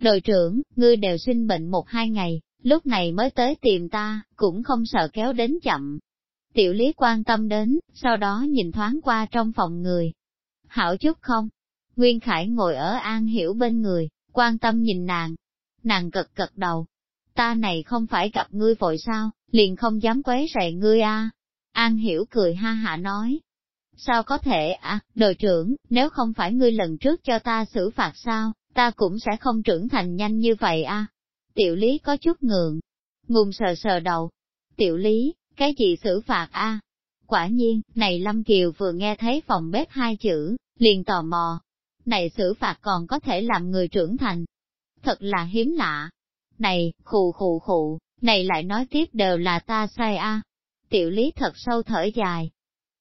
Đội trưởng, ngươi đều sinh bệnh một hai ngày, lúc này mới tới tìm ta, cũng không sợ kéo đến chậm. Tiểu lý quan tâm đến, sau đó nhìn thoáng qua trong phòng người. Hảo chút không? Nguyên Khải ngồi ở An Hiểu bên người, quan tâm nhìn nàng. Nàng cực cực đầu. Ta này không phải gặp ngươi vội sao, liền không dám quấy rầy ngươi a. An Hiểu cười ha hạ nói. Sao có thể à, đội trưởng, nếu không phải ngươi lần trước cho ta xử phạt sao, ta cũng sẽ không trưởng thành nhanh như vậy a. Tiểu lý có chút ngượng, ngùng sờ sờ đầu. Tiểu lý, cái gì xử phạt a? Quả nhiên, này Lâm Kiều vừa nghe thấy phòng bếp hai chữ, liền tò mò. Này xử phạt còn có thể làm người trưởng thành. Thật là hiếm lạ. Này, khù khù khù, này lại nói tiếp đều là ta sai a. Tiểu lý thật sâu thở dài.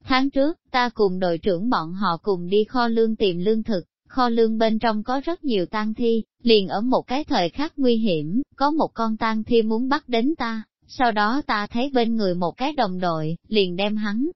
Tháng trước, ta cùng đội trưởng bọn họ cùng đi kho lương tìm lương thực, kho lương bên trong có rất nhiều tang thi, liền ở một cái thời khắc nguy hiểm, có một con tang thi muốn bắt đến ta, sau đó ta thấy bên người một cái đồng đội, liền đem hắn,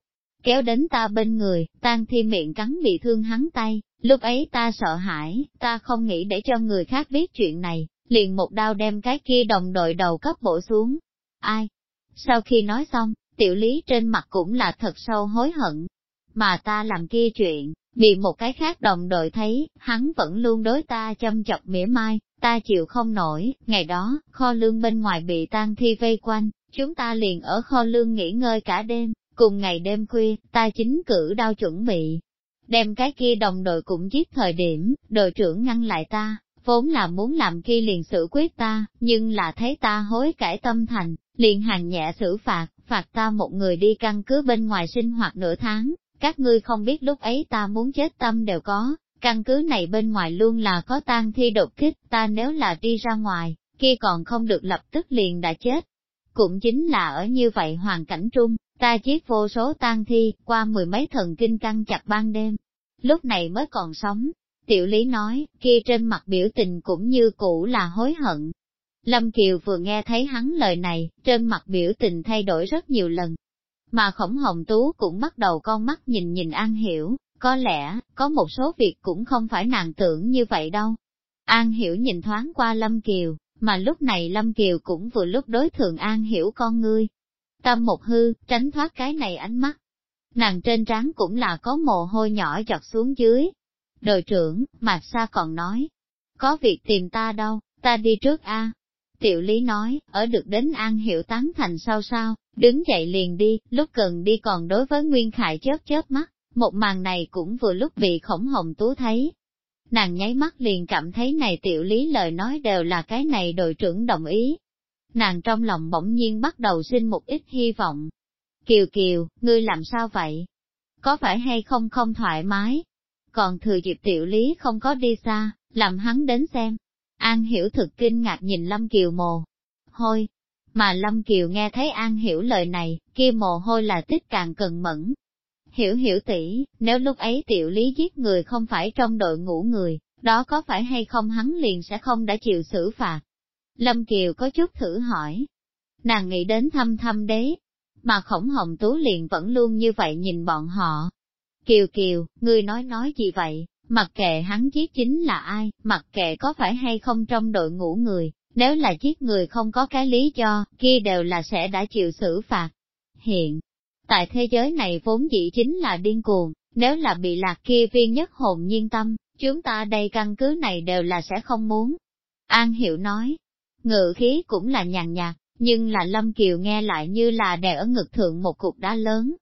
kéo đến ta bên người, tang thi miệng cắn bị thương hắn tay, lúc ấy ta sợ hãi, ta không nghĩ để cho người khác biết chuyện này, liền một đao đem cái kia đồng đội đầu cấp bổ xuống. Ai? Sau khi nói xong, tiểu lý trên mặt cũng là thật sâu hối hận, mà ta làm kia chuyện, bị một cái khác đồng đội thấy, hắn vẫn luôn đối ta châm chọc mỉa mai, ta chịu không nổi, ngày đó, kho lương bên ngoài bị tan thi vây quanh, chúng ta liền ở kho lương nghỉ ngơi cả đêm, cùng ngày đêm khuya, ta chính cử đao chuẩn bị. Đem cái kia đồng đội cũng giết thời điểm, đội trưởng ngăn lại ta, vốn là muốn làm kia liền xử quyết ta, nhưng là thấy ta hối cải tâm thành, liền hành nhẹ xử phạt, phạt ta một người đi căn cứ bên ngoài sinh hoạt nửa tháng, các ngươi không biết lúc ấy ta muốn chết tâm đều có, căn cứ này bên ngoài luôn là có tang thi đột kích, ta nếu là đi ra ngoài, kia còn không được lập tức liền đã chết. Cũng chính là ở như vậy hoàn cảnh trung, ta giết vô số tang thi, qua mười mấy thần kinh căng chặt ban đêm, lúc này mới còn sống. Tiểu lý nói, kia trên mặt biểu tình cũng như cũ là hối hận. Lâm Kiều vừa nghe thấy hắn lời này, trên mặt biểu tình thay đổi rất nhiều lần, mà khổng hồng tú cũng bắt đầu con mắt nhìn nhìn An Hiểu, có lẽ, có một số việc cũng không phải nàng tưởng như vậy đâu. An Hiểu nhìn thoáng qua Lâm Kiều, mà lúc này Lâm Kiều cũng vừa lúc đối thường An Hiểu con ngươi. Tâm một hư, tránh thoát cái này ánh mắt. Nàng trên trán cũng là có mồ hôi nhỏ giọt xuống dưới. Đội trưởng, Mạc Sa còn nói, có việc tìm ta đâu, ta đi trước a. Tiểu Lý nói, ở được đến An Hiểu tán thành sau sao, đứng dậy liền đi, lúc cần đi còn đối với Nguyên Khải chớp chớp mắt, một màn này cũng vừa lúc bị khổng hồng tú thấy. Nàng nháy mắt liền cảm thấy này tiểu lý lời nói đều là cái này đội trưởng đồng ý. Nàng trong lòng bỗng nhiên bắt đầu sinh một ít hy vọng. Kiều Kiều, ngươi làm sao vậy? Có phải hay không không thoải mái? Còn thừa dịp tiểu lý không có đi xa, làm hắn đến xem. An hiểu thực kinh ngạc nhìn Lâm Kiều mồ. Hôi, mà Lâm Kiều nghe thấy An Hiểu lời này, kia mồ hôi là tích càng cần mẫn. Hiểu hiểu tỷ, nếu lúc ấy tiểu lý giết người không phải trong đội ngũ người, đó có phải hay không hắn liền sẽ không đã chịu xử phạt. Lâm Kiều có chút thử hỏi. Nàng nghĩ đến thăm thăm đế, mà khổng hồng tú liền vẫn luôn như vậy nhìn bọn họ. Kiều Kiều, ngươi nói nói gì vậy, mặc kệ hắn giết chính là ai, mặc kệ có phải hay không trong đội ngũ người, nếu là giết người không có cái lý do, kia đều là sẽ đã chịu xử phạt. Hiện, tại thế giới này vốn dĩ chính là điên cuồng, nếu là bị lạc kia viên nhất hồn nhiên tâm, chúng ta đây căn cứ này đều là sẽ không muốn. An Hiệu nói, ngự khí cũng là nhàn nhạt, nhưng là Lâm Kiều nghe lại như là đè ở ngực thượng một cục đá lớn.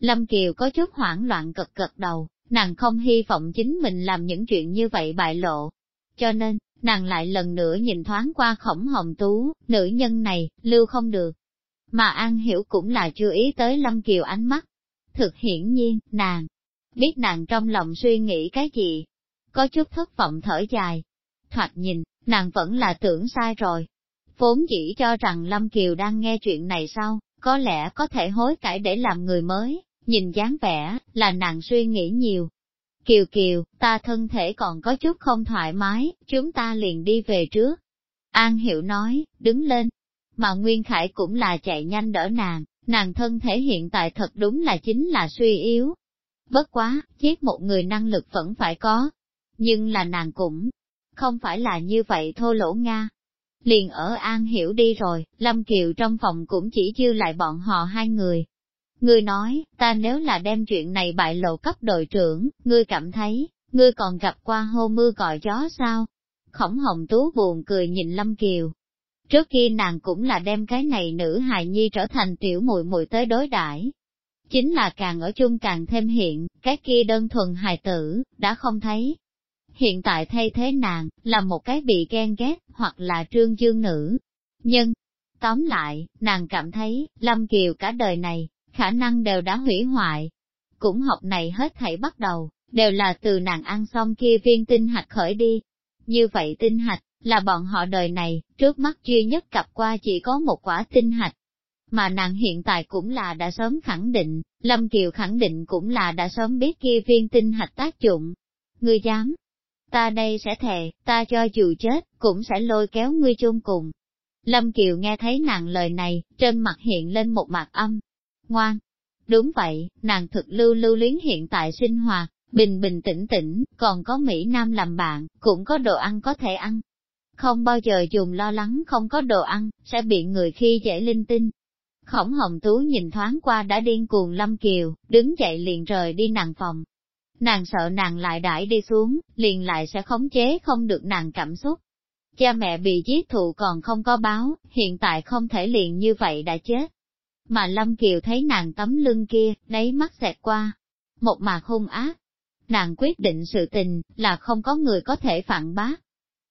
Lâm Kiều có chút hoảng loạn cật cật đầu, nàng không hy vọng chính mình làm những chuyện như vậy bại lộ. Cho nên, Nàng lại lần nữa nhìn thoáng qua khổng hồng tú, nữ nhân này, lưu không được. Mà An Hiểu cũng là chưa ý tới Lâm Kiều ánh mắt. Thực hiển nhiên, nàng, biết nàng trong lòng suy nghĩ cái gì. Có chút thất vọng thở dài. Thoạt nhìn, nàng vẫn là tưởng sai rồi. Vốn chỉ cho rằng Lâm Kiều đang nghe chuyện này sau, có lẽ có thể hối cải để làm người mới, nhìn dáng vẻ, là nàng suy nghĩ nhiều, Kiều Kiều, ta thân thể còn có chút không thoải mái, chúng ta liền đi về trước. An Hiểu nói, đứng lên. Mà Nguyên Khải cũng là chạy nhanh đỡ nàng, nàng thân thể hiện tại thật đúng là chính là suy yếu. Bất quá, giết một người năng lực vẫn phải có. Nhưng là nàng cũng không phải là như vậy thô lỗ Nga. Liền ở An Hiểu đi rồi, Lâm Kiều trong phòng cũng chỉ dư lại bọn họ hai người. Ngươi nói, ta nếu là đem chuyện này bại lộ cấp đội trưởng, ngươi cảm thấy, ngươi còn gặp qua hô mưa gọi gió sao? Khổng hồng tú buồn cười nhìn Lâm Kiều. Trước khi nàng cũng là đem cái này nữ hài nhi trở thành tiểu muội muội tới đối đãi Chính là càng ở chung càng thêm hiện, cái kia đơn thuần hài tử, đã không thấy. Hiện tại thay thế nàng, là một cái bị ghen ghét, hoặc là trương dương nữ. Nhưng, tóm lại, nàng cảm thấy, Lâm Kiều cả đời này, khả năng đều đã hủy hoại. Cũng học này hết thảy bắt đầu, đều là từ nàng ăn xong kia viên tinh hạch khởi đi. Như vậy tinh hạch, là bọn họ đời này, trước mắt duy nhất cặp qua chỉ có một quả tinh hạch. Mà nàng hiện tại cũng là đã sớm khẳng định, Lâm Kiều khẳng định cũng là đã sớm biết kia viên tinh hạch tác dụng. Ngươi dám, ta đây sẽ thề, ta cho dù chết, cũng sẽ lôi kéo ngươi chung cùng. Lâm Kiều nghe thấy nàng lời này, trên mặt hiện lên một mặt âm. Ngoan! Đúng vậy, nàng thực lưu lưu luyến hiện tại sinh hoạt, bình bình tĩnh tĩnh, còn có Mỹ Nam làm bạn, cũng có đồ ăn có thể ăn. Không bao giờ dùng lo lắng không có đồ ăn, sẽ bị người khi dễ linh tinh. Khổng Hồng Tú nhìn thoáng qua đã điên cuồng Lâm Kiều, đứng dậy liền rời đi nàng phòng. Nàng sợ nàng lại đãi đi xuống, liền lại sẽ khống chế không được nàng cảm xúc. Cha mẹ bị giết thụ còn không có báo, hiện tại không thể liền như vậy đã chết. Mà Lâm Kiều thấy nàng tấm lưng kia, đáy mắt xẹt qua. Một mà hung ác, nàng quyết định sự tình, là không có người có thể phản bác.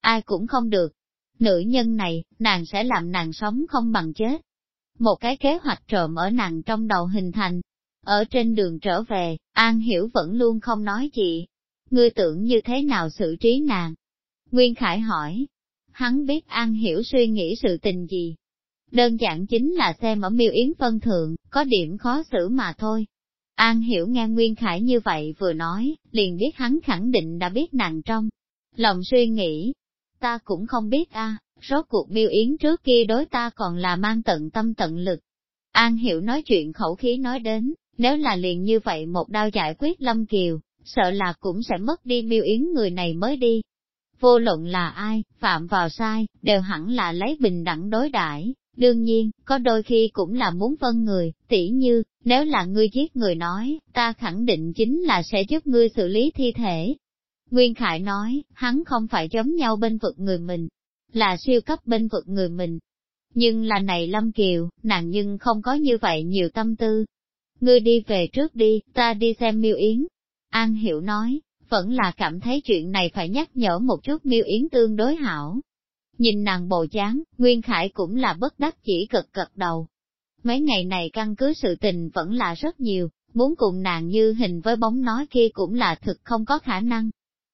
Ai cũng không được. Nữ nhân này, nàng sẽ làm nàng sống không bằng chết. Một cái kế hoạch trộm ở nàng trong đầu hình thành. Ở trên đường trở về, An Hiểu vẫn luôn không nói gì. Ngươi tưởng như thế nào xử trí nàng? Nguyên Khải hỏi. Hắn biết An Hiểu suy nghĩ sự tình gì. Đơn giản chính là xem ở miêu yến phân thượng, có điểm khó xử mà thôi. An hiểu nghe Nguyên Khải như vậy vừa nói, liền biết hắn khẳng định đã biết nàng trong. Lòng suy nghĩ, ta cũng không biết a, rốt cuộc miêu yến trước kia đối ta còn là mang tận tâm tận lực. An hiểu nói chuyện khẩu khí nói đến, nếu là liền như vậy một đao giải quyết Lâm Kiều, sợ là cũng sẽ mất đi miêu yến người này mới đi. Vô luận là ai, phạm vào sai, đều hẳn là lấy bình đẳng đối đãi Đương nhiên, có đôi khi cũng là muốn phân người, tỉ như, nếu là ngươi giết người nói, ta khẳng định chính là sẽ giúp ngươi xử lý thi thể. Nguyên Khải nói, hắn không phải giống nhau bên vực người mình, là siêu cấp bên vực người mình. Nhưng là này Lâm Kiều, nàng nhưng không có như vậy nhiều tâm tư. Ngươi đi về trước đi, ta đi xem miêu yến. An Hiểu nói, vẫn là cảm thấy chuyện này phải nhắc nhở một chút miêu yến tương đối hảo. Nhìn nàng bộ dáng, Nguyên Khải cũng là bất đắc chỉ cực cực đầu. Mấy ngày này căn cứ sự tình vẫn là rất nhiều, muốn cùng nàng như hình với bóng nói kia cũng là thực không có khả năng.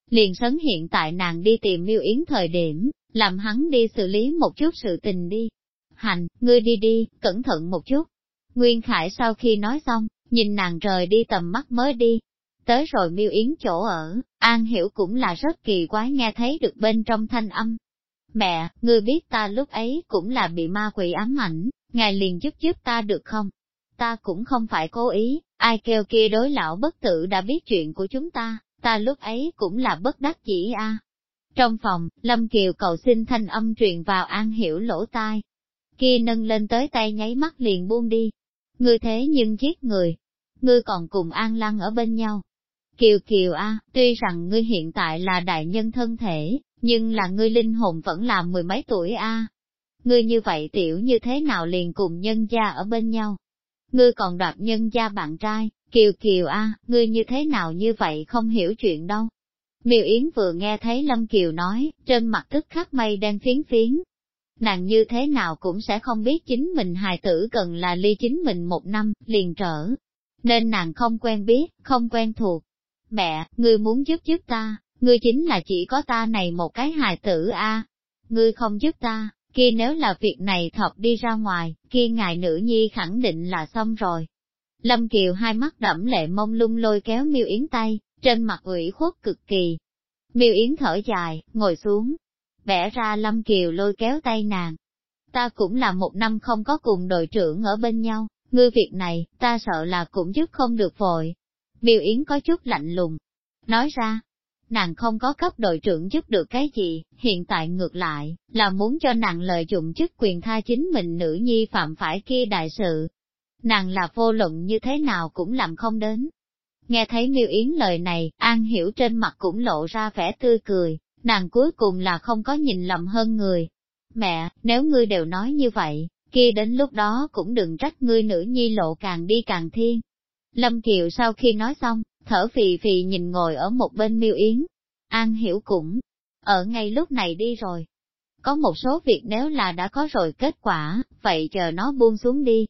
Liền sấn hiện tại nàng đi tìm miêu yến thời điểm, làm hắn đi xử lý một chút sự tình đi. Hành, ngươi đi đi, cẩn thận một chút. Nguyên Khải sau khi nói xong, nhìn nàng rời đi tầm mắt mới đi. Tới rồi miêu yến chỗ ở, An Hiểu cũng là rất kỳ quái nghe thấy được bên trong thanh âm, Mẹ, ngươi biết ta lúc ấy cũng là bị ma quỷ ám ảnh, ngài liền giúp giúp ta được không? Ta cũng không phải cố ý, ai kêu kia đối lão bất tử đã biết chuyện của chúng ta, ta lúc ấy cũng là bất đắc chỉ a. Trong phòng, Lâm Kiều cầu xin thanh âm truyền vào an hiểu lỗ tai. Kia nâng lên tới tay nháy mắt liền buông đi. Ngươi thế nhưng giết người. Ngươi còn cùng an lăng ở bên nhau. Kiều Kiều a, tuy rằng ngươi hiện tại là đại nhân thân thể, nhưng là ngươi linh hồn vẫn là mười mấy tuổi a. Ngươi như vậy tiểu như thế nào liền cùng nhân gia ở bên nhau? Ngươi còn đoạt nhân gia bạn trai, kiều kiều a, ngươi như thế nào như vậy không hiểu chuyện đâu. Miêu Yến vừa nghe thấy Lâm Kiều nói, trên mặt tức khắc mây đen phiến phiến. Nàng như thế nào cũng sẽ không biết chính mình hài tử cần là ly chính mình một năm, liền trở. Nên nàng không quen biết, không quen thuộc. Mẹ, ngươi muốn giúp giúp ta, ngươi chính là chỉ có ta này một cái hài tử a, ngươi không giúp ta, kia nếu là việc này thọc đi ra ngoài, kia ngài nữ nhi khẳng định là xong rồi. Lâm Kiều hai mắt đẫm lệ mông lung lôi kéo miêu yến tay, trên mặt ủy khuất cực kỳ. Miêu yến thở dài, ngồi xuống, vẽ ra Lâm Kiều lôi kéo tay nàng. Ta cũng là một năm không có cùng đội trưởng ở bên nhau, ngươi việc này, ta sợ là cũng giúp không được vội. Miêu Yến có chút lạnh lùng. Nói ra, nàng không có cấp đội trưởng giúp được cái gì, hiện tại ngược lại, là muốn cho nàng lợi dụng chức quyền tha chính mình nữ nhi phạm phải kia đại sự. Nàng là vô luận như thế nào cũng làm không đến. Nghe thấy Miêu Yến lời này, An Hiểu trên mặt cũng lộ ra vẻ tươi cười, nàng cuối cùng là không có nhìn lầm hơn người. Mẹ, nếu ngươi đều nói như vậy, kia đến lúc đó cũng đừng trách ngươi nữ nhi lộ càng đi càng thiên. Lâm Kiều sau khi nói xong, thở phì phì nhìn ngồi ở một bên miêu yến. An hiểu cũng, ở ngay lúc này đi rồi. Có một số việc nếu là đã có rồi kết quả, vậy chờ nó buông xuống đi.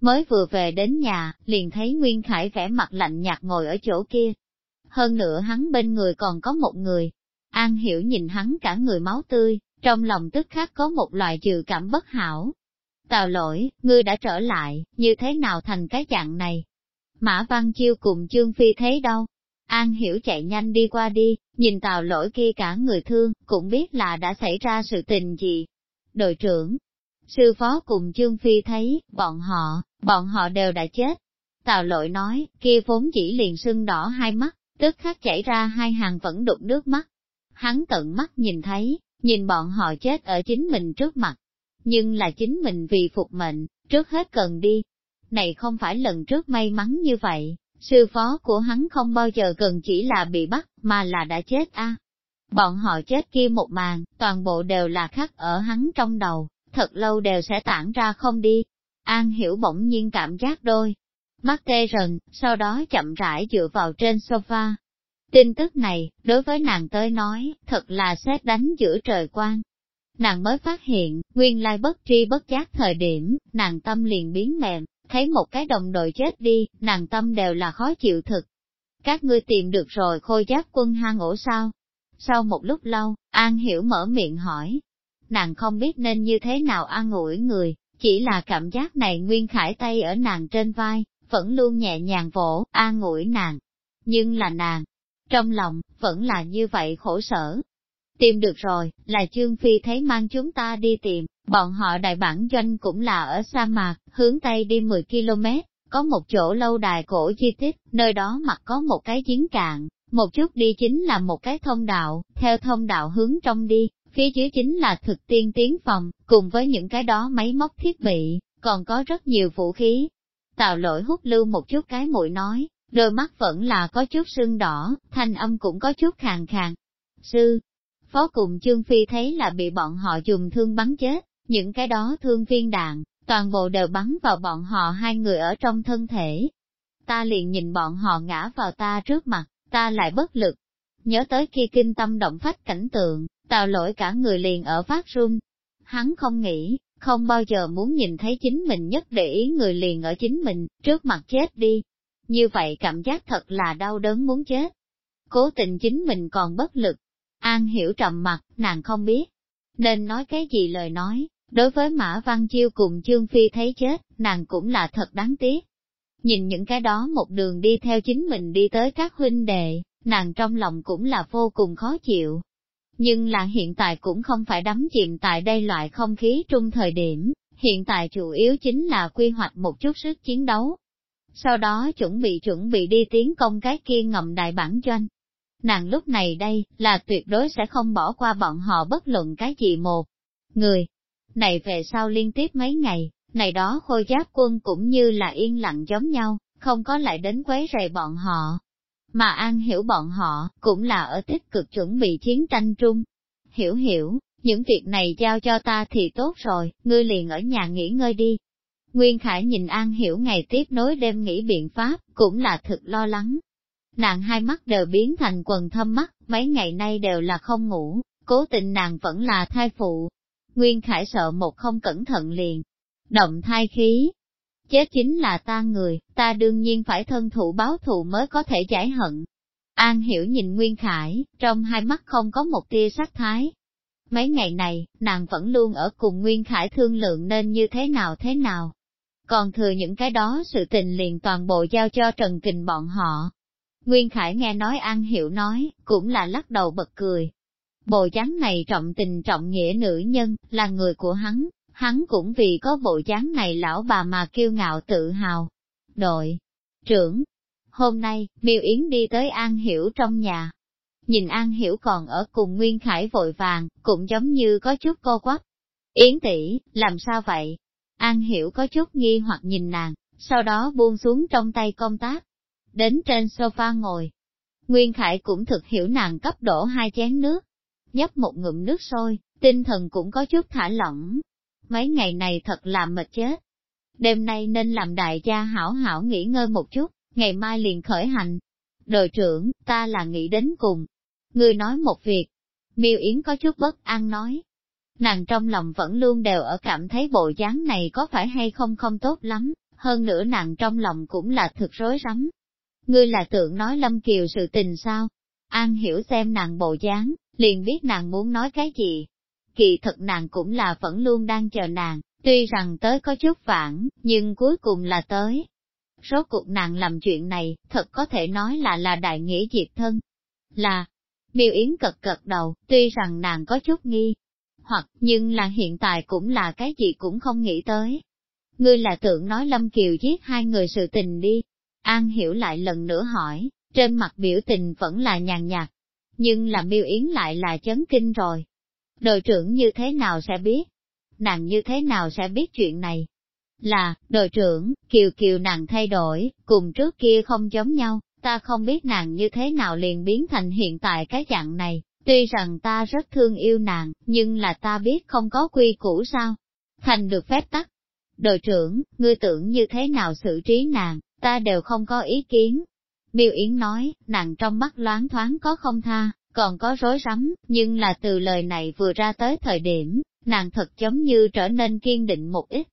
Mới vừa về đến nhà, liền thấy Nguyên Khải vẻ mặt lạnh nhạt ngồi ở chỗ kia. Hơn nữa hắn bên người còn có một người. An hiểu nhìn hắn cả người máu tươi, trong lòng tức khắc có một loại dự cảm bất hảo. Tào lỗi, ngươi đã trở lại, như thế nào thành cái dạng này? Mã Văn Chiêu cùng Trương Phi thấy đâu? An Hiểu chạy nhanh đi qua đi, nhìn tào lỗi kia cả người thương, cũng biết là đã xảy ra sự tình gì. Đội trưởng, sư phó cùng Trương Phi thấy, bọn họ, bọn họ đều đã chết. Tào lỗi nói, kia vốn chỉ liền sưng đỏ hai mắt, tức khắc chảy ra hai hàng vẫn đục nước mắt. Hắn tận mắt nhìn thấy, nhìn bọn họ chết ở chính mình trước mặt. Nhưng là chính mình vì phục mệnh, trước hết cần đi, này không phải lần trước may mắn như vậy, sư phó của hắn không bao giờ cần chỉ là bị bắt, mà là đã chết a. Bọn họ chết kia một màn, toàn bộ đều là khắc ở hắn trong đầu, thật lâu đều sẽ tản ra không đi. An hiểu bỗng nhiên cảm giác đôi, mắt tê rần, sau đó chậm rãi dựa vào trên sofa. Tin tức này, đối với nàng tới nói, thật là xét đánh giữa trời quang. Nàng mới phát hiện, nguyên lai bất tri bất giác thời điểm, nàng tâm liền biến mềm, thấy một cái đồng đội chết đi, nàng tâm đều là khó chịu thực. Các ngươi tìm được rồi khôi giáp quân hang ổ sao? Sau một lúc lâu, An Hiểu mở miệng hỏi. Nàng không biết nên như thế nào an ủi người, chỉ là cảm giác này nguyên khải tay ở nàng trên vai, vẫn luôn nhẹ nhàng vỗ, an ủi nàng. Nhưng là nàng, trong lòng, vẫn là như vậy khổ sở. Tìm được rồi, là Trương Phi thấy mang chúng ta đi tìm, Bọn họ đại bản doanh cũng là ở sa mạc, hướng Tây đi 10 km, có một chỗ lâu đài cổ di tích nơi đó mặt có một cái giếng cạn, một chút đi chính là một cái thông đạo, theo thông đạo hướng trong đi, phía dưới chính là thực tiên tiến phòng, cùng với những cái đó máy móc thiết bị, còn có rất nhiều vũ khí. Tào lỗi hút lưu một chút cái mũi nói, đôi mắt vẫn là có chút sưng đỏ, thanh âm cũng có chút khàn khàn. Sư, phó cùng Trương Phi thấy là bị bọn họ dùng thương bắn chết, những cái đó thương viên đạn, toàn bộ đều bắn vào bọn họ hai người ở trong thân thể. Ta liền nhìn bọn họ ngã vào ta trước mặt, ta lại bất lực. Nhớ tới khi kinh tâm động phách cảnh tượng, tào lỗi cả người liền ở phát run. Hắn không nghĩ, không bao giờ muốn nhìn thấy chính mình nhất để ý người liền ở chính mình, trước mặt chết đi. Như vậy cảm giác thật là đau đớn muốn chết. Cố tình chính mình còn bất lực. An hiểu trầm mặt, nàng không biết, nên nói cái gì lời nói, Đối với Mã Văn Chiêu cùng Trương Phi thấy chết, nàng cũng là thật đáng tiếc. Nhìn những cái đó một đường đi theo chính mình đi tới các huynh đệ, nàng trong lòng cũng là vô cùng khó chịu. Nhưng là hiện tại cũng không phải đắm chìm tại đây loại không khí trung thời điểm, hiện tại chủ yếu chính là quy hoạch một chút sức chiến đấu. Sau đó chuẩn bị chuẩn bị đi tiến công cái kia ngầm đại bản doanh. Nàng lúc này đây, là tuyệt đối sẽ không bỏ qua bọn họ bất luận cái gì một người, này về sau liên tiếp mấy ngày, này đó khôi giáp quân cũng như là yên lặng giống nhau, không có lại đến quấy rầy bọn họ. Mà An hiểu bọn họ, cũng là ở tích cực chuẩn bị chiến tranh trung. Hiểu hiểu, những việc này giao cho ta thì tốt rồi, ngươi liền ở nhà nghỉ ngơi đi. Nguyên Khải nhìn An hiểu ngày tiếp nối đêm nghĩ biện pháp, cũng là thực lo lắng. Nàng hai mắt đều biến thành quần thâm mắt, mấy ngày nay đều là không ngủ, cố tình nàng vẫn là thai phụ, Nguyên Khải sợ một không cẩn thận liền. Động thai khí. Chết chính là ta người, ta đương nhiên phải thân thụ báo thù mới có thể giải hận. An hiểu nhìn Nguyên Khải, trong hai mắt không có một tia sắc thái. Mấy ngày này, nàng vẫn luôn ở cùng Nguyên Khải thương lượng nên như thế nào thế nào. Còn thừa những cái đó sự tình liền toàn bộ giao cho Trần Kình bọn họ. Nguyên Khải nghe nói An Hiểu nói, cũng là lắc đầu bật cười, Bộ dáng này trọng tình trọng nghĩa nữ nhân, là người của hắn, hắn cũng vì có bộ dáng này lão bà mà kiêu ngạo tự hào. Đội trưởng, hôm nay, Miêu Yến đi tới An Hiểu trong nhà. nhìn An Hiểu còn ở cùng Nguyên Khải vội vàng, cũng giống như có chút co quắp. Yến tỷ, làm sao vậy? An Hiểu có chút nghi hoặc nhìn nàng, sau đó buông xuống trong tay công tác. Đến trên sofa ngồi. Nguyên Khải cũng thực hiểu nàng cấp đổ hai chén nước. Nhấp một ngụm nước sôi, tinh thần cũng có chút thả lỏng. Mấy ngày này thật làm mệt chết. Đêm nay nên làm đại gia hảo hảo nghỉ ngơi một chút, ngày mai liền khởi hành. Đội trưởng, ta là nghĩ đến cùng. Ngươi nói một việc. Miêu Yến có chút bất an nói. Nàng trong lòng vẫn luôn đều ở cảm thấy bộ dáng này có phải hay không không tốt lắm, hơn nữa nàng trong lòng cũng là thực rối rắm. Ngươi là tưởng nói Lâm Kiều sự tình sao? An hiểu xem nàng bộ dáng, liền biết nàng muốn nói cái gì. Kỳ thật nàng cũng là vẫn luôn đang chờ nàng, tuy rằng tới có chút vãn, nhưng cuối cùng là tới. Rốt cuộc nàng làm chuyện này, thật có thể nói là là đại nghĩa diệt thân. Là, miêu yến cật cật đầu, tuy rằng nàng có chút nghi, hoặc nhưng là hiện tại cũng là cái gì cũng không nghĩ tới. Ngươi là tưởng nói Lâm Kiều giết hai người sự tình đi. An hiểu lại lần nữa hỏi, trên mặt biểu tình vẫn là nhàn nhạt, nhưng là miêu yến lại là chấn kinh rồi. Đội trưởng như thế nào sẽ biết? Nàng như thế nào sẽ biết chuyện này? Là, đội trưởng, kiều kiều nàng thay đổi, cùng trước kia không giống nhau, ta không biết nàng như thế nào liền biến thành hiện tại cái dạng này, tuy rằng ta rất thương yêu nàng, nhưng là ta biết không có quy củ sao? Thành được phép tắc. Đội trưởng, ngươi tưởng như thế nào xử trí nàng, ta đều không có ý kiến, Miêu Yến nói, nàng trong mắt loáng thoáng có không tha, còn có rối rắm, nhưng là từ lời này vừa ra tới thời điểm, nàng thật giống như trở nên kiên định một ít.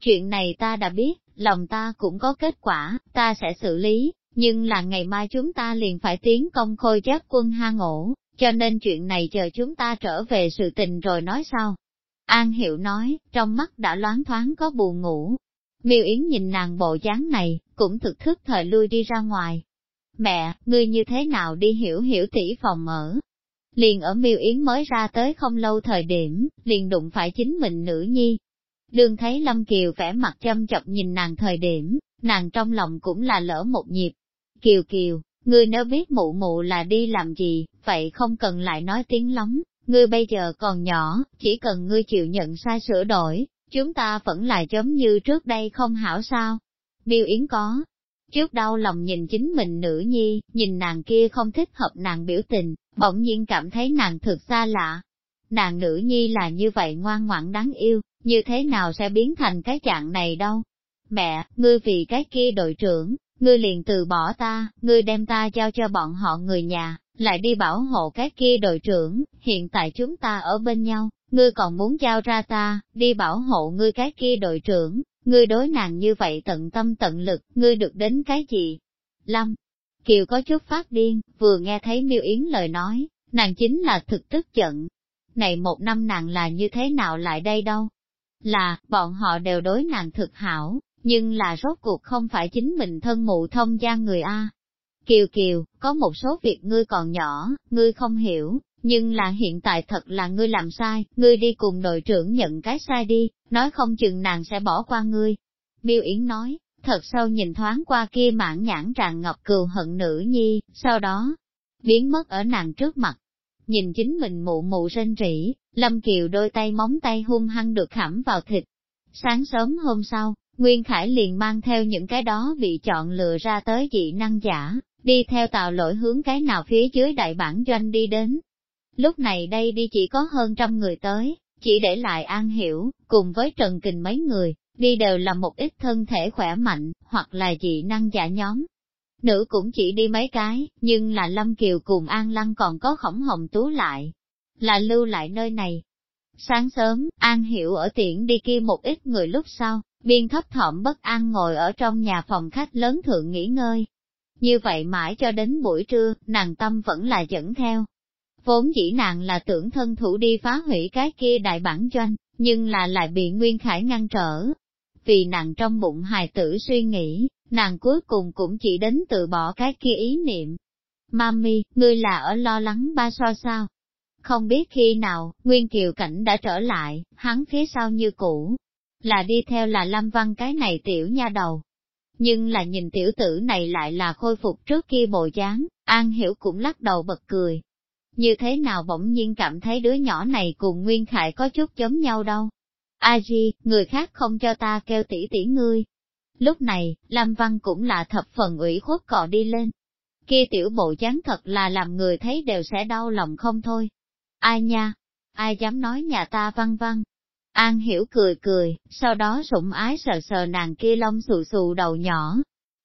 Chuyện này ta đã biết, lòng ta cũng có kết quả, ta sẽ xử lý, nhưng là ngày mai chúng ta liền phải tiến công khôi giáp quân hang ổ, cho nên chuyện này chờ chúng ta trở về sự tình rồi nói sau. An Hiệu nói, trong mắt đã loáng thoáng có buồn ngủ. Miêu Yến nhìn nàng bộ dáng này, cũng thực thức thời lui đi ra ngoài, Mẹ, ngươi như thế nào đi hiểu hiểu tỷ phòng ở? Liền ở miêu yến mới ra tới không lâu thời điểm, liền đụng phải chính mình nữ nhi. Đương thấy Lâm Kiều vẻ mặt châm chọc nhìn nàng thời điểm, nàng trong lòng cũng là lỡ một nhịp. Kiều Kiều, ngươi nếu biết mụ mụ là đi làm gì, vậy không cần lại nói tiếng lắm, ngươi bây giờ còn nhỏ, chỉ cần ngươi chịu nhận sai sửa đổi, chúng ta vẫn là giống như trước đây không hảo sao. Miêu Yến có, Trước đau lòng nhìn chính mình nữ nhi, nhìn nàng kia không thích hợp nàng biểu tình, bỗng nhiên cảm thấy nàng thực xa lạ. Nàng nữ nhi là như vậy ngoan ngoãn đáng yêu, như thế nào sẽ biến thành cái trạng này đâu? Mẹ, ngươi vì cái kia đội trưởng, ngươi liền từ bỏ ta, ngươi đem ta giao cho bọn họ người nhà, lại đi bảo hộ cái kia đội trưởng, hiện tại chúng ta ở bên nhau, ngươi còn muốn giao ra ta, đi bảo hộ ngươi cái kia đội trưởng, ngươi đối nàng như vậy tận tâm tận lực, ngươi được đến cái gì? Lâm, Kiều có chút phát điên, vừa nghe thấy miêu yến lời nói, nàng chính là thực tức giận. Này một năm nàng là như thế nào lại đây đâu? Là, bọn họ đều đối nàng thực hảo, nhưng là rốt cuộc không phải chính mình thân mụ thông gia người A. Kiều Kiều, có một số việc ngươi còn nhỏ, ngươi không hiểu, nhưng là hiện tại thật là ngươi làm sai, ngươi đi cùng đội trưởng nhận cái sai đi, nói không chừng nàng sẽ bỏ qua ngươi. Miêu Yến nói, thật sâu nhìn thoáng qua kia mãn nhãn tràn ngọc cừu hận nữ nhi, sau đó, biến mất ở nàng trước mặt. Nhìn chính mình mụ mụ rên rỉ, Lâm Kiều đôi tay móng tay hung hăng được khảm vào thịt. Sáng sớm hôm sau, Nguyên Khải liền mang theo những cái đó bị chọn lựa ra tới dị năng giả, đi theo tàu lỗi hướng cái nào phía dưới đại bản doanh đi đến. Lúc này đây đi chỉ có hơn trăm người tới, chỉ để lại An Hiểu, cùng với Trần Kình mấy người, đi đều là một ít thân thể khỏe mạnh, hoặc là dị năng giả nhóm. Nữ cũng chỉ đi mấy cái, nhưng là Lâm Kiều cùng An Lăng còn có khổng hồng tú lại, là lưu lại nơi này. Sáng sớm, An Hiểu ở tiễn đi kia một ít người lúc sau, biên thấp thỏm bất an ngồi ở trong nhà phòng khách lớn thượng nghỉ ngơi. Như vậy mãi cho đến buổi trưa, nàng tâm vẫn là dẫn theo, Vốn dĩ nàng là tưởng thân thủ đi phá hủy cái kia đại bản doanh, nhưng là lại bị Nguyên Khải ngăn trở. Vì nàng trong bụng hài tử suy nghĩ, nàng cuối cùng cũng chỉ đến từ bỏ cái kia ý niệm. Mami, ngươi là ở lo lắng ba so sao? Không biết khi nào, Nguyên Kiều Cảnh đã trở lại, hắn phía sau như cũ. Là đi theo là Lâm Văn cái này tiểu nha đầu. Nhưng là nhìn tiểu tử này lại là khôi phục trước kia bộ dáng, An Hiểu cũng lắc đầu bật cười, như thế nào bỗng nhiên cảm thấy đứa nhỏ này cùng Nguyên Khải có chút giống nhau đâu. A Di, người khác không cho ta kêu tỷ tỷ ngươi. Lúc này, Lam Văn cũng là thập phần ủy khuất cọ đi lên. Kia tiểu bộ chán thật là làm người thấy đều sẽ đau lòng không thôi. Ai nha? Ai dám nói nhà ta văn văn? An hiểu cười cười, sau đó sủng ái sờ sờ nàng kia lông xù xù đầu nhỏ.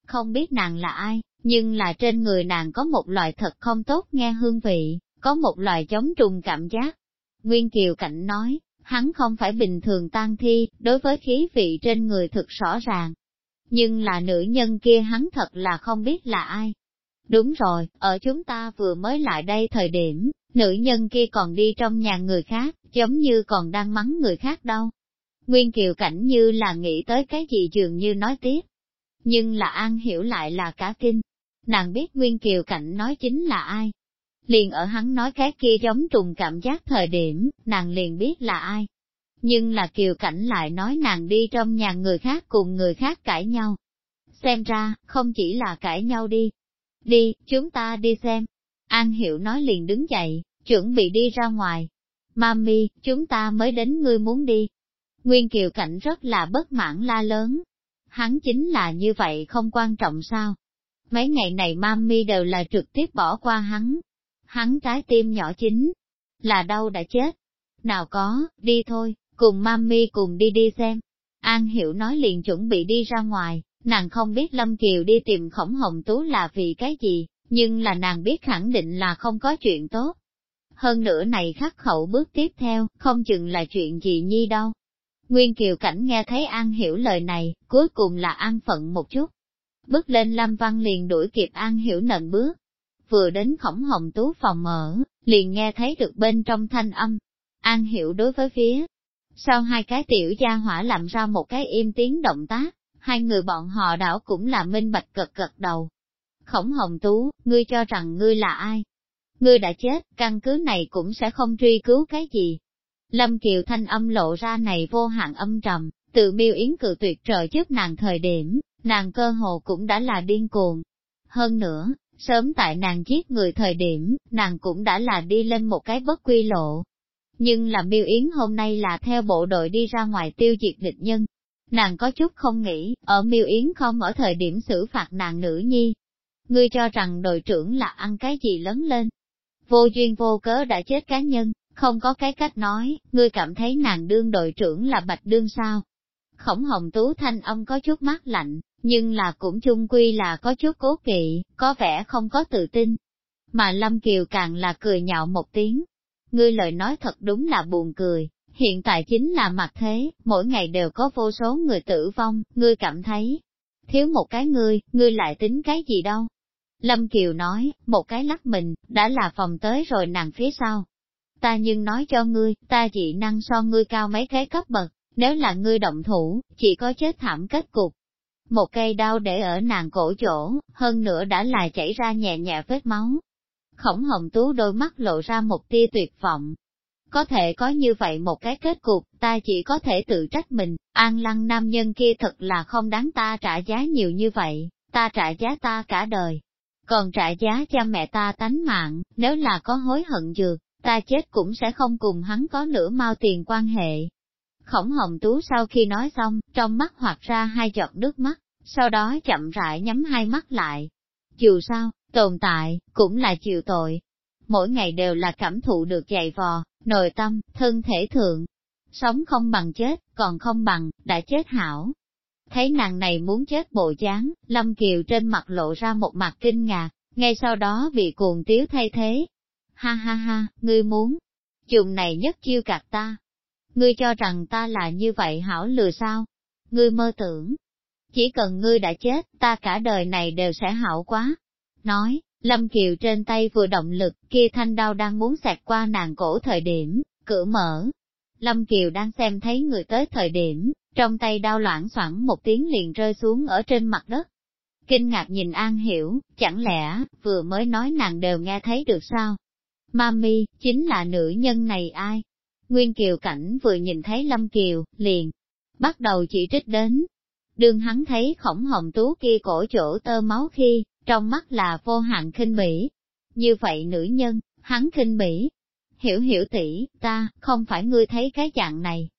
Không biết nàng là ai, nhưng là trên người nàng có một loại thật không tốt nghe hương vị, có một loài chống trùng cảm giác. Nguyên Kiều Cảnh nói, hắn không phải bình thường tan thi, đối với khí vị trên người thực rõ ràng. Nhưng là nữ nhân kia hắn thật là không biết là ai. Đúng rồi, ở chúng ta vừa mới lại đây thời điểm, nữ nhân kia còn đi trong nhà người khác, giống như còn đang mắng người khác đâu. Nguyên Kiều Cảnh như là nghĩ tới cái gì dường như nói tiếp. Nhưng là An hiểu lại là cả kinh. Nàng biết Nguyên Kiều Cảnh nói chính là ai, Liền ở hắn nói cái kia giống trùng cảm giác thời điểm, nàng liền biết là ai. Nhưng là kiều cảnh lại nói nàng đi trong nhà người khác cùng người khác cãi nhau. Xem ra, không chỉ là cãi nhau đi. Đi, chúng ta đi xem. An Hiểu nói liền đứng dậy, chuẩn bị đi ra ngoài. Mami, chúng ta mới đến ngươi muốn đi. Nguyên Kiều Cảnh rất là bất mãn la lớn. Hắn chính là như vậy không quan trọng sao. Mấy ngày này Mami đều là trực tiếp bỏ qua hắn, hắn trái tim nhỏ chính, là đâu đã chết. Nào có, đi thôi, cùng mami cùng đi đi xem. An Hiểu nói liền chuẩn bị đi ra ngoài, nàng không biết Lâm Kiều đi tìm khổng hồng tú là vì cái gì, nhưng là nàng biết khẳng định là không có chuyện tốt. Hơn nữa này khắc khẩu bước tiếp theo, không chừng là chuyện gì nhi đâu. Nguyên Kiều Cảnh nghe thấy An Hiểu lời này, cuối cùng là an phận một chút. Bước lên Lâm Văn liền đuổi kịp An Hiểu nận bước, vừa đến khổng hồng tú phòng mở, liền nghe thấy được bên trong thanh âm. An hiểu đối với phía. Sau hai cái tiểu gia hỏa làm ra một cái im tiếng động tác, hai người bọn họ đảo cũng là minh bạch cật cật đầu. Khổng hồng tú, ngươi cho rằng ngươi là ai? Ngươi đã chết, căn cứ này cũng sẽ không truy cứu cái gì. Lâm Kiều thanh âm lộ ra này vô hạn âm trầm, tự miêu yến cự tuyệt trợ giúp nàng thời điểm, nàng cơ hồ cũng đã là điên cuồng. Hơn nữa, Sớm tại nàng giết người thời điểm, nàng cũng đã là đi lên một cái bất quy lộ. Nhưng là miêu yến hôm nay là theo bộ đội đi ra ngoài tiêu diệt địch nhân. Nàng có chút không nghĩ, ở miêu yến không ở thời điểm xử phạt nàng nữ nhi. Ngươi cho rằng đội trưởng là ăn cái gì lớn lên. Vô duyên vô cớ đã chết cá nhân, không có cái cách nói, ngươi cảm thấy nàng đương đội trưởng là bạch đương sao. Khổng hồng tú thanh ông có chút mắt lạnh, nhưng là cũng chung quy là có chút cố kỵ, có vẻ không có tự tin. Mà Lâm Kiều càng là cười nhạo một tiếng. Ngươi lời nói thật đúng là buồn cười, hiện tại chính là mặt thế, mỗi ngày đều có vô số người tử vong, ngươi cảm thấy. Thiếu một cái ngươi, ngươi lại tính cái gì đâu? Lâm Kiều nói, một cái lắc mình, đã là phòng tới rồi nàng phía sau. Ta nhưng nói cho ngươi, ta chỉ năng so ngươi cao mấy cái cấp bậc, nếu là ngươi động thủ, chỉ có chết thảm kết cục một cây đao để ở nàng cổ chỗ, hơn nữa đã là chảy ra nhẹ nhẹ vết máu. Khổng hồng tú đôi mắt lộ ra một tia tuyệt vọng. Có thể có như vậy một cái kết cục, ta chỉ có thể tự trách mình, an lăng nam nhân kia thật là không đáng ta trả giá nhiều như vậy, ta trả giá ta cả đời. Còn trả giá cha mẹ ta tánh mạng, nếu là có hối hận dược, ta chết cũng sẽ không cùng hắn có nửa mau tiền quan hệ. Khổng hồng tú sau khi nói xong, trong mắt hoạt ra hai giọt nước mắt sau đó chậm rãi nhắm hai mắt lại. Dù sao, tồn tại, cũng là chịu tội. Mỗi ngày đều là cảm thụ được dày vò, nội tâm, thân thể thượng. Sống không bằng chết, còn không bằng, đã chết hảo. Thấy nàng này muốn chết bộ dáng, Lâm Kiều trên mặt lộ ra một mặt kinh ngạc, ngay sau đó bị cuồng tiếu thay thế. Ha ha ha, ngươi muốn, dùng này nhất chiêu cạt ta. Ngươi cho rằng ta là như vậy hảo lừa sao? Ngươi mơ tưởng, chỉ cần ngươi đã chết, ta cả đời này đều sẽ hảo quá. Nói, Lâm Kiều trên tay vừa động lực, kia thanh đao đang muốn xẹt qua nàng cổ thời điểm, cửa mở. Lâm Kiều đang xem thấy người tới thời điểm, trong tay đao loãng xoảng một tiếng liền rơi xuống ở trên mặt đất. Kinh ngạc nhìn An Hiểu, chẳng lẽ, vừa mới nói nàng đều nghe thấy được sao? Mami, chính là nữ nhân này ai? Nguyên Kiều Cảnh vừa nhìn thấy Lâm Kiều, liền, bắt đầu chỉ trích đến, Đường hắn thấy khổng hồng tú kia cổ chỗ tơ máu khi, trong mắt là vô hạn khinh bỉ. Như vậy nữ nhân, Hắn khinh bỉ. Hiểu hiểu tỷ, ta, không phải ngươi thấy cái dạng này.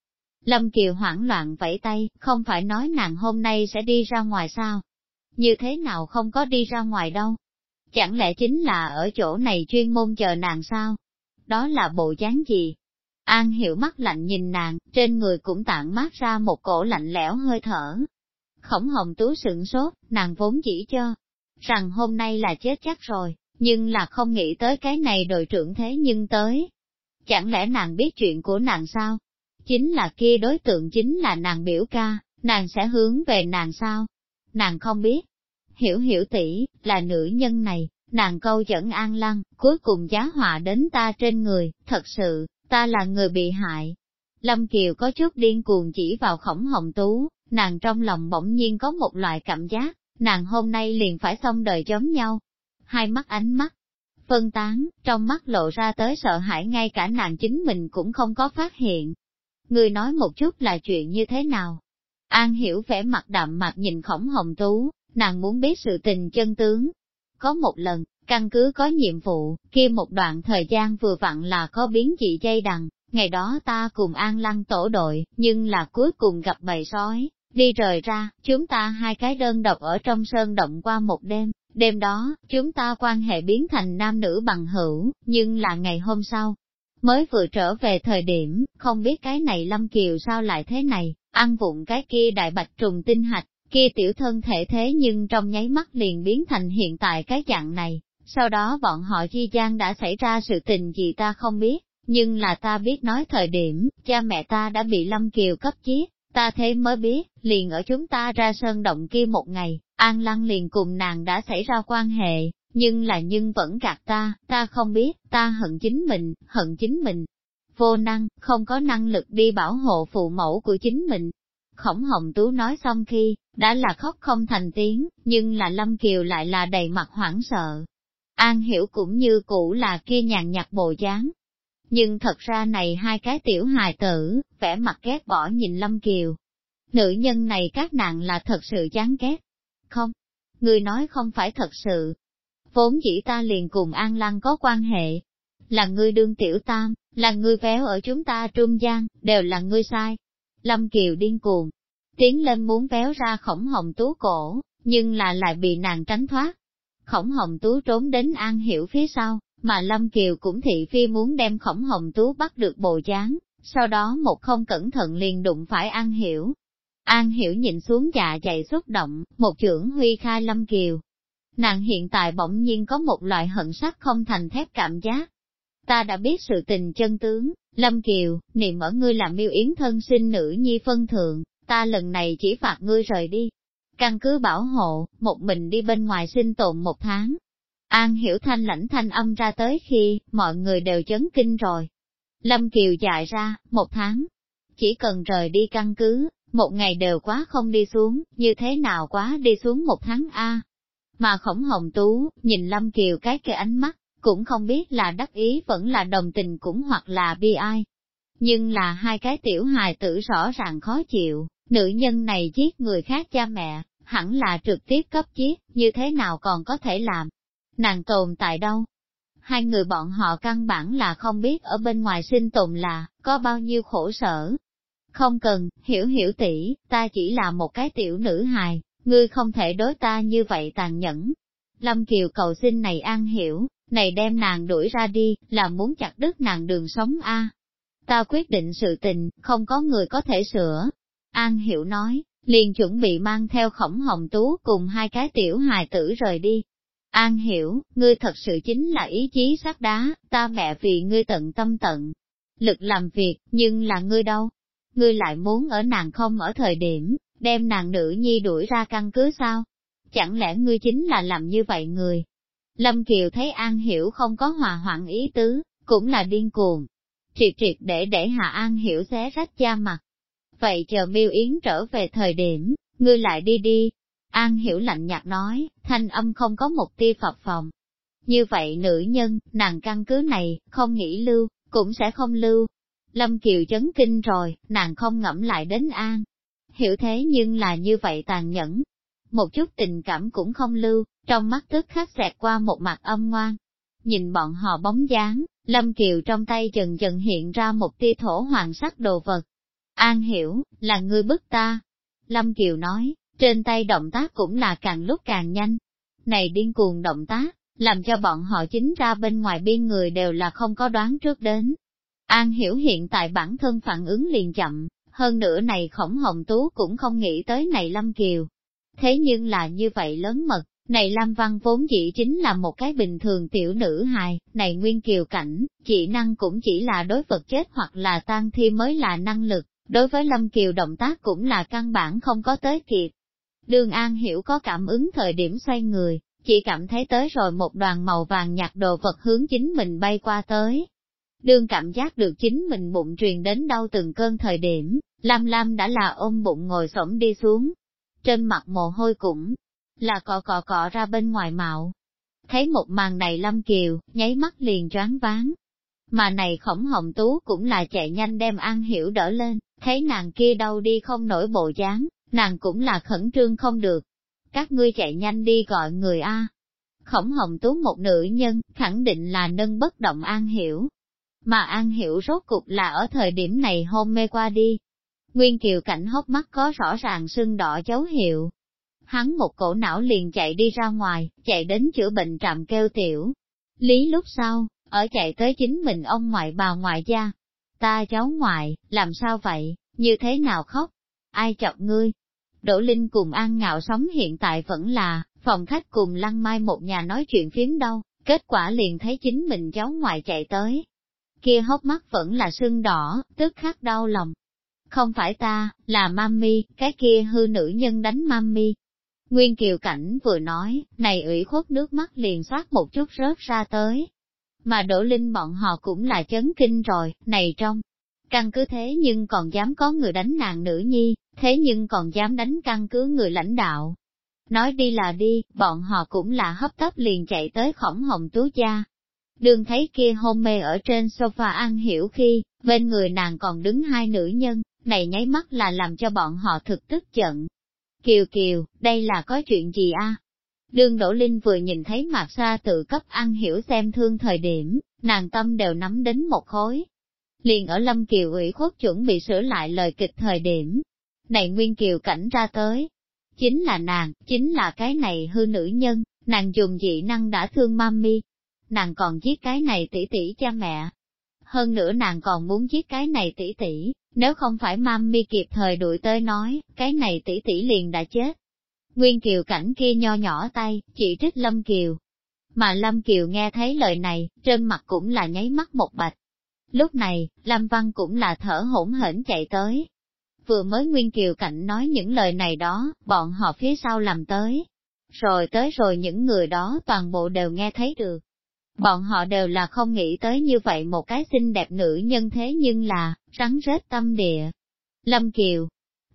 Lâm Kiều hoảng loạn vẫy tay, không phải nói nàng hôm nay sẽ đi ra ngoài sao? Như thế nào không có đi ra ngoài đâu? Chẳng lẽ chính là ở chỗ này chuyên môn chờ nàng sao? Đó là bộ dáng gì? An hiểu mắt lạnh nhìn nàng, trên người cũng tản mát ra một cổ lạnh lẽo hơi thở. Khổng hồng tú sửng sốt, nàng vốn chỉ cho, rằng hôm nay là chết chắc rồi, nhưng là không nghĩ tới cái này đội trưởng thế nhưng tới. Chẳng lẽ nàng biết chuyện của nàng sao? Chính là kia đối tượng chính là nàng biểu ca, nàng sẽ hướng về nàng sao? Nàng không biết. Hiểu hiểu tỷ là nữ nhân này, nàng câu dẫn an lăng, cuối cùng giá họa đến ta trên người, thật sự, ta là người bị hại. Lâm Kiều có chút điên cuồng chỉ vào khổng hồng tú, nàng trong lòng bỗng nhiên có một loại cảm giác, nàng hôm nay liền phải xong đời giống nhau. Hai mắt ánh mắt, phân tán, trong mắt lộ ra tới sợ hãi ngay cả nàng chính mình cũng không có phát hiện. Người nói một chút là chuyện như thế nào? An hiểu vẻ mặt đạm mặt nhìn khổng hồng tú, nàng muốn biết sự tình chân tướng. Có một lần, căn cứ có nhiệm vụ, kia một đoạn thời gian vừa vặn là có biến dị dây đằng, ngày đó ta cùng An Lăng tổ đội, nhưng là cuối cùng gặp bầy sói, đi rời ra, chúng ta hai cái đơn độc ở trong sơn động qua một đêm, đêm đó, chúng ta quan hệ biến thành nam nữ bằng hữu, nhưng là ngày hôm sau, mới vừa trở về thời điểm, không biết cái này Lâm Kiều sao lại thế này, ăn vụng cái kia đại bạch trùng tinh hạch, kia tiểu thân thể thế nhưng trong nháy mắt liền biến thành hiện tại cái dạng này, sau đó bọn họ chi gian đã xảy ra sự tình gì ta không biết, nhưng là ta biết nói thời điểm, cha mẹ ta đã bị Lâm Kiều cấp chiếc, ta thế mới biết, liền ở chúng ta ra sơn động kia một ngày, An Lăng liền cùng nàng đã xảy ra quan hệ, nhưng là nhưng vẫn gạt ta, ta không biết, ta hận chính mình, hận chính mình. Vô năng, không có năng lực đi bảo hộ phụ mẫu của chính mình. Khổng Hồng Tú nói xong khi, đã là khóc không thành tiếng, nhưng là Lâm Kiều lại là đầy mặt hoảng sợ. An hiểu cũng như cũ là kia nhàn nhạt bộ dáng. Nhưng thật ra này hai cái tiểu hài tử, vẻ mặt ghét bỏ nhìn Lâm Kiều. Nữ nhân này các nạn là thật sự chán ghét. Không, người nói không phải thật sự, vốn chỉ ta liền cùng An Lăng có quan hệ. Là ngươi đương tiểu tam, là ngươi véo ở chúng ta trung gian, đều là ngươi sai. Lâm Kiều điên cuồng, tiến lên muốn véo ra khổng hồng tú cổ, nhưng là lại bị nàng tránh thoát. Khổng hồng tú trốn đến An Hiểu phía sau, mà Lâm Kiều cũng thị phi muốn đem khổng hồng tú bắt được bồ chán, sau đó một không cẩn thận liền đụng phải An Hiểu. An Hiểu nhìn xuống dạ dày xúc động, một trưởng huy khai Lâm Kiều, Nàng hiện tại bỗng nhiên có một loại hận sắc không thành thép cảm giác. Ta đã biết sự tình chân tướng, Lâm Kiều, niệm ở ngươi làm miêu yến thân sinh nữ nhi phân thượng, ta lần này chỉ phạt ngươi rời đi. Căn cứ bảo hộ, một mình đi bên ngoài sinh tồn một tháng. An hiểu thanh lãnh thanh âm ra tới khi, mọi người đều chấn kinh rồi. Lâm Kiều dại ra, một tháng. Chỉ cần rời đi căn cứ, một ngày đều quá không đi xuống, như thế nào quá đi xuống một tháng A, mà khổng hồng tú, nhìn Lâm Kiều cái kia ánh mắt, cũng không biết là đắc ý vẫn là đồng tình cũng hoặc là bi ai. Nhưng là hai cái tiểu hài tử rõ ràng khó chịu, nữ nhân này giết người khác cha mẹ, hẳn là trực tiếp cấp giết, như thế nào còn có thể làm. Nàng tồn tại đâu? Hai người bọn họ căn bản là không biết ở bên ngoài sinh tồn là, có bao nhiêu khổ sở. Không cần, hiểu hiểu tỷ, ta chỉ là một cái tiểu nữ hài, ngươi không thể đối ta như vậy tàn nhẫn. Lâm Kiều cầu xin này an hiểu, này đem nàng đuổi ra đi, là muốn chặt đứt nàng đường sống a. Ta quyết định sự tình, không có người có thể sửa. An hiểu nói, liền chuẩn bị mang theo khổng hồng tú cùng hai cái tiểu hài tử rời đi. An hiểu, ngươi thật sự chính là ý chí sắt đá, ta mẹ vì ngươi tận tâm tận, lực làm việc, nhưng là ngươi đâu? Ngươi lại muốn ở nàng không ở thời điểm, đem nàng nữ nhi đuổi ra căn cứ sao? Chẳng lẽ ngươi chính là làm như vậy người? Lâm Kiều thấy An Hiểu không có hòa hoãn ý tứ, cũng là điên cuồng. Triệt triệt để để Hạ An Hiểu xé rách da mặt. Vậy chờ miêu yến trở về thời điểm, ngươi lại đi đi. An Hiểu lạnh nhạt nói, thanh âm không có một tia phập phòng. Như vậy nữ nhân, nàng căn cứ này, không nghĩ lưu, cũng sẽ không lưu. Lâm Kiều chấn kinh rồi, nàng không ngẫm lại đến An, hiểu thế nhưng là như vậy tàn nhẫn. Một chút tình cảm cũng không lưu, trong mắt tức khắc xẹt qua một mặt âm ngoan. Nhìn bọn họ bóng dáng, Lâm Kiều trong tay dần dần hiện ra một tia thổ hoàng sắc đồ vật. An hiểu, là ngươi bức ta. Lâm Kiều nói, trên tay động tác cũng là càng lúc càng nhanh. Này điên cuồng động tác, làm cho bọn họ chính ra bên ngoài biên người đều là không có đoán trước đến. An hiểu hiện tại bản thân phản ứng liền chậm, hơn nữa này khổng hồng tú cũng không nghĩ tới này Lâm Kiều. Thế nhưng là như vậy lớn mật, này Lam Văn vốn dĩ chính là một cái bình thường tiểu nữ hài, này nguyên kiều cảnh, chỉ năng cũng chỉ là đối vật chết hoặc là tan thi mới là năng lực, đối với Lâm Kiều động tác cũng là căn bản không có tới kịp. Đường An hiểu có cảm ứng thời điểm xoay người, chỉ cảm thấy tới rồi một đoàn màu vàng nhạt đồ vật hướng chính mình bay qua tới. đường cảm giác được chính mình bụng truyền đến đau từng cơn thời điểm, Lam Lam đã là ôm bụng ngồi xổm đi xuống. Trên mặt mồ hôi cũng là cọ cọ cọ ra bên ngoài mạo. Thấy một màn này Lâm Kiều, nháy mắt liền choáng váng. Mà này khổng hồng tú cũng là chạy nhanh đem An Hiểu đỡ lên, thấy nàng kia đâu đi không nổi bộ dáng, nàng cũng là khẩn trương không được. Các ngươi chạy nhanh đi gọi người A. Khổng hồng tú một nữ nhân, khẳng định là nâng bất động An Hiểu. Mà An Hiểu rốt cục là ở thời điểm này hôn mê qua đi. Nguyên Kiều cảnh hốc mắt có rõ ràng sưng đỏ dấu hiệu, hắn một cổ não liền chạy đi ra ngoài, chạy đến chữa bệnh trạm kêu tiểu. Lý lúc sau, ở chạy tới chính mình ông ngoại bà ngoại gia. Ta cháu ngoại, làm sao vậy, như thế nào khóc? Ai chọc ngươi? Đỗ Linh cùng An Ngạo sống hiện tại vẫn là, phòng khách cùng Lăng Mai một nhà nói chuyện phiếm đâu, kết quả liền thấy chính mình cháu ngoại chạy tới. Kia hốc mắt vẫn là sưng đỏ, tức khắc đau lòng. Không phải ta, là mami, cái kia hư nữ nhân đánh mami, Nguyên Kiều Cảnh vừa nói, này ủy khuất nước mắt liền xoát một chút rớt ra tới. Mà Đỗ Linh bọn họ cũng là chấn kinh rồi, này trong. Căn cứ thế nhưng còn dám có người đánh nàng nữ nhi, thế nhưng còn dám đánh căn cứ người lãnh đạo. Nói đi là đi, bọn họ cũng là hấp tấp liền chạy tới khổng hồng tú gia. Đường thấy kia hôn mê ở trên sofa ăn hiểu khi, bên người nàng còn đứng hai nữ nhân, này nháy mắt là làm cho bọn họ thực tức giận, Kiều Kiều, đây là có chuyện gì a? À? Đương Đỗ Linh vừa nhìn thấy Mạc Sa tự cấp ăn hiểu xem thương thời điểm, nàng tâm đều nắm đến một khối. Liền ở Lâm Kiều ủy khuất chuẩn bị sửa lại lời kịch thời điểm. Này Nguyên Kiều cảnh ra tới. Chính là nàng, chính là cái này hư nữ nhân, nàng dùng dị năng đã thương mami. Nàng còn giết cái này tỷ tỷ cha mẹ. Hơn nữa nàng còn muốn giết cái này tỷ tỷ, nếu không phải mami kịp thời đuổi tới nói, cái này tỷ tỷ liền đã chết. Nguyên Kiều cảnh kia nho nhỏ tay, chỉ trích Lâm Kiều. Mà Lâm Kiều nghe thấy lời này, trên mặt cũng là nháy mắt một bạch. Lúc này, Lâm Văn cũng là thở hổn hển chạy tới. Vừa mới Nguyên Kiều Cảnh nói những lời này đó, bọn họ phía sau làm tới. Rồi tới rồi những người đó toàn bộ đều nghe thấy được. Bọn họ đều là không nghĩ tới như vậy một cái xinh đẹp nữ nhân thế nhưng là, rắn rết tâm địa. Lâm Kiều,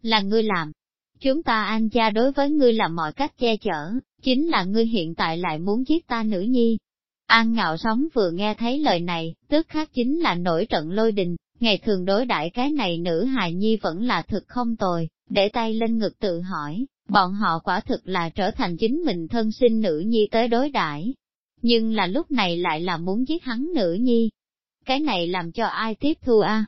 là ngươi làm. Chúng ta an cha đối với ngươi làm mọi cách che chở, chính là ngươi hiện tại lại muốn giết ta nữ nhi. An ngạo sống vừa nghe thấy lời này, tức khác chính là nổi trận lôi đình, ngày thường đối đãi cái này nữ hài nhi vẫn là thực không tồi, để tay lên ngực tự hỏi, bọn họ quả thực là trở thành chính mình thân sinh nữ nhi tới đối đãi nhưng là lúc này lại là muốn giết hắn nữ nhi. Cái này làm cho ai tiếp thu a?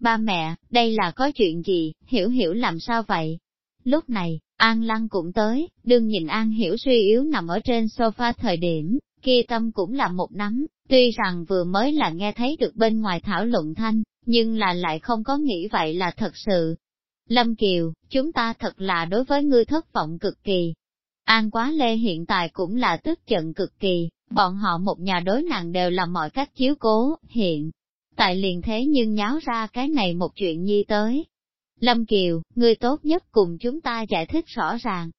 Ba mẹ, đây là có chuyện gì, hiểu hiểu làm sao vậy? Lúc này, An Lăng cũng tới, đương nhìn An Hiểu suy yếu nằm ở trên sofa thời điểm, kia tâm cũng là một nắm, tuy rằng vừa mới là nghe thấy được bên ngoài thảo luận thanh, nhưng là lại không có nghĩ vậy là thật sự. Lâm Kiều, chúng ta thật là đối với ngươi thất vọng cực kỳ. An Quá Lê hiện tại cũng là tức giận cực kỳ, Bọn họ một nhà đối nặng đều là mọi cách chiếu cố, hiện. Tại liền thế nhưng nháo ra cái này một chuyện nhi tới. Lâm Kiều, người tốt nhất cùng chúng ta giải thích rõ ràng.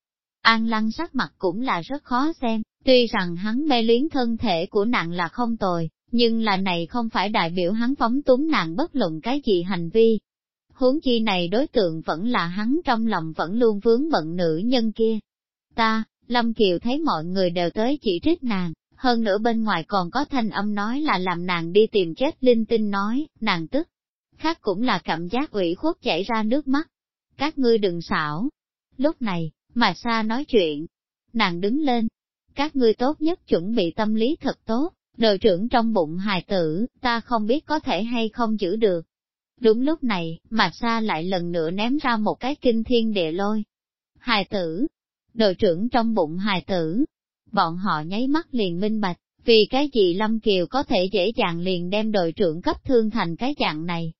An lăng sắc mặt cũng là rất khó xem, tuy rằng hắn mê luyến thân thể của nàng là không tồi, nhưng là này không phải đại biểu hắn phóng túng nàng bất luận cái gì hành vi. Huống chi này đối tượng vẫn là hắn trong lòng vẫn luôn vướng bận nữ nhân kia. Ta, Lâm Kiều thấy mọi người đều tới chỉ trích nàng, hơn nữa bên ngoài còn có thanh âm nói là làm nàng đi tìm chết linh tinh nói, nàng tức. Khác cũng là cảm giác ủy khuất chảy ra nước mắt. Các ngươi đừng xảo. Lúc này, mà xa nói chuyện. Nàng đứng lên. Các ngươi tốt nhất chuẩn bị tâm lý thật tốt, Đội trưởng trong bụng hài tử, ta không biết có thể hay không giữ được. Đúng lúc này, mà Sa lại lần nữa ném ra một cái kinh thiên địa lôi. Hài tử, đội trưởng trong bụng hài tử, bọn họ nháy mắt liền minh bạch, vì cái gì Lâm Kiều có thể dễ dàng liền đem đội trưởng cấp thương thành cái dạng này.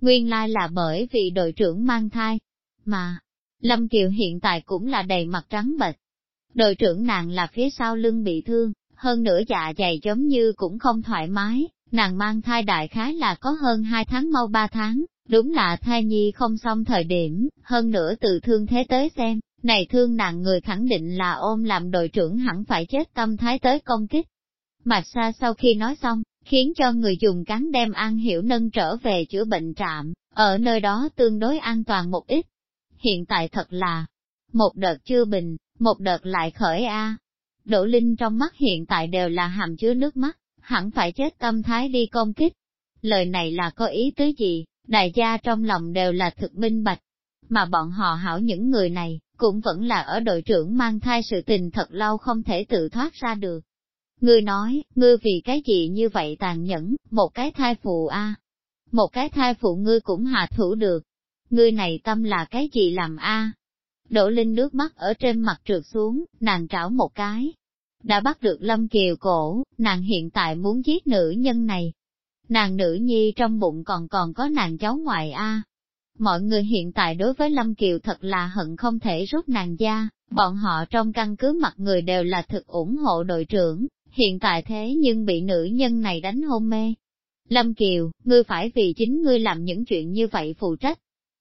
Nguyên lai là bởi vì đội trưởng mang thai, mà, Lâm Kiều hiện tại cũng là đầy mặt trắng bệch. Đội trưởng nàng là phía sau lưng bị thương, hơn nữa dạ dày giống như cũng không thoải mái, nàng mang thai đại khái là có hơn 2 tháng mau 3 tháng, đúng là thai nhi không xong thời điểm, hơn nữa từ thương thế tới xem, này thương nàng người khẳng định là ôm làm đội trưởng hẳn phải chết tâm thái tới công kích. Mạch xa sau khi nói xong, khiến cho người dùng cắn đem An Hiểu Nâng trở về chữa bệnh trạm, ở nơi đó tương đối an toàn một ít. Hiện tại thật là, một đợt chưa bình, một đợt lại khởi A. Đỗ Linh trong mắt hiện tại đều là hàm chứa nước mắt, hẳn phải chết tâm thái đi công kích. Lời này là có ý tứ gì, đại gia trong lòng đều là thực minh bạch. Mà bọn họ hảo những người này, cũng vẫn là ở đội trưởng mang thai sự tình thật lâu không thể tự thoát ra được. Ngươi nói, ngươi vì cái gì như vậy tàn nhẫn, một cái thai phụ a, Một cái thai phụ ngươi cũng hạ thủ được. Ngươi này tâm là cái gì làm a? Đỗ Linh nước mắt ở trên mặt trượt xuống, nàng trảo một cái. Đã bắt được Lâm Kiều cổ, nàng hiện tại muốn giết nữ nhân này. Nàng nữ nhi trong bụng còn còn có nàng cháu ngoại a. Mọi người hiện tại đối với Lâm Kiều thật là hận không thể rút nàng ra, bọn họ trong căn cứ mặt người đều là thực ủng hộ đội trưởng, hiện tại thế nhưng bị nữ nhân này đánh hôn mê. Lâm Kiều, ngươi phải vì chính ngươi làm những chuyện như vậy phụ trách.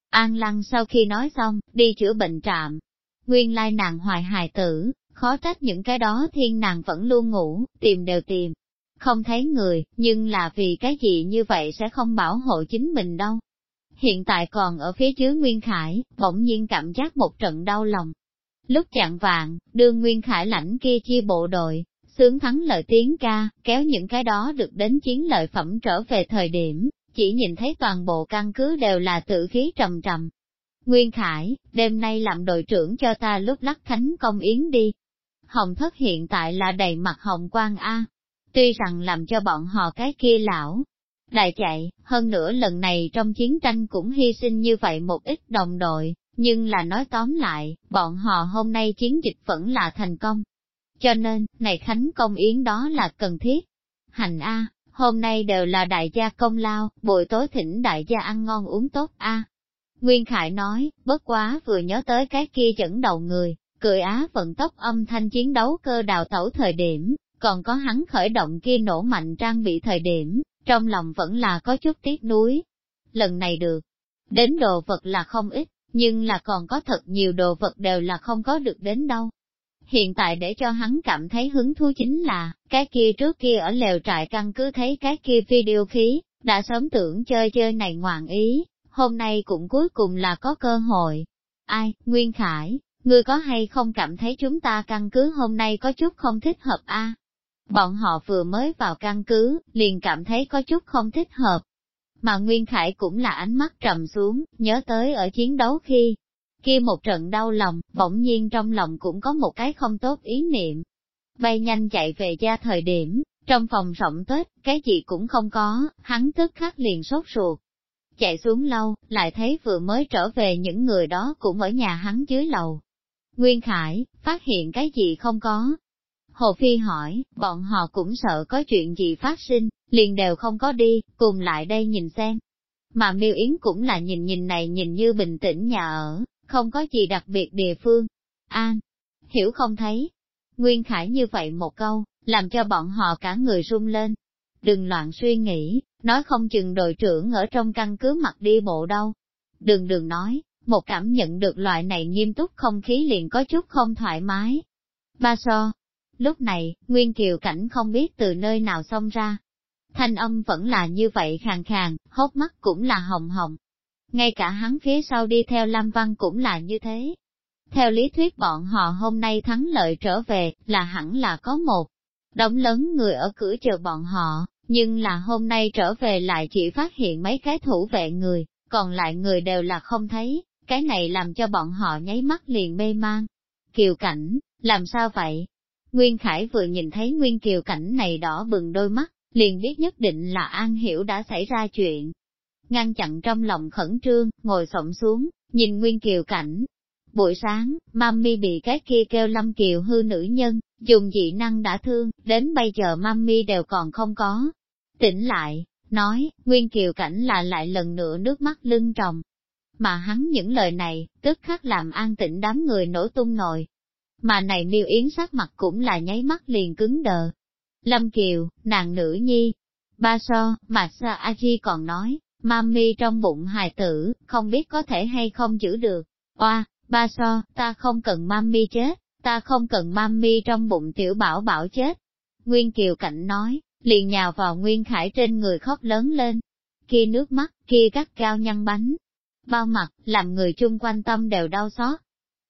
An Lăng sau khi nói xong, đi chữa bệnh trạm. Nguyên lai nàng hoài hài tử, khó trách những cái đó thiên nàng vẫn luôn ngủ, tìm đều tìm. Không thấy người, nhưng là vì cái gì như vậy sẽ không bảo hộ chính mình đâu. Hiện tại còn ở phía dưới Nguyên Khải, bỗng nhiên cảm giác một trận đau lòng. Lúc chặn vạn, đưa Nguyên Khải lãnh kia chia bộ đội, tướng thắng lợi tiếng ca, kéo những cái đó được đến chiến lợi phẩm trở về thời điểm, chỉ nhìn thấy toàn bộ căn cứ đều là tự khí trầm trầm. Nguyên Khải, đêm nay làm đội trưởng cho ta lúc lắc thánh công yến đi. Hồng thất hiện tại là đầy mặt hồng quang A. Tuy rằng làm cho bọn họ cái kia lão, đại chạy, hơn nữa lần này trong chiến tranh cũng hy sinh như vậy một ít đồng đội, nhưng là nói tóm lại, bọn họ hôm nay chiến dịch vẫn là thành công. Cho nên, này Khánh Công Yến đó là cần thiết. Hành A, hôm nay đều là đại gia công lao, buổi tối thỉnh đại gia ăn ngon uống tốt A. Nguyên Khải nói, bất quá vừa nhớ tới cái kia dẫn đầu người, cười á vận tốc âm thanh chiến đấu cơ đào tẩu thời điểm, còn có hắn khởi động kia nổ mạnh trang bị thời điểm, trong lòng vẫn là có chút tiếc nuối. Lần này được, đến đồ vật là không ít, nhưng là còn có thật nhiều đồ vật đều là không có được đến đâu. Hiện tại để cho hắn cảm thấy hứng thú chính là, cái kia trước kia ở lều trại căn cứ thấy cái kia video khí, đã sớm tưởng chơi chơi này ngoạn ý, hôm nay cũng cuối cùng là có cơ hội. Ai, Nguyên Khải, ngươi có hay không cảm thấy chúng ta căn cứ hôm nay có chút không thích hợp a? Bọn họ vừa mới vào căn cứ, liền cảm thấy có chút không thích hợp. Mà Nguyên Khải cũng là ánh mắt trầm xuống, nhớ tới ở chiến đấu khi, kia một trận đau lòng, bỗng nhiên trong lòng cũng có một cái không tốt ý niệm. Bay nhanh chạy về ra thời điểm, trong phòng rộng tết, cái gì cũng không có, hắn tức khắc liền sốt ruột. Chạy xuống lâu, lại thấy vừa mới trở về những người đó cũng ở nhà hắn dưới lầu. Nguyên Khải, phát hiện cái gì không có. Hồ Phi hỏi, bọn họ cũng sợ có chuyện gì phát sinh, liền đều không có đi, cùng lại đây nhìn xem. Mà Miêu Yến cũng là nhìn nhìn này nhìn như bình tĩnh nhà ở, không có gì đặc biệt địa phương. An, hiểu không thấy. Nguyên Khải như vậy một câu, làm cho bọn họ cả người run lên. Đừng loạn suy nghĩ, nói không chừng đội trưởng ở trong căn cứ mặt đi bộ đâu. Đừng đừng nói, một cảm nhận được loại này nghiêm túc không khí liền có chút không thoải mái. Ba so. Lúc này, Nguyên Kiều Cảnh không biết từ nơi nào xông ra. Thanh âm vẫn là như vậy khàn khàn, hốc mắt cũng là hồng hồng, ngay cả hắn phía sau đi theo Lam Văn cũng là như thế. Theo lý thuyết bọn họ hôm nay thắng lợi trở về, là hẳn là có một đống lớn người ở cửa chờ bọn họ, nhưng là hôm nay trở về lại chỉ phát hiện mấy cái thủ vệ người, còn lại người đều là không thấy, cái này làm cho bọn họ nháy mắt liền mê mang. Kiều cảnh, làm sao vậy? Nguyên Khải vừa nhìn thấy Nguyên Kiều cảnh này đỏ bừng đôi mắt, liền biết nhất định là An Hiểu đã xảy ra chuyện. Ngăn chặn trong lòng khẩn trương, ngồi xổm xuống, nhìn Nguyên Kiều cảnh. Buổi sáng, Mami bị cái kia kêu Lâm Kiều hư nữ nhân, dùng dị năng đã thương, đến bây giờ Mami đều còn không có. Tỉnh lại, nói, Nguyên Kiều cảnh là lại lần nữa nước mắt lưng tròng. Mà hắn những lời này, tức khắc làm an tĩnh đám người nổ tung nồi. Mà này miêu yến sắc mặt cũng là nháy mắt liền cứng đờ. Lâm Kiều, nàng nữ nhi. Ba so, mà sa a còn nói, mami trong bụng hài tử, không biết có thể hay không giữ được. Oa, ba so, ta không cần mami chết, ta không cần mami trong bụng tiểu bảo bảo chết. Nguyên Kiều Cảnh nói, liền nhào vào Nguyên Khải trên người khóc lớn lên. Kia nước mắt, kia cắt cao nhăn bánh. Bao mặt, làm người chung quanh tâm đều đau xót.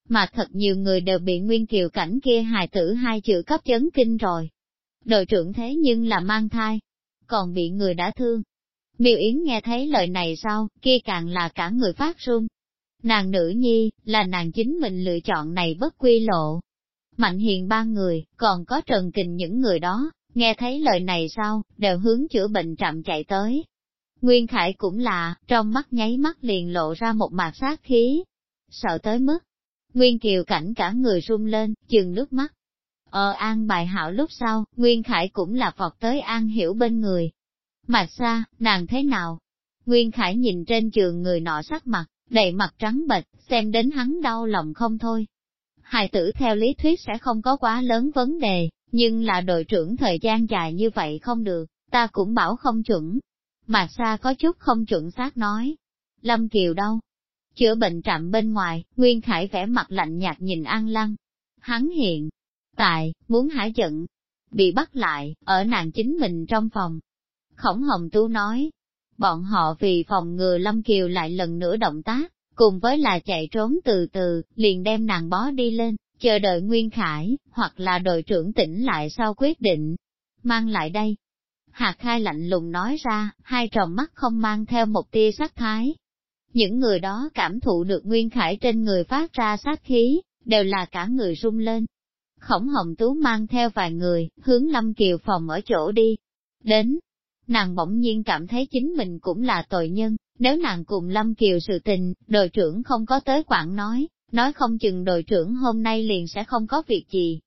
Mà thật nhiều người đều bị Nguyên Kiều Cảnh kia hài tử hai chữ cấp chấn kinh rồi. Đội trưởng thế nhưng là mang thai, còn bị người đã thương. Miêu Yến nghe thấy lời này sau, kia càng là cả người phát run. Nàng nữ nhi, là nàng chính mình lựa chọn này bất quy lộ. Mạnh hiền ba người, còn có trần kình những người đó, nghe thấy lời này sau, đều hướng chữa bệnh trạm chạy tới. Nguyên Khải cũng là, trong mắt nháy mắt liền lộ ra một mạt sát khí. Sợ tới mức, Nguyên Kiều cảnh cả người run lên, chừng nước mắt. Ờ an bài hảo lúc sau, Nguyên Khải cũng là vọt tới an hiểu bên người mà xa, nàng thế nào? Nguyên Khải nhìn trên trường người nọ sắc mặt, đầy mặt trắng bệch, xem đến hắn đau lòng không thôi. Hài tử theo lý thuyết sẽ không có quá lớn vấn đề, nhưng là đội trưởng thời gian dài như vậy không được, ta cũng bảo không chuẩn. mà xa có chút không chuẩn xác nói. Lâm Kiều đâu? Chữa bệnh trạm bên ngoài, Nguyên Khải vẻ mặt lạnh nhạt nhìn An Lăng. Hắn hiện, tại, muốn hả giận, bị bắt lại, ở nàng chính mình trong phòng. Khổng Hồng Tú nói, bọn họ vì phòng ngừa Lâm Kiều lại lần nữa động tác, cùng với là chạy trốn từ từ, liền đem nàng bó đi lên, chờ đợi Nguyên Khải, hoặc là đội trưởng tỉnh lại sau quyết định. Mang lại đây. Hạc khai lạnh lùng nói ra, hai tròng mắt không mang theo một tia sát thái. Những người đó cảm thụ được Nguyên Khải trên người phát ra sát khí, đều là cả người rung lên. Khổng Hồng Tú mang theo vài người, hướng Lâm Kiều phòng ở chỗ đi. Đến, nàng bỗng nhiên cảm thấy chính mình cũng là tội nhân, nếu nàng cùng Lâm Kiều sự tình, đội trưởng không có tới quảng nói, nói không chừng đội trưởng hôm nay liền sẽ không có việc gì.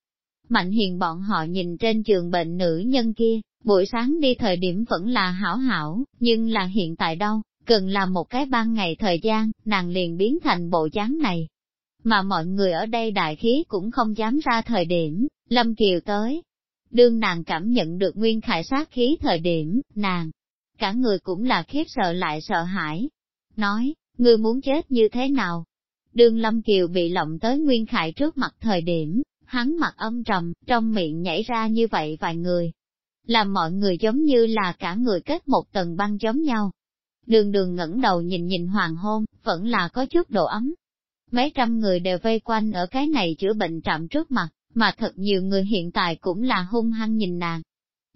Mạnh hiền bọn họ nhìn trên trường bệnh nữ nhân kia, buổi sáng đi thời điểm vẫn là hảo hảo, nhưng là hiện tại đâu, cần làm một cái ban ngày thời gian, nàng liền biến thành bộ dáng này. Mà mọi người ở đây đại khí cũng không dám ra thời điểm, Lâm Kiều tới. Đương nàng cảm nhận được nguyên khải sát khí thời điểm, nàng, cả người cũng là khiếp sợ lại sợ hãi. Nói, ngươi muốn chết như thế nào? Đương Lâm Kiều bị lộng tới Nguyên Khải trước mặt thời điểm, hắn mặt âm trầm, trong miệng nhảy ra như vậy vài người. Làm mọi người giống như là cả người kết một tầng băng giống nhau. Đường đường ngẩng đầu nhìn nhìn hoàng hôn, vẫn là có chút độ ấm. Mấy trăm người đều vây quanh ở cái này chữa bệnh trạm trước mặt, mà thật nhiều người hiện tại cũng là hung hăng nhìn nàng.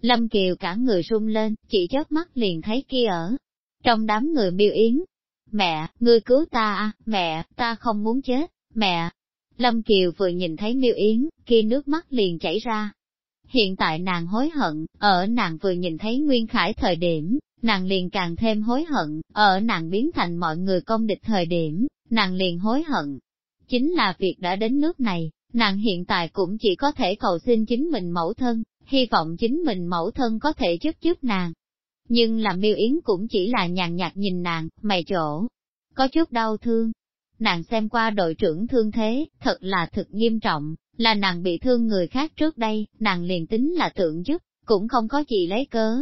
Lâm Kiều cả người run lên, chỉ chớp mắt liền thấy kia ở. Trong đám người miêu yến, Mẹ, ngươi cứu ta à, mẹ, ta không muốn chết, mẹ. Lâm Kiều vừa nhìn thấy miêu yến, kia nước mắt liền chảy ra. Hiện tại nàng hối hận, ở nàng vừa nhìn thấy Nguyên Khải thời điểm, nàng liền càng thêm hối hận, ở nàng biến thành mọi người công địch thời điểm, nàng liền hối hận. Chính là việc đã đến nước này, nàng hiện tại cũng chỉ có thể cầu xin chính mình mẫu thân, hy vọng chính mình mẫu thân có thể giúp giúp nàng, nhưng làm miêu yến cũng chỉ là nhàn nhạt nhìn nàng, mày chỗ, có chút đau thương. Nàng xem qua đội trưởng thương thế, thật là thực nghiêm trọng, là nàng bị thương người khác trước đây, nàng liền tính là tượng giúp, cũng không có gì lấy cớ.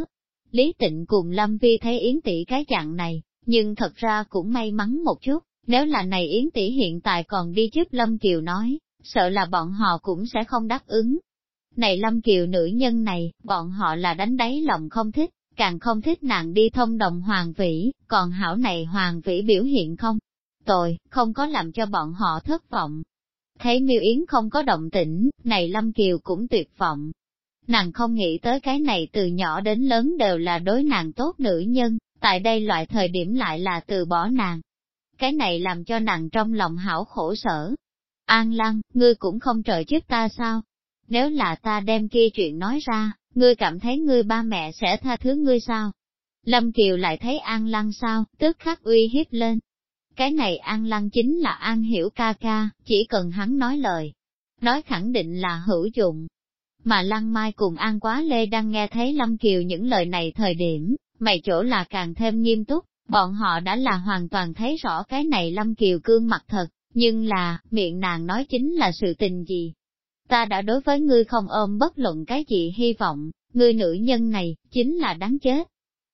Lý tịnh cùng Lâm Vi thấy Yến tỷ cái dạng này, nhưng thật ra cũng may mắn một chút, nếu là này Yến tỷ hiện tại còn đi giúp Lâm Kiều nói, sợ là bọn họ cũng sẽ không đáp ứng. Này Lâm Kiều nữ nhân này, bọn họ là đánh đáy lòng không thích, càng không thích nàng đi thông đồng hoàng vĩ, còn hảo này hoàng vĩ biểu hiện không? Tồi, không có làm cho bọn họ thất vọng. Thấy miêu yến không có động tĩnh, này Lâm Kiều cũng tuyệt vọng. Nàng không nghĩ tới cái này từ nhỏ đến lớn đều là đối nàng tốt nữ nhân, tại đây loại thời điểm lại là từ bỏ nàng. Cái này làm cho nàng trong lòng hảo khổ sở. An lăng, ngươi cũng không trợ giúp ta sao? nếu là ta đem kia chuyện nói ra, ngươi cảm thấy ngươi ba mẹ sẽ tha thứ ngươi sao? Lâm Kiều lại thấy An Lăng sao, tức khắc uy hiếp lên. Cái này An Lăng chính là An Hiểu ca ca, chỉ cần hắn nói lời. Nói khẳng định là hữu dụng. Mà Lăng Mai cùng An Quá Lê đang nghe thấy Lâm Kiều những lời này thời điểm, mày chỗ là càng thêm nghiêm túc, bọn họ đã là hoàn toàn thấy rõ cái này Lâm Kiều cương mặt thật, nhưng là, miệng nàng nói chính là sự tình gì. Ta đã đối với ngươi không ôm bất luận cái gì hy vọng, ngươi nữ nhân này, chính là đáng chết.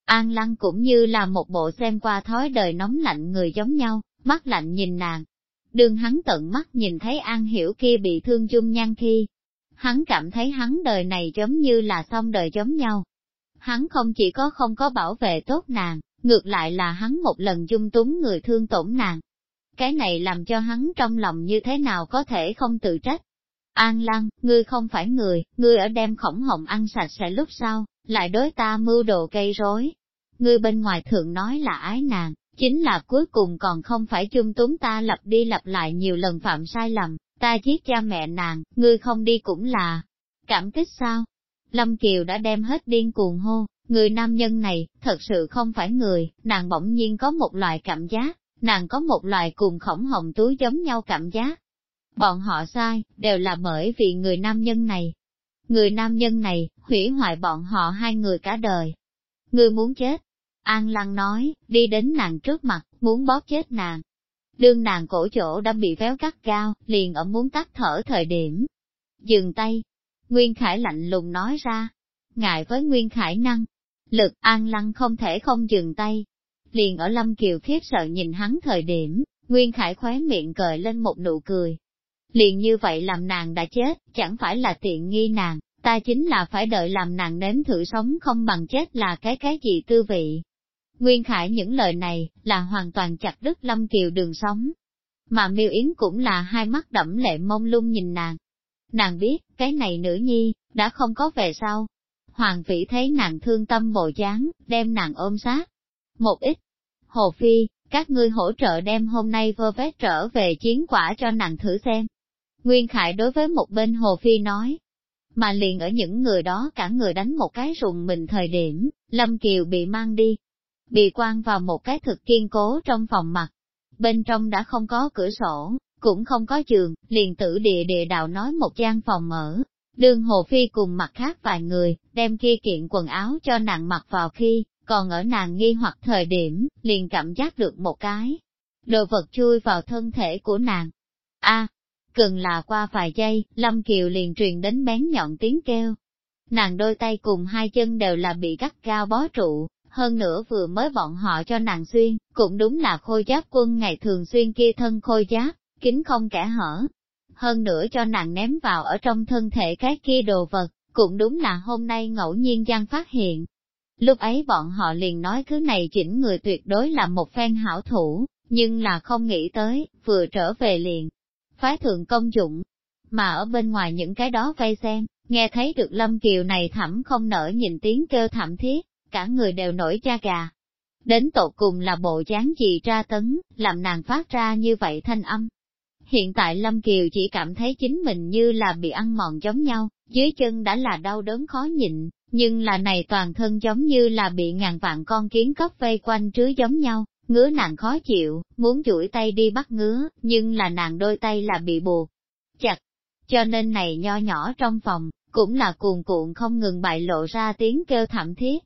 An Lăng cũng như là một bộ xem qua thói đời nóng lạnh người giống nhau, mắt lạnh nhìn nàng. Đường hắn tận mắt nhìn thấy An Hiểu kia bị thương chung nhan khi. Hắn cảm thấy hắn đời này giống như là xong đời giống nhau. Hắn không chỉ có không có bảo vệ tốt nàng, ngược lại là hắn một lần dung túng người thương tổn nàng. Cái này làm cho hắn trong lòng như thế nào có thể không tự trách. An Lăng, ngươi không phải người, ngươi ở đem khổng hồng ăn sạch sẽ lúc sau, lại đối ta mưu đồ gây rối. Ngươi bên ngoài thường nói là ái nàng, chính là cuối cùng còn không phải chung túng ta lặp đi lặp lại nhiều lần phạm sai lầm, ta giết cha mẹ nàng, ngươi không đi cũng là cảm kích sao? Lâm Kiều đã đem hết điên cuồng hô, người nam nhân này, thật sự không phải người, nàng bỗng nhiên có một loại cảm giác, nàng có một loài cùng khổng hồng túi giống nhau cảm giác. Bọn họ sai, đều là bởi vì người nam nhân này. Người nam nhân này, hủy hoại bọn họ hai người cả đời. Người muốn chết. An Lăng nói, đi đến nàng trước mặt, muốn bóp chết nàng. Đương nàng cổ chỗ đã bị véo cắt cao, liền ở muốn tắt thở thời điểm. Dừng tay. Nguyên Khải lạnh lùng nói ra. Ngại với Nguyên Khải năng. Lực An Lăng không thể không dừng tay, liền ở Lâm Kiều khiếp sợ nhìn hắn thời điểm, Nguyên Khải khóe miệng cười lên một nụ cười. Liền như vậy làm nàng đã chết, chẳng phải là tiện nghi nàng, ta chính là phải đợi làm nàng nếm thử sống không bằng chết là cái cái gì tư vị. Nguyên Khải những lời này, là hoàn toàn chặt đứt Lâm Kiều đường sống. Mà miêu Yến cũng là hai mắt đẫm lệ mông lung nhìn nàng. Nàng biết, cái này nữ nhi, đã không có về sau. Hoàng vĩ thấy nàng thương tâm bộ dáng, đem nàng ôm sát, một ít. Hồ Phi, các ngươi hỗ trợ đem hôm nay vơ vét trở về chiến quả cho nàng thử xem. Nguyên Khải đối với một bên Hồ Phi nói, mà liền ở những người đó cả người đánh một cái rùng mình thời điểm, Lâm Kiều bị mang đi, bị quan vào một cái thực kiên cố trong phòng mặt. Bên trong đã không có cửa sổ, cũng không có giường, liền tử địa địa đạo nói một gian phòng mở. Đường Hồ Phi cùng mặt khác vài người, đem kia kiện quần áo cho nàng mặc vào khi, còn ở nàng nghi hoặc thời điểm, liền cảm giác được một cái. Đồ vật chui vào thân thể của nàng. a cần là qua vài giây, Lâm Kiều liền truyền đến bén nhọn tiếng kêu. Nàng đôi tay cùng hai chân đều là bị gắt cao bó trụ, hơn nữa vừa mới bọn họ cho nàng xuyên, cũng đúng là khôi giáp quân ngày thường xuyên kia thân khôi giáp, kính không kẻ hở. Hơn nữa cho nàng ném vào ở trong thân thể cái kia đồ vật, cũng đúng là hôm nay ngẫu nhiên gian phát hiện, Lúc ấy bọn họ liền nói thứ này chỉnh người tuyệt đối là một phen hảo thủ, nhưng là không nghĩ tới, vừa trở về liền. Phái thượng công dụng, mà ở bên ngoài những cái đó vây xem, nghe thấy được Lâm Kiều này thẳm không nở nhìn tiếng kêu thảm thiết, cả người đều nổi da gà. Đến tột cùng là bộ dáng gì tra tấn, làm nàng phát ra như vậy thanh âm. Hiện tại Lâm Kiều chỉ cảm thấy chính mình như là bị ăn mòn giống nhau, dưới chân đã là đau đớn khó nhịn, nhưng là này toàn thân giống như là bị ngàn vạn con kiến cấp vây quanh trứ giống nhau, ngứa nàng khó chịu, muốn duỗi tay đi bắt ngứa, nhưng là nàng đôi tay là bị buộc chặt. Cho nên này nho nhỏ trong phòng, cũng là cuồn cuộn không ngừng bại lộ ra tiếng kêu thảm thiết.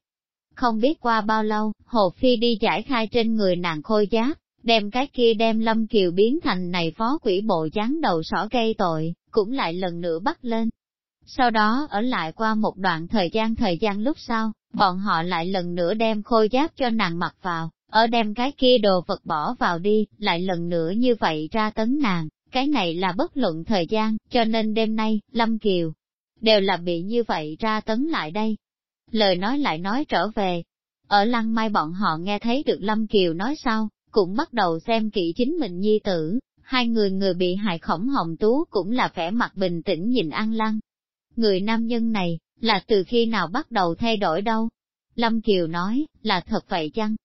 Không biết qua bao lâu, Hồ Phi đi giải khai trên người nàng khôi giáp, đem cái kia đem Lâm Kiều biến thành này phó quỷ bộ dáng đầu sỏ gây tội, cũng lại lần nữa bắt lên, sau đó ở lại qua một đoạn thời gian thời gian lúc sau, bọn họ lại lần nữa đem khôi giáp cho nàng mặc vào, ở đem cái kia đồ vật bỏ vào đi, lại lần nữa như vậy ra tấn nàng, cái này là bất luận thời gian, cho nên đêm nay, Lâm Kiều, đều là bị như vậy ra tấn lại đây. Lời nói lại nói trở về, ở lăng mai bọn họ nghe thấy được Lâm Kiều nói sau, cũng bắt đầu xem kỹ chính mình nhi tử, hai người người bị hại khổng hồng tú cũng là vẻ mặt bình tĩnh nhìn An Lăng, Người nam nhân này, là từ khi nào bắt đầu thay đổi đâu? Lâm Kiều nói, là thật vậy chăng?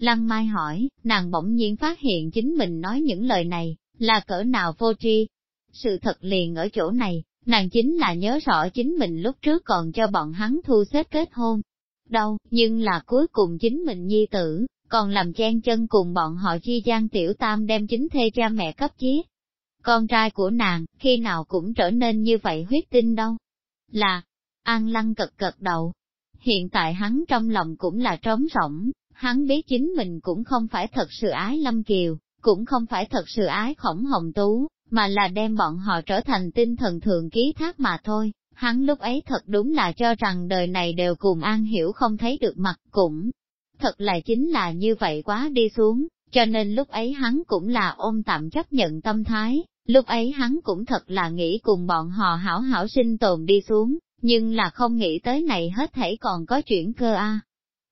Lăng Mai hỏi, nàng bỗng nhiên phát hiện chính mình nói những lời này, là cỡ nào vô tri. Sự thật liền ở chỗ này, Nàng chính là nhớ rõ chính mình lúc trước còn cho bọn hắn thu xếp kết hôn. Đâu, nhưng là cuối cùng chính mình nhi tử, còn làm chen chân cùng bọn họ chi gian tiểu tam đem chính thê cha mẹ cấp chiếc. Con trai của nàng, khi nào cũng trở nên như vậy huyết tinh đâu. Là, An Lăng cật cật đầu. Hiện tại hắn trong lòng cũng là trống rỗng, hắn biết chính mình cũng không phải thật sự ái Lâm Kiều, cũng không phải thật sự ái khổng hồng tú, mà là đem bọn họ trở thành tinh thần thường ký thác mà thôi. Hắn lúc ấy thật đúng là cho rằng đời này đều cùng An Hiểu không thấy được mặt cũng. Thật là chính là như vậy quá đi xuống, cho nên lúc ấy hắn cũng là ôm tạm chấp nhận tâm thái, lúc ấy hắn cũng thật là nghĩ cùng bọn họ hảo hảo sinh tồn đi xuống, nhưng là không nghĩ tới này hết thảy còn có chuyển cơ a.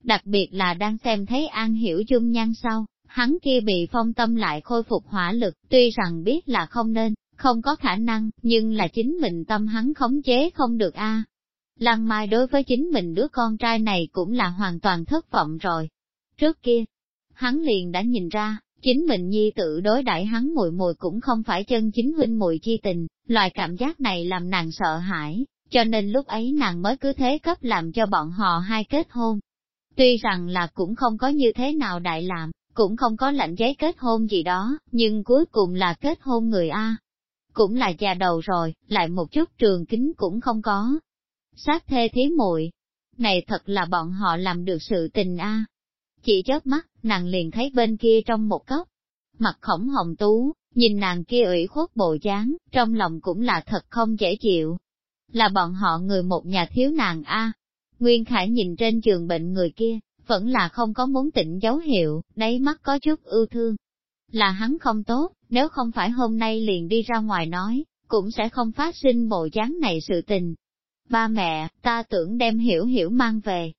Đặc biệt là đang xem thấy An Hiểu dung nhan sau, hắn kia bị phong tâm lại khôi phục hỏa lực, tuy rằng biết là không nên, không có khả năng, nhưng là chính mình tâm hắn khống chế không được a. Lăng Mai đối với chính mình đứa con trai này cũng là hoàn toàn thất vọng rồi. Trước kia, hắn liền đã nhìn ra, chính mình nhi tự đối đãi hắn mùi mùi cũng không phải chân chính huynh mùi chi tình, loại cảm giác này làm nàng sợ hãi, cho nên lúc ấy nàng mới cứ thế cấp làm cho bọn họ hai kết hôn. Tuy rằng là cũng không có như thế nào đại làm, cũng không có lệnh giấy kết hôn gì đó, nhưng cuối cùng là kết hôn người A. Cũng là già đầu rồi, lại một chút trường kính cũng không có. Sát thê thí muội này thật là bọn họ làm được sự tình A. Chỉ chớp mắt, nàng liền thấy bên kia trong một góc, mặt khổng hồng tú, nhìn nàng kia ủy khuất bộ dáng, trong lòng cũng là thật không dễ chịu. Là bọn họ người một nhà thiếu nàng A. Nguyên Khải nhìn trên giường bệnh người kia, vẫn là không có muốn tịnh dấu hiệu, đáy mắt có chút ưu thương. Là hắn không tốt, nếu không phải hôm nay liền đi ra ngoài nói, cũng sẽ không phát sinh bộ dáng này sự tình. Ba mẹ, ta tưởng đem hiểu hiểu mang về.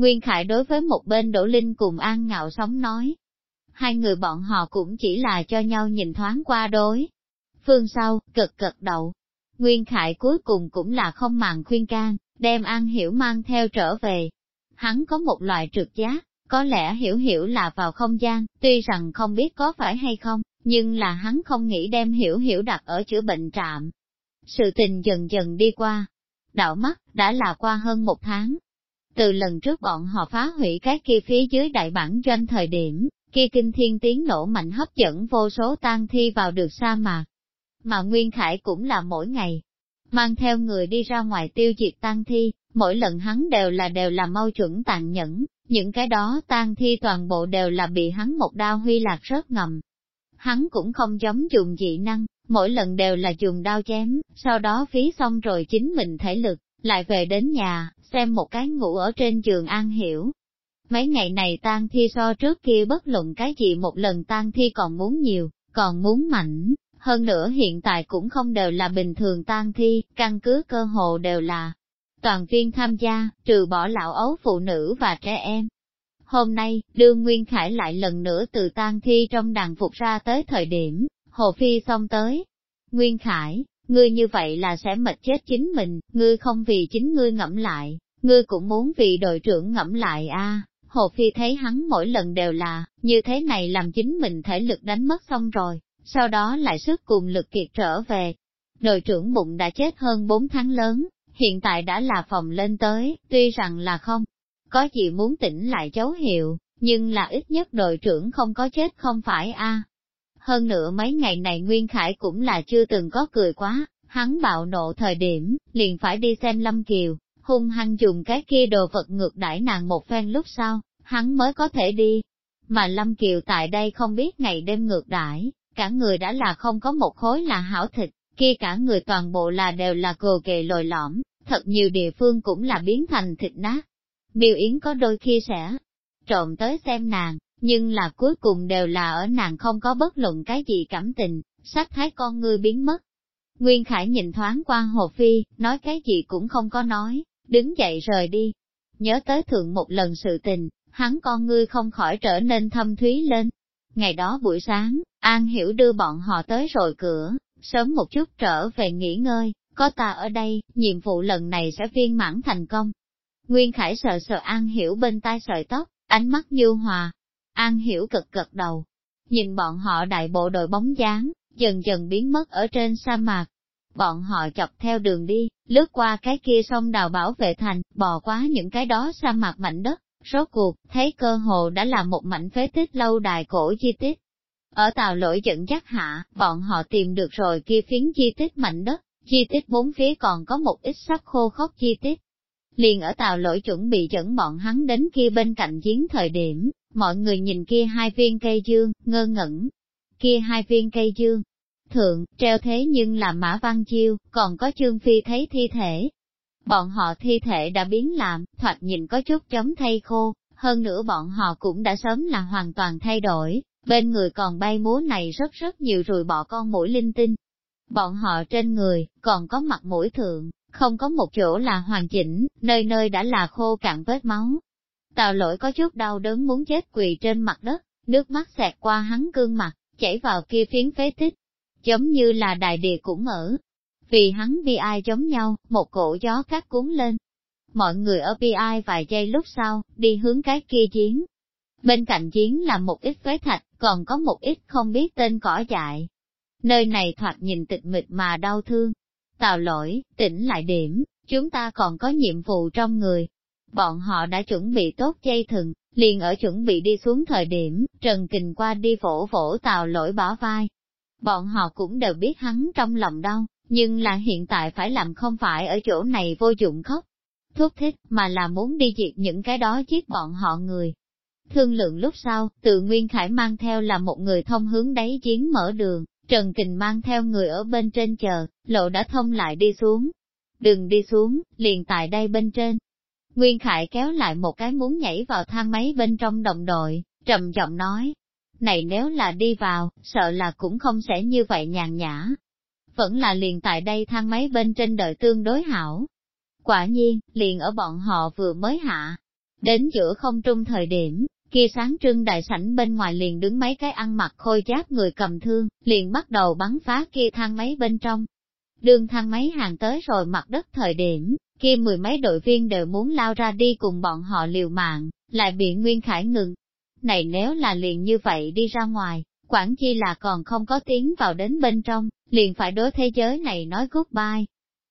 Nguyên Khải đối với một bên Đỗ Linh cùng An Ngạo sống nói. Hai người bọn họ cũng chỉ là cho nhau nhìn thoáng qua đối. Phương sau, cực cực đầu. Nguyên Khải cuối cùng cũng là không màng khuyên can, đem An Hiểu mang theo trở về, hắn có một loại trực giác, có lẽ hiểu hiểu là vào không gian, tuy rằng không biết có phải hay không, nhưng là hắn không nghĩ đem hiểu hiểu đặt ở chữa bệnh trạm. Sự tình dần dần đi qua, đạo mắt, đã là qua hơn một tháng. Từ lần trước bọn họ phá hủy cái kia phía dưới đại bản doanh thời điểm, kia kinh thiên tiếng nổ mạnh hấp dẫn vô số tang thi vào được sa mạc. Mà Nguyên Khải cũng là mỗi ngày, mang theo người đi ra ngoài tiêu diệt tang thi, mỗi lần hắn đều là đều là mau chuẩn tàn nhẫn, những cái đó tan thi toàn bộ đều là bị hắn một đao huy lạc rớt ngầm. Hắn cũng không giống dùng dị năng, mỗi lần đều là dùng đao chém, sau đó phí xong rồi chính mình thể lực, lại về đến nhà, xem một cái ngủ ở trên giường an hiểu. Mấy ngày này tan thi so trước kia bất luận cái gì một lần tan thi còn muốn nhiều, còn muốn mạnh, hơn nữa hiện tại cũng không đều là bình thường tan thi, căn cứ cơ hồ đều là toàn viên tham gia, trừ bỏ lão ấu phụ nữ và trẻ em. Hôm nay, đương Nguyên Khải lại lần nữa từ tang thi trong đàn phục ra tới thời điểm, Hồ Phi xong tới. Nguyên Khải, ngươi như vậy là sẽ mệt chết chính mình, ngươi không vì chính ngươi ngẫm lại, ngươi cũng muốn vì đội trưởng ngẫm lại a. Hồ Phi thấy hắn mỗi lần đều là, như thế này làm chính mình thể lực đánh mất xong rồi, sau đó lại sức cùng lực kiệt trở về. Đội trưởng bụng đã chết hơn 4 tháng lớn, hiện tại đã là phòng lên tới, tuy rằng là không có gì muốn tỉnh lại dấu hiệu, nhưng là ít nhất đội trưởng không có chết không phải a. Hơn nữa mấy ngày này Nguyên Khải cũng là chưa từng có cười quá, hắn bạo nộ thời điểm, liền phải đi xem Lâm Kiều, hung hăng dùng cái kia đồ vật ngược đãi nàng một phen lúc sau, hắn mới có thể đi. Mà Lâm Kiều tại đây không biết ngày đêm ngược đãi, cả người đã là không có một khối là hảo thịt, kia cả người toàn bộ là đều là cồ kề lồi lõm, thật nhiều địa phương cũng là biến thành thịt nát. Miêu Yến có đôi khi sẽ trộm tới xem nàng, nhưng là cuối cùng đều là ở nàng không có bất luận cái gì cảm tình, sát thái con ngươi biến mất. Nguyên Khải nhìn thoáng qua Hồ Phi, nói cái gì cũng không có nói, đứng dậy rời đi. Nhớ tới thượng một lần sự tình, hắn con ngươi không khỏi trở nên thâm thúy lên. Ngày đó buổi sáng, An Hiểu đưa bọn họ tới rồi cửa, sớm một chút trở về nghỉ ngơi, có ta ở đây, nhiệm vụ lần này sẽ viên mãn thành công. Nguyên Khải sợ sợ An Hiểu bên tai sợi tóc, ánh mắt như hòa. An Hiểu cực cực đầu, nhìn bọn họ đại bộ đội bóng dáng, dần dần biến mất ở trên sa mạc. bọn họ chọc theo đường đi, lướt qua cái kia sông đào bảo vệ thành, bò qua những cái đó sa mạc mảnh đất, rốt cuộc, thấy cơ hồ đã là một mảnh phế tích lâu đài cổ chi tiết. Ở tàu lỗi dẫn dắt hạ, bọn họ tìm được rồi kia phiến chi tiết mảnh đất, chi tiết bốn phía còn có một ít sắc khô khốc chi tiết. Liền ở tàu lỗi chuẩn bị dẫn bọn hắn đến kia bên cạnh giếng thời điểm, mọi người nhìn kia hai viên cây dương, ngơ ngẩn. Kia hai viên cây dương, thượng, treo thế nhưng là mã văn chiêu, còn có chương phi thấy thi thể. Bọn họ thi thể đã biến làm, thoạt nhìn có chút chống thay khô, hơn nữa bọn họ cũng đã sớm là hoàn toàn thay đổi, bên người còn bay múa này rất rất nhiều rồi bỏ con mũi linh tinh. Bọn họ trên người, còn có mặt mũi thượng, không có một chỗ là hoàn chỉnh, nơi nơi đã là khô cạn vết máu. Tào lỗi có chút đau đớn muốn chết quỳ trên mặt đất, nước mắt xẹt qua hắn gương mặt, chảy vào kia phiến phế tích, giống như là đại địa cũng ở. Vì hắn bi ai giống nhau, một cổ gió cát cuốn lên. Mọi người ở bi ai vài giây lúc sau, đi hướng cái kia chiến. Bên cạnh chiến là một ít phế thạch, còn có một ít không biết tên cỏ dại. Nơi này thoạt nhìn tịch mịch mà đau thương. Tào lỗi, tỉnh lại điểm, chúng ta còn có nhiệm vụ trong người. Bọn họ đã chuẩn bị tốt dây thừng, liền ở chuẩn bị đi xuống thời điểm, Trần Kình qua đi vỗ vỗ tàu lỗi bỏ vai, Bọn họ cũng đều biết hắn trong lòng đau, nhưng là hiện tại phải làm không phải ở chỗ này vô dụng khóc. thúc thích mà là muốn đi diệt những cái đó giết bọn họ người. Thương lượng lúc sau, tự Nguyên Khải mang theo là một người thông hướng đáy giếng mở đường, Trần Kình mang theo người ở bên trên chờ, lộ đã thông lại đi xuống. Đừng đi xuống, liền tại đây bên trên. Nguyên Khải kéo lại một cái muốn nhảy vào thang máy bên trong đồng đội, trầm giọng nói, này nếu là đi vào, sợ là cũng không sẽ như vậy nhàn nhã. Vẫn là liền tại đây thang máy bên trên đợi tương đối hảo. Quả nhiên, liền ở bọn họ vừa mới hạ. Đến giữa không trung thời điểm, kia sáng trưng đại sảnh bên ngoài liền đứng mấy cái ăn mặc khôi giáp người cầm thương, liền bắt đầu bắn phá kia thang máy bên trong. Đường thang máy hàng tới rồi mặt đất thời điểm, kia mười mấy đội viên đều muốn lao ra đi cùng bọn họ liều mạng, lại bị Nguyên Khải ngừng, này nếu là liền như vậy đi ra ngoài, quản chi là còn không có tiếng vào đến bên trong, liền phải đối thế giới này nói goodbye.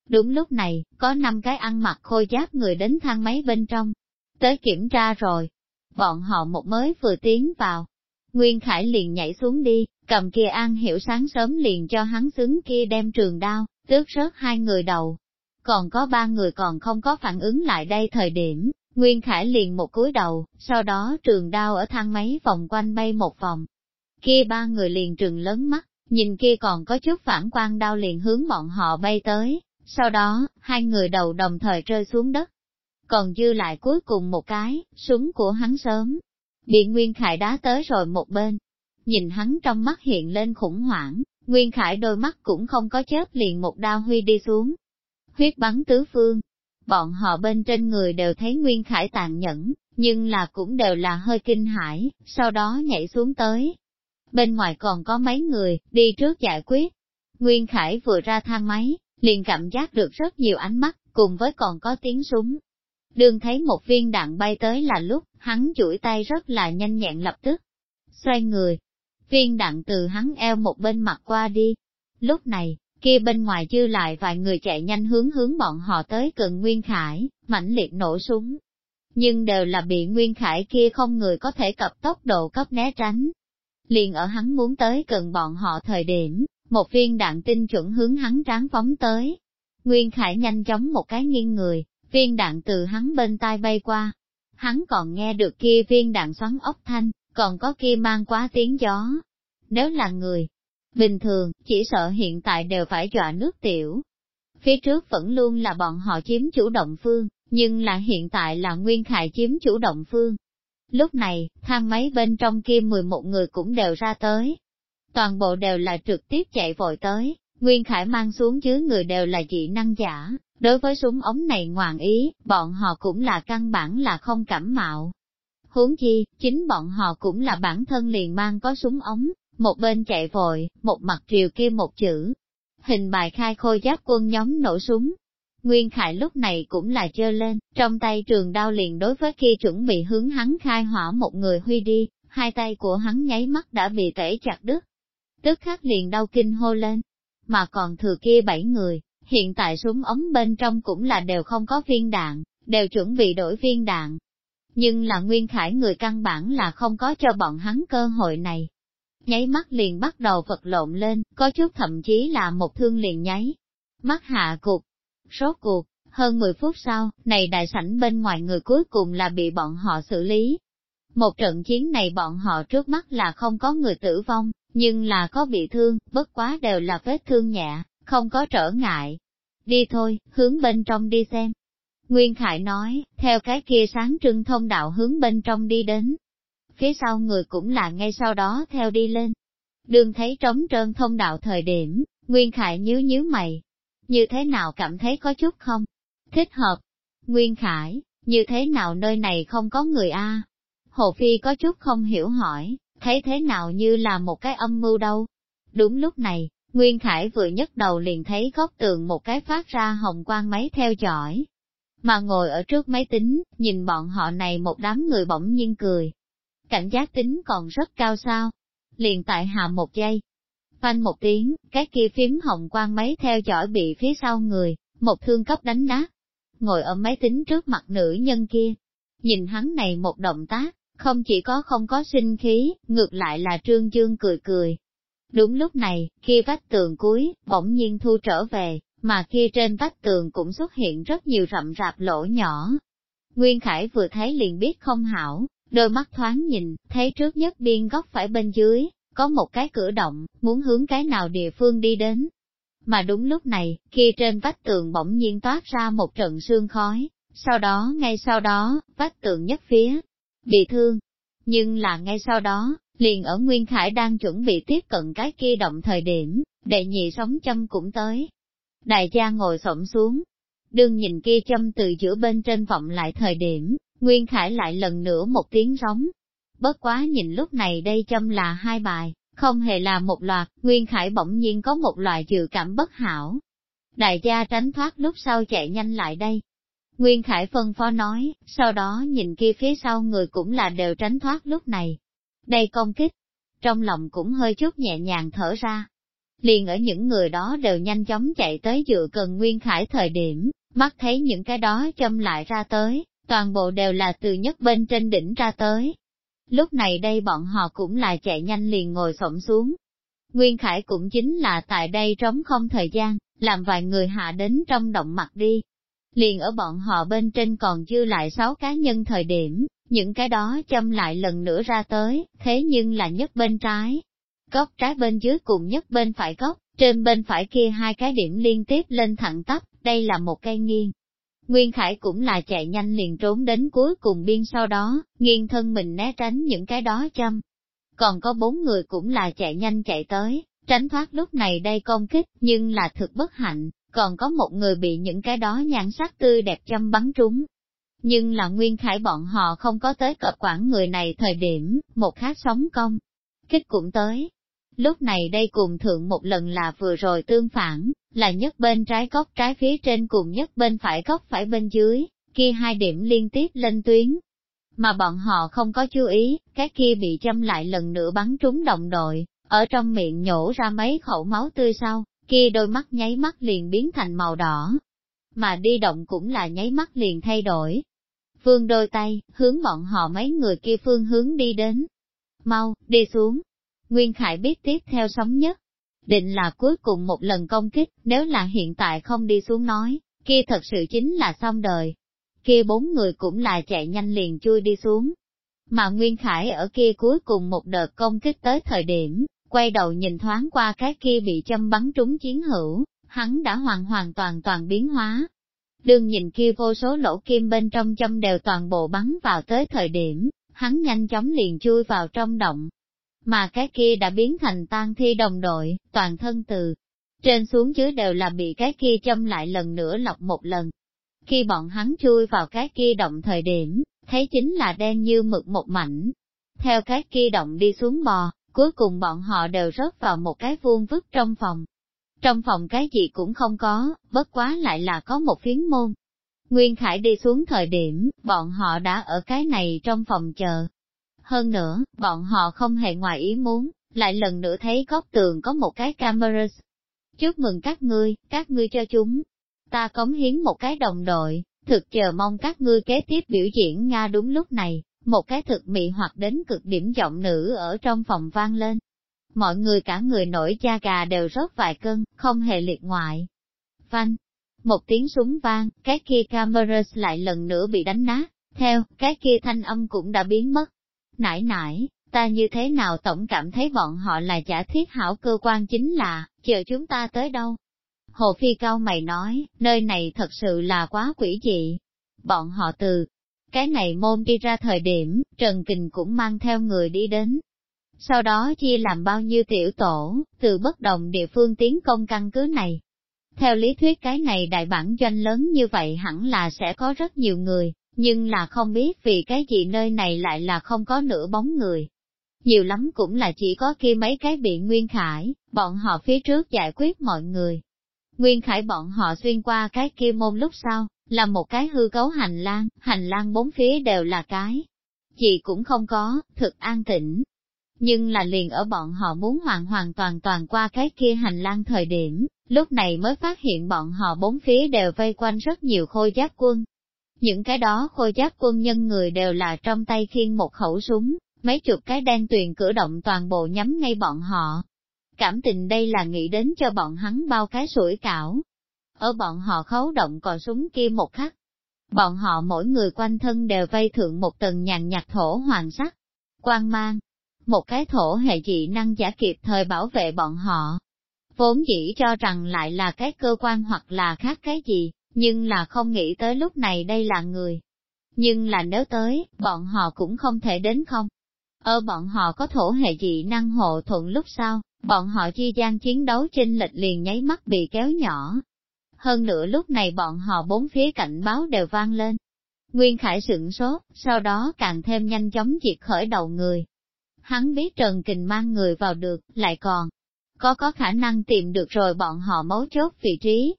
Đúng lúc này, có năm cái ăn mặc khôi giáp người đến thang máy bên trong, tới kiểm tra rồi. Bọn họ một mới vừa tiến vào. Nguyên Khải liền nhảy xuống đi, cầm kia an hiểu sáng sớm liền cho hắn xứng kia đem trường đao, tước rớt hai người đầu. Còn có ba người còn không có phản ứng lại đây thời điểm, Nguyên Khải liền một cúi đầu, sau đó trường đao ở thang máy vòng quanh bay một vòng. Kia ba người liền trừng lớn mắt, nhìn kia còn có chút phản quang đao liền hướng bọn họ bay tới, sau đó, hai người đầu đồng thời rơi xuống đất. Còn dư lại cuối cùng một cái, súng của hắn sớm, bị Nguyên Khải đá tới rồi một bên. Nhìn hắn trong mắt hiện lên khủng hoảng, Nguyên Khải đôi mắt cũng không có chết liền một đao huy đi xuống. Huyết bắn tứ phương, bọn họ bên trên người đều thấy Nguyên Khải tàn nhẫn, nhưng là cũng đều là hơi kinh hãi, sau đó nhảy xuống tới. Bên ngoài còn có mấy người, đi trước giải quyết. Nguyên Khải vừa ra thang máy, liền cảm giác được rất nhiều ánh mắt, cùng với còn có tiếng súng. Đường thấy một viên đạn bay tới là lúc, hắn chuỗi tay rất là nhanh nhẹn lập tức. Xoay người, viên đạn từ hắn eo một bên mặt qua đi. Lúc này, kia bên ngoài dư lại vài người chạy nhanh hướng hướng bọn họ tới gần Nguyên Khải, mãnh liệt nổ súng. Nhưng đều là bị Nguyên Khải kia không người có thể cập tốc độ cấp né tránh. Liền ở hắn muốn tới gần bọn họ thời điểm, một viên đạn tinh chuẩn hướng hắn tráng phóng tới. Nguyên Khải nhanh chóng một cái nghiêng người, viên đạn từ hắn bên tai bay qua. Hắn còn nghe được kia viên đạn xoắn ốc thanh, còn có kia mang quá tiếng gió. Nếu là người, Bình thường, chỉ sợ hiện tại đều phải dọa nước tiểu. Phía trước vẫn luôn là bọn họ chiếm chủ động phương, nhưng là hiện tại là Nguyên Khải chiếm chủ động phương. Lúc này, thang máy bên trong kia 11 người cũng đều ra tới. Toàn bộ đều là trực tiếp chạy vội tới, Nguyên Khải mang xuống dưới người đều là dị năng giả, đối với súng ống này ngoạn ý, bọn họ cũng là căn bản là không cảm mạo. Huống chi, chính bọn họ cũng là bản thân liền mang có súng ống, một bên chạy vội, một mặt triều kia một chữ. Hình bài khai khôi giáp quân nhóm nổ súng. Nguyên Khải lúc này cũng là chơ lên, trong tay trường đao liền đối với khi chuẩn bị hướng hắn khai hỏa một người huy đi, hai tay của hắn nháy mắt đã bị tể chặt đứt. Tức khắc liền đau kinh hô lên. mà còn thừa kia bảy người, hiện tại súng ống bên trong cũng là đều không có viên đạn, đều chuẩn bị đổi viên đạn. Nhưng là Nguyên Khải người căn bản là không có cho bọn hắn cơ hội này. Nháy mắt liền bắt đầu vật lộn lên, có chút thậm chí là một thương liền nháy. Mắt hạ cục, rốt cuộc, hơn 10 phút sau, này đại sảnh bên ngoài người cuối cùng là bị bọn họ xử lý. Một trận chiến này bọn họ trước mắt là không có người tử vong, nhưng là có bị thương, bất quá đều là vết thương nhẹ, không có trở ngại. Đi thôi, hướng bên trong đi xem. Nguyên Khải nói, theo cái kia sáng trưng thông đạo hướng bên trong đi đến. Phía sau người cũng là ngay sau đó theo đi lên. Đường thấy trống trơn thông đạo thời điểm, Nguyên Khải nhíu nhíu mày. Như thế nào cảm thấy có chút không? Thích hợp. Nguyên Khải, như thế nào nơi này không có người a? Hồ Phi có chút không hiểu hỏi, thấy thế nào như là một cái âm mưu đâu. Đúng lúc này, Nguyên Khải vừa nhấc đầu liền thấy góc tường một cái phát ra hồng quang máy theo dõi. Mà ngồi ở trước máy tính, nhìn bọn họ này một đám người bỗng nhiên cười. Cảnh giác tính còn rất cao sao. Liền tại hạ một giây. Phanh một tiếng, cái kia phím hồng quang máy theo dõi bị phía sau người, một thương cấp đánh nát. Ngồi ở máy tính trước mặt nữ nhân kia. Nhìn hắn này một động tác, không chỉ có không có sinh khí, ngược lại là trương dương cười cười. Đúng lúc này, khi vách tường cuối, bỗng nhiên thu trở về, mà kia trên vách tường cũng xuất hiện rất nhiều rậm rạp lỗ nhỏ. Nguyên Khải vừa thấy liền biết không hảo, đôi mắt thoáng nhìn, thấy trước nhất biên góc phải bên dưới, có một cái cửa động, muốn hướng cái nào địa phương đi đến. Mà đúng lúc này, khi trên vách tường bỗng nhiên toát ra một trận sương khói, sau đó ngay sau đó, vách tường nhất phía, bị thương. Nhưng là ngay sau đó, liền ở Nguyên Khải đang chuẩn bị tiếp cận cái kia động thời điểm, đệ nhị sống châm cũng tới. Đại gia ngồi xổm xuống, đương nhìn kia châm từ giữa bên trên vọng lại thời điểm, Nguyên Khải lại lần nữa một tiếng rống. Bất quá nhìn lúc này đây châm là hai bài, không hề là một loạt, Nguyên Khải bỗng nhiên có một loại dự cảm bất hảo. Đại gia tránh thoát lúc sau chạy nhanh lại đây, Nguyên Khải phân phó nói, sau đó nhìn kia phía sau người cũng là đều tránh thoát lúc này. Đây công kích, trong lòng cũng hơi chút nhẹ nhàng thở ra. Liền ở những người đó đều nhanh chóng chạy tới dựa cần Nguyên Khải thời điểm, mắt thấy những cái đó châm lại ra tới, toàn bộ đều là từ nhất bên trên đỉnh ra tới. Lúc này đây bọn họ cũng là chạy nhanh liền ngồi xổm xuống. Nguyên Khải cũng chính là tại đây trống không thời gian, làm vài người hạ đến trong động mặt đi, liền ở bọn họ bên trên còn dư lại sáu cá nhân thời điểm, những cái đó châm lại lần nữa ra tới, thế nhưng là nhất bên trái. Góc trái bên dưới cùng nhất bên phải góc, trên bên phải kia hai cái điểm liên tiếp lên thẳng tắp, đây là một cây nghiêng. Nguyên Khải cũng là chạy nhanh liền trốn đến cuối cùng biên sau đó, nghiêng thân mình né tránh những cái đó châm. Còn có bốn người cũng là chạy nhanh chạy tới, tránh thoát lúc này đây công kích, nhưng là thực bất hạnh, còn có một người bị những cái đó nhan sắc tươi đẹp châm bắn trúng. Nhưng là Nguyên Khải bọn họ không có tới cập quản người này thời điểm, một khác sống công. Kích cũng tới. Lúc này đây cùng thượng một lần là vừa rồi tương phản, là nhất bên trái góc trái phía trên cùng nhất bên phải góc phải bên dưới, kia hai điểm liên tiếp lên tuyến. Mà bọn họ không có chú ý, cái kia bị châm lại lần nữa bắn trúng đồng đội, ở trong miệng nhổ ra mấy khẩu máu tươi sau, kia đôi mắt nháy mắt liền biến thành màu đỏ. Mà đi động cũng là nháy mắt liền thay đổi. Phương đôi tay, hướng bọn họ mấy người kia phương hướng đi đến. Mau, đi xuống. Nguyên Khải biết tiếp theo sống nhất. Định là cuối cùng một lần công kích, nếu là hiện tại không đi xuống nói, kia thật sự chính là xong đời. Kia bốn người cũng là chạy nhanh liền chui đi xuống. Mà Nguyên Khải ở kia cuối cùng một đợt công kích tới thời điểm, quay đầu nhìn thoáng qua cái kia bị châm bắn trúng chiến hữu, hắn đã hoàn hoàn toàn toàn biến hóa. Đương nhìn kia vô số lỗ kim bên trong châm đều toàn bộ bắn vào tới thời điểm, hắn nhanh chóng liền chui vào trong động. Mà cái kia đã biến thành tan thi đồng đội, toàn thân từ trên xuống dưới đều là bị cái kia châm lại lần nữa lọc một lần. Khi bọn hắn chui vào cái kia động thời điểm, thấy chính là đen như mực một mảnh. Theo cái kia động đi xuống bò, Cuối cùng bọn họ đều rớt vào một cái vuông vức trong phòng. Trong phòng cái gì cũng không có, bất quá lại là có một phiến môn. Nguyên Khải đi xuống thời điểm, bọn họ đã ở cái này trong phòng chờ. Hơn nữa, bọn họ không hề ngoài ý muốn, lại lần nữa thấy góc tường có một cái camera. chúc mừng các ngươi, các ngươi cho chúng. Ta cống hiến một cái đồng đội, thực chờ mong các ngươi kế tiếp biểu diễn Nga đúng lúc này, một cái thực mị hoặc đến cực điểm giọng nữ ở trong phòng vang lên. Mọi người cả người nổi da gà đều rớt vài cân, không hề liệt ngoại. Phanh, một tiếng súng vang, cái kia camera lại lần nữa bị đánh nát, theo, cái kia thanh âm cũng đã biến mất. Nãi nãi, ta như thế nào tổng cảm thấy bọn họ là giả thiết hảo cơ quan chính là, chờ chúng ta tới đâu. Hồ Phi cao mày nói, nơi này thật sự là quá quỷ dị. Bọn họ từ cái này môn đi ra thời điểm, Trần Kình cũng mang theo người đi đến. Sau đó chia làm bao nhiêu tiểu tổ, từ bất đồng địa phương tiến công căn cứ này. Theo lý thuyết cái này đại bản doanh lớn như vậy hẳn là sẽ có rất nhiều người, nhưng là không biết vì cái gì nơi này lại là không có nửa bóng người. Nhiều lắm cũng là chỉ có kia mấy cái bị Nguyên Khải, bọn họ phía trước giải quyết mọi người. Nguyên Khải bọn họ xuyên qua cái kia môn lúc sau, là một cái hư cấu hành lang, hành lang bốn phía đều là cái. chị cũng không có, thực an tĩnh. Nhưng là liền ở bọn họ muốn hoàn hoàn toàn toàn qua cái kia hành lang thời điểm, lúc này mới phát hiện bọn họ bốn phía đều vây quanh rất nhiều khôi giác quân. Những cái đó khôi giáp quân nhân người đều là trong tay khiên một khẩu súng, mấy chục cái đen tuyền cử động toàn bộ nhắm ngay bọn họ. Cảm tình đây là nghĩ đến cho bọn hắn bao cái sủi cảo, ở bọn họ khấu động cò súng kia một khắc. Bọn họ mỗi người quanh thân đều vây thượng một tầng nhàn nhạt thổ hoàng sắc, quang mang. Một cái thổ hệ dị năng giả kịp thời bảo vệ bọn họ. Vốn dĩ cho rằng lại là cái cơ quan hoặc là khác cái gì, nhưng là không nghĩ tới lúc này đây là người. Nhưng là nếu tới, bọn họ cũng không thể đến không. Ở bọn họ có thổ hệ dị năng hộ thuận lúc sau, bọn họ chi gian chiến đấu trên lệch liền nháy mắt bị kéo nhỏ, hơn nữa lúc này bọn họ bốn phía cảnh báo đều vang lên. Nguyên Khải sửng sốt, sau đó càng thêm nhanh chóng diệt khởi đầu người. Hắn biết Trần Kình mang người vào được, lại còn có có khả năng tìm được rồi bọn họ mấu chốt vị trí.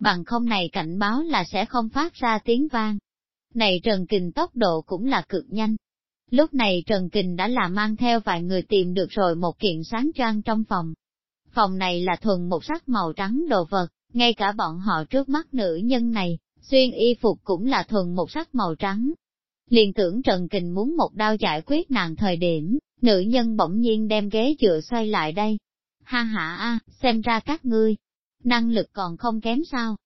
Bằng không này cảnh báo là sẽ không phát ra tiếng vang. Này Trần Kình tốc độ cũng là cực nhanh. Lúc này Trần Kình đã là mang theo vài người tìm được rồi một kiện sáng choang trong phòng. Phòng này là thuần một sắc màu trắng đồ vật, ngay cả bọn họ trước mắt nữ nhân này, xuyên y phục cũng là thuần một sắc màu trắng. Liền tưởng Trần Kình muốn một đao giải quyết nàng thời điểm, nữ nhân bỗng nhiên đem ghế dựa xoay lại đây. Ha ha a, xem ra các ngươi, năng lực còn không kém sao.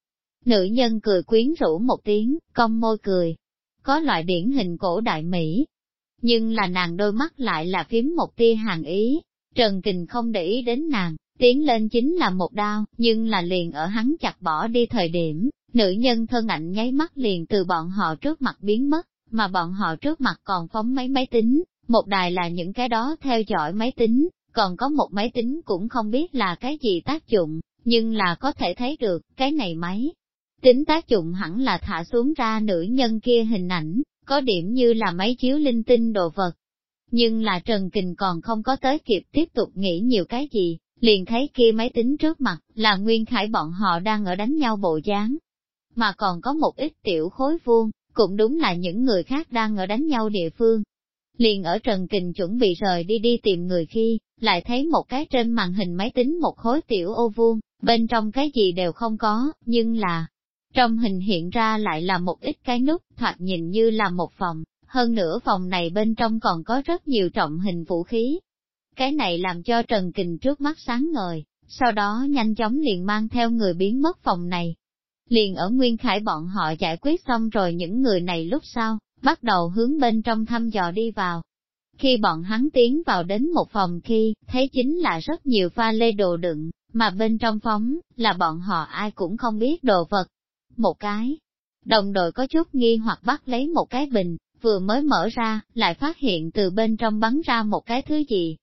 Nữ nhân cười quyến rũ một tiếng, cong môi cười. Có loại điển hình cổ đại Mỹ. Nhưng là nàng đôi mắt lại là phím một tia hàng ý. Trần Kình không để ý đến nàng, tiến lên chính là một đao, nhưng là liền ở hắn chặt bỏ đi thời điểm, nữ nhân thân ảnh nháy mắt liền từ bọn họ trước mặt biến mất, mà bọn họ trước mặt còn phóng mấy máy tính, một đài là những cái đó theo dõi máy tính, còn có một máy tính cũng không biết là cái gì tác dụng, nhưng là có thể thấy được, cái này máy. Tính tác dụng hẳn là thả xuống ra nữ nhân kia hình ảnh, có điểm như là máy chiếu linh tinh đồ vật. Nhưng là Trần Kình còn không có tới kịp tiếp tục nghĩ nhiều cái gì, liền thấy kia máy tính trước mặt, là Nguyên Khải bọn họ đang ở đánh nhau bộ dáng. Mà còn có một ít tiểu khối vuông, cũng đúng là những người khác đang ở đánh nhau địa phương. Liền ở Trần Kình chuẩn bị rời đi đi tìm người khi, lại thấy một cái trên màn hình máy tính một khối tiểu ô vuông, bên trong cái gì đều không có, nhưng là, trong hình hiện ra lại là một ít cái nút, thoạt nhìn như là một phòng, hơn nữa phòng này bên trong còn có rất nhiều trọng hình vũ khí, cái này làm cho Trần Kình trước mắt sáng ngời, sau đó nhanh chóng liền mang theo người biến mất phòng này. Liền ở Nguyên Khải bọn họ giải quyết xong rồi những người này lúc sau, bắt đầu hướng bên trong thăm dò đi vào. Khi bọn hắn tiến vào đến một phòng khi, thấy chính là rất nhiều pha lê đồ đựng, mà bên trong phóng, là bọn họ ai cũng không biết đồ vật. Một cái, đồng đội có chút nghi hoặc bắt lấy một cái bình, vừa mới mở ra, lại phát hiện từ bên trong bắn ra một cái thứ gì,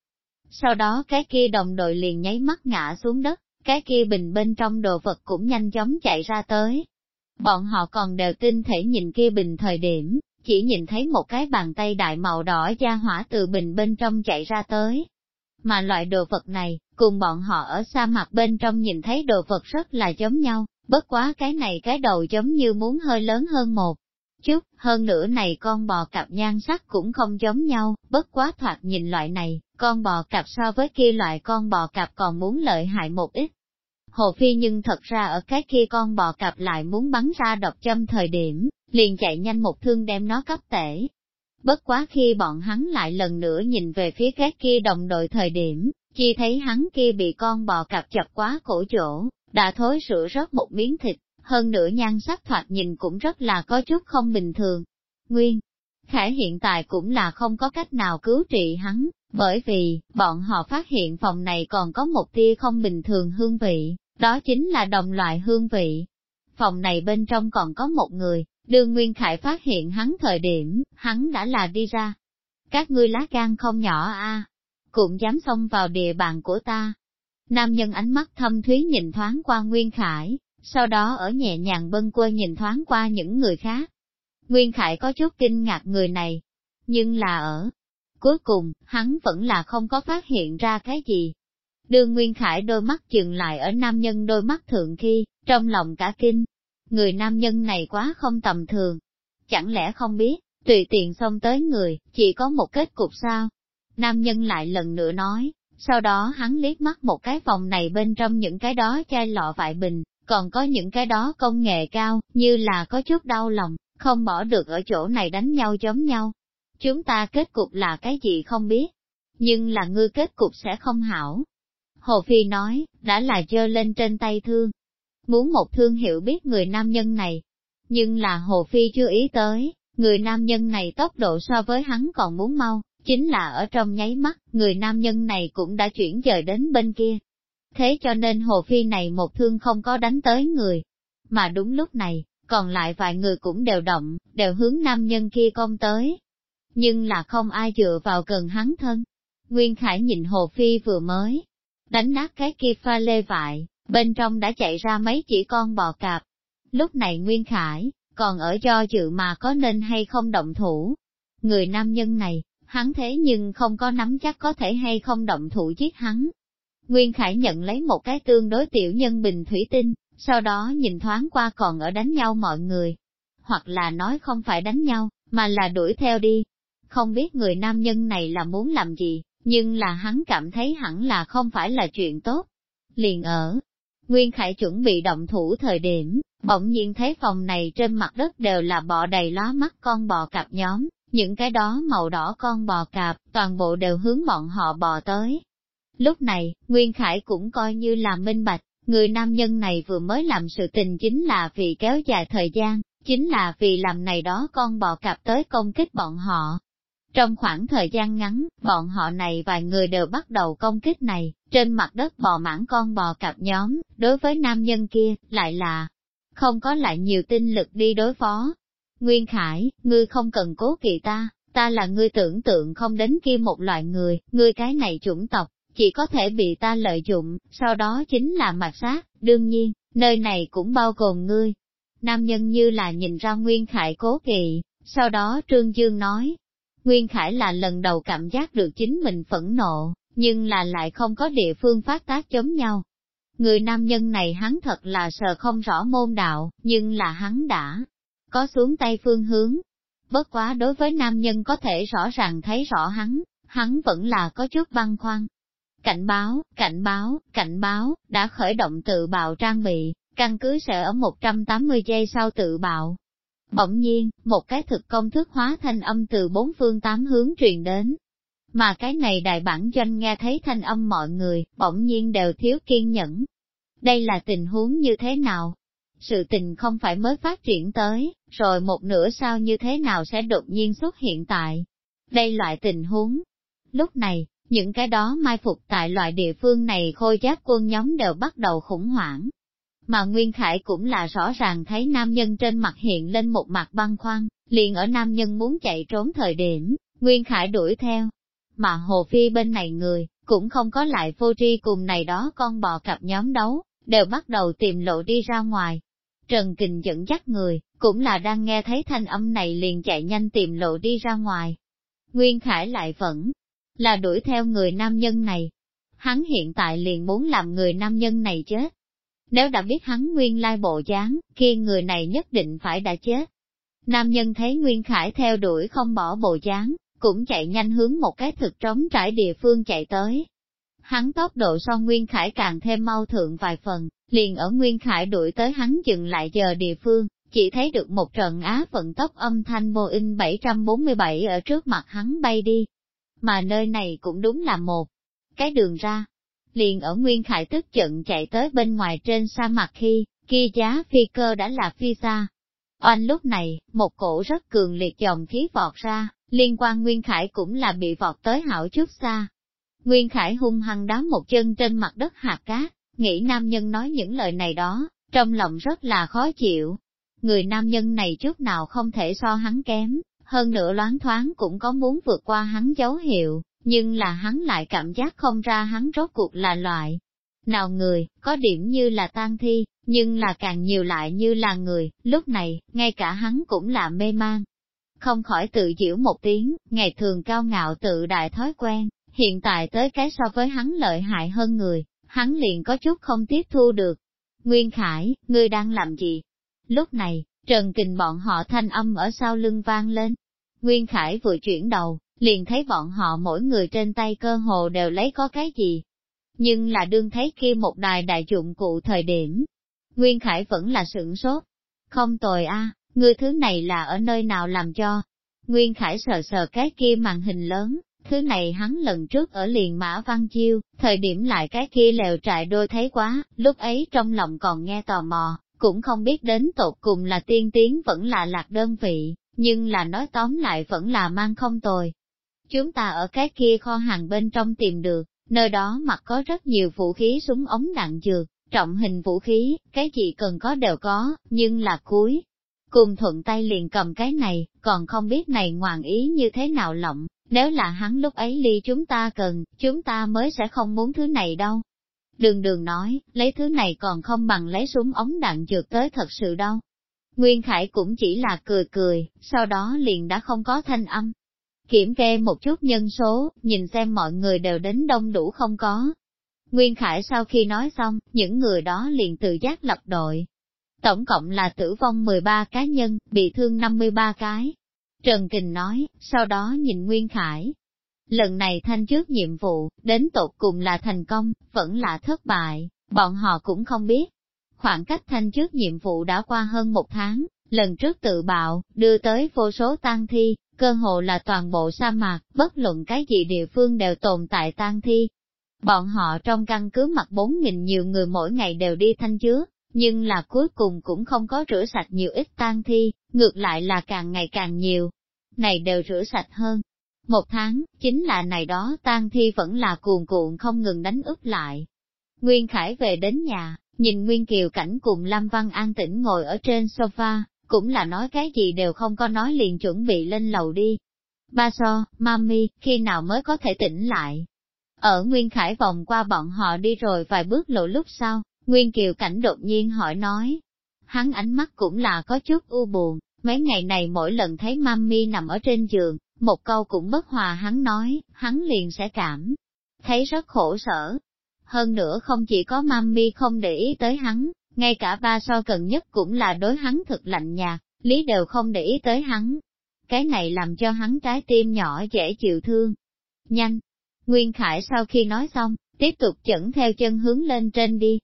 sau đó cái kia đồng đội liền nháy mắt ngã xuống đất, cái kia bình bên trong đồ vật cũng nhanh chóng chạy ra tới. Bọn họ còn đều tin thể nhìn kia bình thời điểm, chỉ nhìn thấy một cái bàn tay đại màu đỏ da hỏa từ bình bên trong chạy ra tới. Mà loại đồ vật này, cùng bọn họ ở sa mạc bên trong nhìn thấy đồ vật rất là giống nhau, bất quá cái này cái đầu giống như muốn hơi lớn hơn một chút, hơn nữa này con bò cặp nhan sắc cũng không giống nhau, bất quá thoạt nhìn loại này, con bò cặp so với kia loại con bò cặp còn muốn lợi hại một ít. Hồ Phi nhưng thật ra ở cái kia con bò cặp lại muốn bắn ra độc châm thời điểm, liền chạy nhanh một thương đem nó cấp tể. Bất quá khi bọn hắn lại lần nữa nhìn về phía các kia đồng đội thời điểm, chi thấy hắn kia bị con bò cặp chập quá cổ chỗ, đã thối sữa rớt một miếng thịt, hơn nữa nhan sắc thoạt nhìn cũng rất là có chút không bình thường. Nguyên, Khải hiện tại cũng là không có cách nào cứu trị hắn, bởi vì, bọn họ phát hiện phòng này còn có một tia không bình thường hương vị, đó chính là đồng loại hương vị. Phòng này bên trong còn có một người, đương Nguyên Khải phát hiện hắn thời điểm, hắn đã là đi ra. Các ngươi lá gan không nhỏ a, cũng dám xông vào địa bàn của ta. Nam nhân ánh mắt thâm thúy nhìn thoáng qua Nguyên Khải, sau đó ở nhẹ nhàng bâng quơ nhìn thoáng qua những người khác. Nguyên Khải có chút kinh ngạc người này, nhưng là ở cuối cùng, hắn vẫn là không có phát hiện ra cái gì. Đường Nguyên Khải đôi mắt dừng lại ở nam nhân đôi mắt thượng khi, trong lòng cả kinh. Người nam nhân này quá không tầm thường. Chẳng lẽ không biết, tùy tiện xông tới người, chỉ có một kết cục sao? Nam nhân lại lần nữa nói, sau đó hắn liếc mắt một cái phòng này bên trong những cái đó chai lọ vại bình, còn có những cái đó công nghệ cao, như là có chút đau lòng, không bỏ được ở chỗ này đánh nhau chống nhau. Chúng ta kết cục là cái gì không biết, nhưng là ngươi kết cục sẽ không hảo. Hồ Phi nói, đã là dơ lên trên tay thương. Muốn một thương hiểu biết người nam nhân này, nhưng là Hồ Phi chưa ý tới, người nam nhân này tốc độ so với hắn còn muốn mau, chính là ở trong nháy mắt, người nam nhân này cũng đã chuyển dời đến bên kia. Thế cho nên Hồ Phi này một thương không có đánh tới người. Mà đúng lúc này, còn lại vài người cũng đều động, đều hướng nam nhân kia công tới. Nhưng là không ai dựa vào gần hắn thân. Nguyên Khải nhìn Hồ Phi vừa mới, đánh nát cái kia pha lê vại, bên trong đã chạy ra mấy chỉ con bò cạp. Lúc này Nguyên Khải, còn ở do dự mà có nên hay không động thủ. Người nam nhân này, hắn thế nhưng không có nắm chắc có thể hay không động thủ giết hắn. Nguyên Khải nhận lấy một cái tương đối tiểu nhân bình thủy tinh, sau đó nhìn thoáng qua còn ở đánh nhau mọi người. Hoặc là nói không phải đánh nhau, mà là đuổi theo đi. Không biết người nam nhân này là muốn làm gì, nhưng là hắn cảm thấy hẳn là không phải là chuyện tốt. Liền ở, Nguyên Khải chuẩn bị động thủ thời điểm, bỗng nhiên thấy phòng này trên mặt đất đều là bọ đầy lóa mắt con bò cặp nhóm, những cái đó màu đỏ con bò cạp, toàn bộ đều hướng bọn họ bò tới. Lúc này, Nguyên Khải cũng coi như là minh bạch, người nam nhân này vừa mới làm sự tình chính là vì kéo dài thời gian, chính là vì làm này đó con bò cạp tới công kích bọn họ. Trong khoảng thời gian ngắn, bọn họ này vài người đều bắt đầu công kích này, trên mặt đất bò mãn con bò cặp nhóm, đối với nam nhân kia, lại là không có lại nhiều tinh lực đi đối phó, Nguyên Khải, ngươi không cần cố kỵ ta, ta là ngươi tưởng tượng không đến kia một loại người, ngươi cái này chủng tộc, chỉ có thể bị ta lợi dụng, sau đó chính là mặt sát, đương nhiên, nơi này cũng bao gồm ngươi. Nam nhân như là nhìn ra Nguyên Khải cố kỵ, sau đó Trương Dương nói, Nguyên Khải là lần đầu cảm giác được chính mình phẫn nộ, nhưng là lại không có địa phương phát tác chống nhau. Người nam nhân này hắn thật là sợ không rõ môn đạo, nhưng là hắn đã có xuống tay phương hướng. Bất quá đối với nam nhân có thể rõ ràng thấy rõ hắn, hắn vẫn là có chút băng khoăn. Cảnh báo, cảnh báo, cảnh báo, đã khởi động tự bạo trang bị, căn cứ sẽ ở 180 giây sau tự bạo. Bỗng nhiên, một cái thực công thức hóa thành âm từ bốn phương tám hướng truyền đến. Mà cái này đại bản doanh nghe thấy thanh âm mọi người, bỗng nhiên đều thiếu kiên nhẫn. Đây là tình huống như thế nào? sự tình không phải mới phát triển tới, rồi một nửa sau như thế nào sẽ đột nhiên xuất hiện tại đây loại tình huống. Lúc này, những cái đó mai phục tại loại địa phương này khôi giáp quân nhóm đều bắt đầu khủng hoảng. Mà Nguyên Khải cũng là rõ ràng thấy nam nhân trên mặt hiện lên một mặt băng khoăn, liền ở nam nhân muốn chạy trốn thời điểm, Nguyên Khải đuổi theo. Mà Hồ Phi bên này người, cũng không có lại vô tri cùng này đó con bò cặp nhóm đấu, đều bắt đầu tìm lộ đi ra ngoài. Trần Kình dẫn dắt người, cũng là đang nghe thấy thanh âm này liền chạy nhanh tìm lộ đi ra ngoài. Nguyên Khải lại vẫn là đuổi theo người nam nhân này. Hắn hiện tại liền muốn làm người nam nhân này chết. Nếu đã biết hắn nguyên lai bộ dáng, kia người này nhất định phải đã chết. Nam nhân thấy Nguyên Khải theo đuổi không bỏ bộ dáng, cũng chạy nhanh hướng một cái thực trống trải địa phương chạy tới. Hắn tốc độ so Nguyên Khải càng thêm mau thượng vài phần, liền ở Nguyên Khải đuổi tới hắn dừng lại giờ địa phương, chỉ thấy được một trận á vận tốc âm thanh Boeing 747 ở trước mặt hắn bay đi. Mà nơi này cũng đúng là một cái đường ra. Liền ở Nguyên Khải tức giận chạy tới bên ngoài trên sa mạc khi, kia giá phi cơ đã là phi xa. Oanh lúc này, một cổ rất cường liệt dòng khí vọt ra, liên quan Nguyên Khải cũng là bị vọt tới hảo chút xa. Nguyên Khải hung hăng đá một chân trên mặt đất hạt cát, nghĩ nam nhân nói những lời này đó, trong lòng rất là khó chịu. Người nam nhân này chút nào không thể so hắn kém, hơn nữa loáng thoáng cũng có muốn vượt qua hắn dấu hiệu, nhưng là hắn lại cảm giác không ra hắn rốt cuộc là loại. Nào người, có điểm như là tan thi, nhưng là càng nhiều lại như là người, lúc này, ngay cả hắn cũng là mê mang. Không khỏi tự giễu một tiếng, ngày thường cao ngạo tự đại thói quen, hiện tại tới cái so với hắn lợi hại hơn người, hắn liền có chút không tiếp thu được. Nguyên Khải, ngươi đang làm gì? Lúc này, Trần Kình bọn họ thanh âm ở sau lưng vang lên. Nguyên Khải vừa chuyển đầu, liền thấy bọn họ mỗi người trên tay cơ hồ đều lấy có cái gì. Nhưng là đương thấy kia một đài đại dụng cụ thời điểm. Nguyên Khải vẫn là sửng sốt. Không tồi a, ngươi thứ này là ở nơi nào làm cho? Nguyên Khải sờ sờ cái kia màn hình lớn, Thứ này hắn lần trước ở liền mã văn chiêu, thời điểm lại cái kia lều trại đôi thấy quá, lúc ấy trong lòng còn nghe tò mò, cũng không biết đến tột cùng là tiên tiến vẫn là lạc đơn vị, nhưng là nói tóm lại vẫn là mang không tồi. Chúng ta ở cái kia kho hàng bên trong tìm được, nơi đó mặt có rất nhiều vũ khí súng ống đạn dược, trọng hình vũ khí, cái gì cần có đều có, nhưng là cuối. Cùng thuận tay liền cầm cái này, còn không biết này ngoạn ý như thế nào lộng, nếu là hắn lúc ấy ly chúng ta cần, chúng ta mới sẽ không muốn thứ này đâu. Đường đường nói, lấy thứ này còn không bằng lấy súng ống đạn dược tới thật sự đâu. Nguyên Khải cũng chỉ là cười cười, sau đó liền đã không có thanh âm. Kiểm kê một chút nhân số, nhìn xem mọi người đều đến đông đủ không có. Nguyên Khải sau khi nói xong, những người đó liền tự giác lập đội. Tổng cộng là tử vong 13 cá nhân, bị thương 53 cái, Trần Kình nói, sau đó nhìn Nguyên Khải. Lần này thanh trước nhiệm vụ, đến tột cùng là thành công, vẫn là thất bại, bọn họ cũng không biết. Khoảng cách thanh trước nhiệm vụ đã qua hơn một tháng, lần trước tự bạo, đưa tới vô số tang thi, cơ hồ là toàn bộ sa mạc, bất luận cái gì địa phương đều tồn tại tang thi. Bọn họ trong căn cứ mặt 4.000 nhiều người mỗi ngày đều đi thanh chứa, nhưng là cuối cùng cũng không có rửa sạch nhiều ít tang thi, ngược lại là càng ngày càng nhiều. Này đều rửa sạch hơn. Một tháng, chính là này đó tang thi vẫn là cuồn cuộn không ngừng đánh úp lại. Nguyên Khải về đến nhà, nhìn Nguyên Kiều Cảnh cùng Lâm Văn an tĩnh ngồi ở trên sofa, cũng là nói cái gì đều không có nói liền chuẩn bị lên lầu đi. Ba so, mami, khi nào mới có thể tỉnh lại? Ở Nguyên Khải vòng qua bọn họ đi rồi vài bước lộ lúc sau, Nguyên Kiều Cảnh đột nhiên hỏi nói. Hắn ánh mắt cũng là có chút u buồn, mấy ngày này mỗi lần thấy mami nằm ở trên giường, một câu cũng bất hòa hắn nói, hắn liền sẽ cảm thấy rất khổ sở. Hơn nữa không chỉ có mami không để ý tới hắn, ngay cả ba so cần nhất cũng là đối hắn thực lạnh nhạt, lý đều không để ý tới hắn. Cái này làm cho hắn trái tim nhỏ dễ chịu thương. Nhanh! Nguyên Khải sau khi nói xong, tiếp tục chẩn theo chân hướng lên trên đi,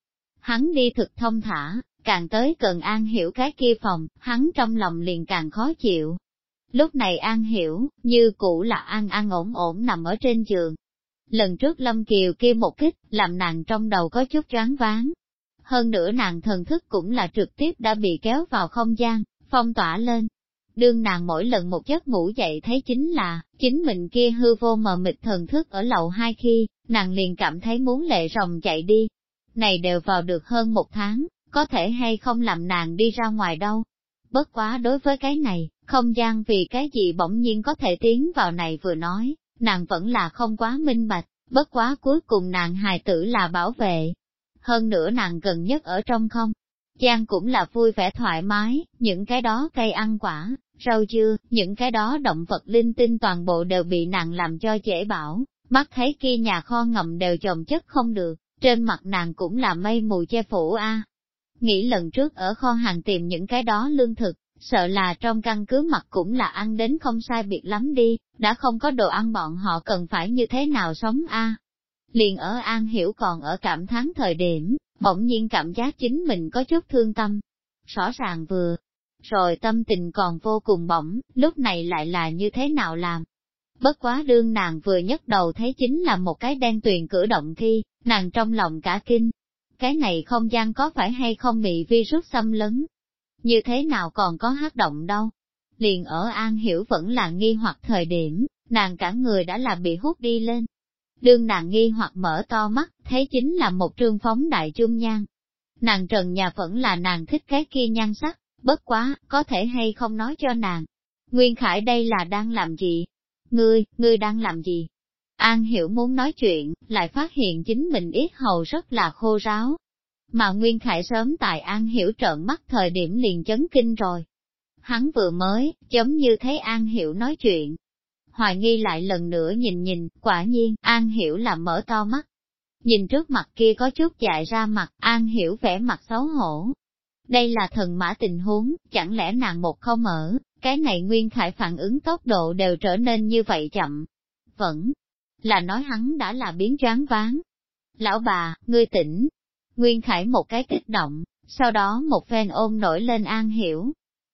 hắn đi thực thông thả, càng tới cần An Hiểu cái kia phòng, hắn trong lòng liền càng khó chịu. Lúc này An Hiểu, như cũ là An An ổn ổn nằm ở trên giường. Lần trước Lâm Kiều kia một kích, làm nàng trong đầu có chút choáng váng. Hơn nữa nàng thần thức cũng là trực tiếp đã bị kéo vào không gian, phong tỏa lên. Đương nàng mỗi lần một giấc ngủ dậy thấy chính là, chính mình kia hư vô mờ mịt thần thức ở lầu hai khi, nàng liền cảm thấy muốn lệ rồng chạy đi, này đều vào được hơn một tháng, có thể hay không làm nàng đi ra ngoài đâu. Bất quá đối với cái này, không gian vì cái gì bỗng nhiên có thể tiến vào này vừa nói, nàng vẫn là không quá minh bạch, bất quá cuối cùng nàng hài tử là bảo vệ. Hơn nữa nàng gần nhất ở trong không, gian cũng là vui vẻ thoải mái, những cái đó cây ăn quả, rau dưa, những cái đó động vật linh tinh toàn bộ đều bị nàng làm cho dễ bảo, mắt thấy kia nhà kho ngầm đều chồng chất không được, trên mặt nàng cũng là mây mù che phủ a. Nghĩ lần trước ở kho hàng tìm những cái đó lương thực, sợ là trong căn cứ mặt cũng là ăn đến không sai biệt lắm đi, đã không có đồ ăn bọn họ cần phải như thế nào sống a. Liền ở An Hiểu còn ở cảm thán thời điểm, bỗng nhiên cảm giác chính mình có chút thương tâm. Rõ ràng vừa, rồi tâm tình còn vô cùng bỏng, lúc này lại là như thế nào làm. Bất quá đương nàng vừa nhấc đầu thấy chính là một cái đen tuyền cử động khi, nàng trong lòng cả kinh. Cái này không gian có phải hay không bị virus xâm lấn? Như thế nào còn có hát động đâu? Liền ở An Hiểu vẫn là nghi hoặc thời điểm, nàng cả người đã là bị hút đi lên. Đương nàng nghi hoặc mở to mắt, thấy chính là một trương phóng đại chung nhan. Nàng trần nhà vẫn là nàng thích cái kia nhan sắc, bất quá, có thể hay không nói cho nàng. Nguyên Khải đây là đang làm gì? Ngươi, ngươi đang làm gì? An Hiểu muốn nói chuyện, lại phát hiện chính mình ít hầu rất là khô ráo. Mà Nguyên Khải sớm tại An Hiểu trợn mắt thời điểm liền chấn kinh rồi. Hắn vừa mới, giống như thấy An Hiểu nói chuyện. Hoài nghi lại lần nữa nhìn nhìn, quả nhiên, An Hiểu làm mở to mắt. Nhìn trước mặt kia có chút dại ra mặt, An Hiểu vẻ mặt xấu hổ, đây là thần mã tình huống, chẳng lẽ nàng một không ở, cái này Nguyên Khải phản ứng tốc độ đều trở nên như vậy chậm. Vẫn là nói hắn đã là biến choáng váng. Lão bà, ngươi tỉnh. Nguyên Khải một cái kích động, sau đó một phen ôm nổi lên an hiểu.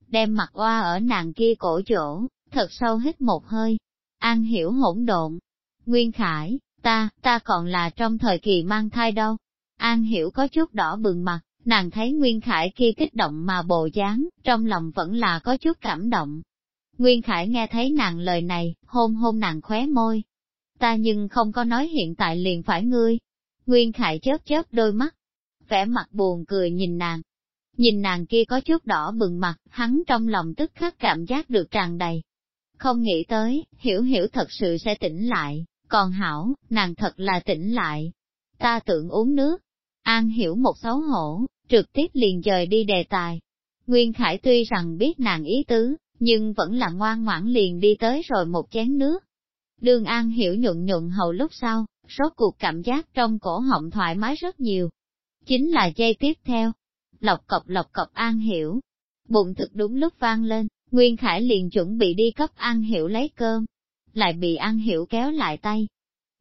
Đem mặt oa ở nàng kia cổ chỗ, thật sâu hít một hơi. An hiểu hỗn độn. Nguyên Khải, ta, ta còn là trong thời kỳ mang thai đâu. An hiểu có chút đỏ bừng mặt, Nàng thấy Nguyên Khải kia kích động mà bộ dáng, trong lòng vẫn là có chút cảm động. Nguyên Khải nghe thấy nàng lời này, hôn hôn nàng khóe môi. Ta nhưng không có nói hiện tại liền phải ngươi. Nguyên Khải chớp chớp đôi mắt, vẻ mặt buồn cười nhìn nàng. Nhìn nàng kia có chút đỏ bừng mặt, hắn trong lòng tức khắc cảm giác được tràn đầy. Không nghĩ tới, hiểu hiểu thật sự sẽ tỉnh lại, còn hảo, nàng thật là tỉnh lại. Ta tưởng uống nước, An hiểu một xấu hổ, trực tiếp liền dời đi đề tài. Nguyên Khải tuy rằng biết nàng ý tứ, nhưng vẫn là ngoan ngoãn liền đi tới rồi một chén nước. Đường An hiểu nhuận nhuận hầu lúc sau, rốt cuộc cảm giác trong cổ họng thoải mái rất nhiều. Chính là giây tiếp theo. Lọc cọc lọc cọc An hiểu. Bụng thực đúng lúc vang lên, Nguyên Khải liền chuẩn bị đi cấp An hiểu lấy cơm. Lại bị An hiểu kéo lại tay,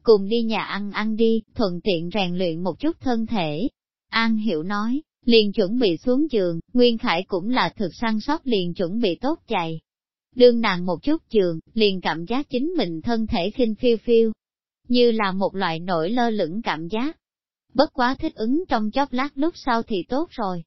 cùng đi nhà ăn ăn đi, thuận tiện rèn luyện một chút thân thể. An Hiểu nói, liền chuẩn bị xuống giường, Nguyên Khải cũng là thực săn sóc liền chuẩn bị tốt chạy. Đương nàng một chút giường, liền cảm giác chính mình thân thể khinh phiêu phiêu, như là một loại nổi lơ lửng cảm giác. Bất quá thích ứng trong chốc lát lúc sau thì tốt rồi.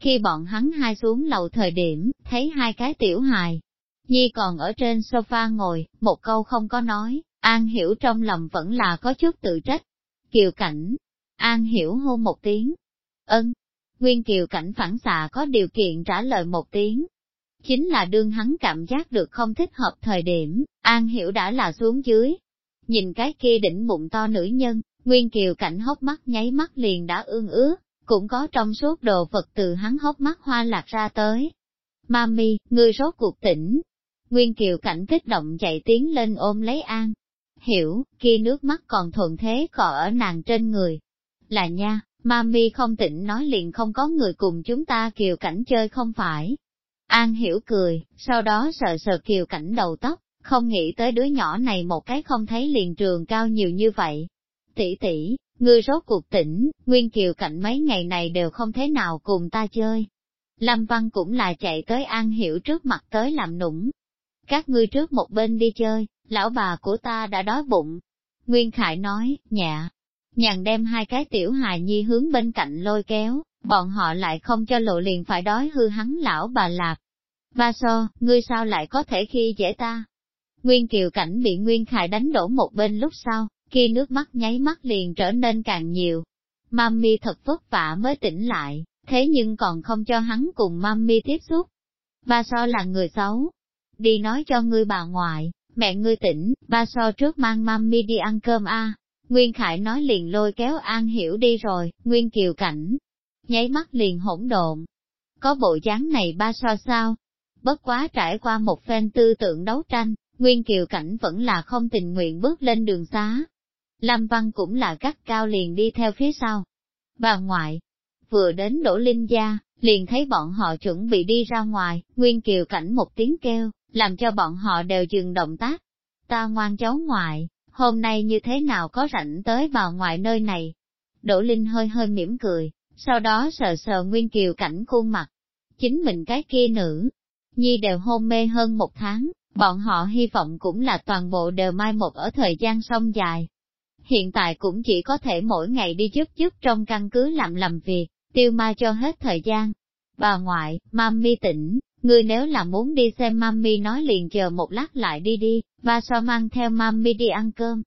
Khi bọn hắn hai xuống lầu thời điểm, thấy hai cái tiểu hài. Nhi còn ở trên sofa ngồi, một câu không có nói, An hiểu trong lòng vẫn là có chút tự trách. Kiều cảnh, An hiểu hôn một tiếng. Ân, Nguyên Kiều cảnh phản xạ có điều kiện trả lời một tiếng. Chính là đương hắn cảm giác được không thích hợp thời điểm, An hiểu đã là xuống dưới. Nhìn cái kia đỉnh bụng to nữ nhân, Nguyên Kiều cảnh hốc mắt nháy mắt liền đã ương ứa, cũng có trong suốt đồ vật từ hắn hốc mắt hoa lạc ra tới. Mami, ngươi rốt cuộc tỉnh. Nguyên Kiều cảnh kích động chạy tiến lên ôm lấy An, hiểu, kia nước mắt còn thuận thế cọ ở nàng trên người. Là nha, mami không tỉnh nói liền không có người cùng chúng ta kiều cảnh chơi không phải. An hiểu cười, sau đó sợ sợ kiều cảnh đầu tóc, không nghĩ tới đứa nhỏ này một cái không thấy liền trường cao nhiều như vậy. Tỷ tỷ, ngươi rốt cuộc tỉnh, nguyên kiều cảnh mấy ngày này đều không thế nào cùng ta chơi. Lâm Văn cũng là chạy tới An Hiểu trước mặt tới làm nũng. Các ngươi trước một bên đi chơi, lão bà của ta đã đói bụng. Nguyên Khải nói, nhạ, nhàn đem hai cái tiểu hài nhi hướng bên cạnh lôi kéo, bọn họ lại không cho lộ liền phải đói hư hắn lão bà lạc. Ba so, ngươi sao lại có thể khi dễ ta? Nguyên Kiều Cảnh bị Nguyên Khải đánh đổ một bên lúc sau, khi nước mắt nháy mắt liền trở nên càng nhiều. Mami thật vất vả mới tỉnh lại, thế nhưng còn không cho hắn cùng Mami tiếp xúc. Ba so là người xấu. Đi nói cho ngươi bà ngoại, Mẹ ngươi tỉnh, ba so trước mang mami đi ăn cơm a. Nguyên Khải nói liền lôi kéo An Hiểu đi rồi, Nguyên Kiều Cảnh. Nháy mắt liền hỗn độn. Có bộ dáng này ba so sao? Bất quá trải qua một phen tư tưởng đấu tranh, Nguyên Kiều Cảnh vẫn là không tình nguyện bước lên đường xá. Lâm Văn cũng là cắt cao liền đi theo phía sau. Bà ngoại, vừa đến Đỗ Linh Gia, liền thấy bọn họ chuẩn bị đi ra ngoài, Nguyên Kiều Cảnh một tiếng kêu, làm cho bọn họ đều dừng động tác. Ta ngoan cháu ngoại, hôm nay như thế nào có rảnh tới vào ngoại nơi này. Đỗ Linh hơi hơi mỉm cười, sau đó sờ sờ Nguyên Kiều cảnh khuôn mặt. Chính mình cái kia nữ, nhi đều hôn mê hơn một tháng, bọn họ hy vọng cũng là toàn bộ đều mai một ở thời gian sông dài. Hiện tại cũng chỉ có thể mỗi ngày đi giúp giúp trong căn cứ làm làm việc, tiêu ma cho hết thời gian. Bà ngoại, mami tỉnh, ngươi nếu là muốn đi xem mami nói liền chờ một lát lại đi đi, ba so mang theo mami đi ăn cơm.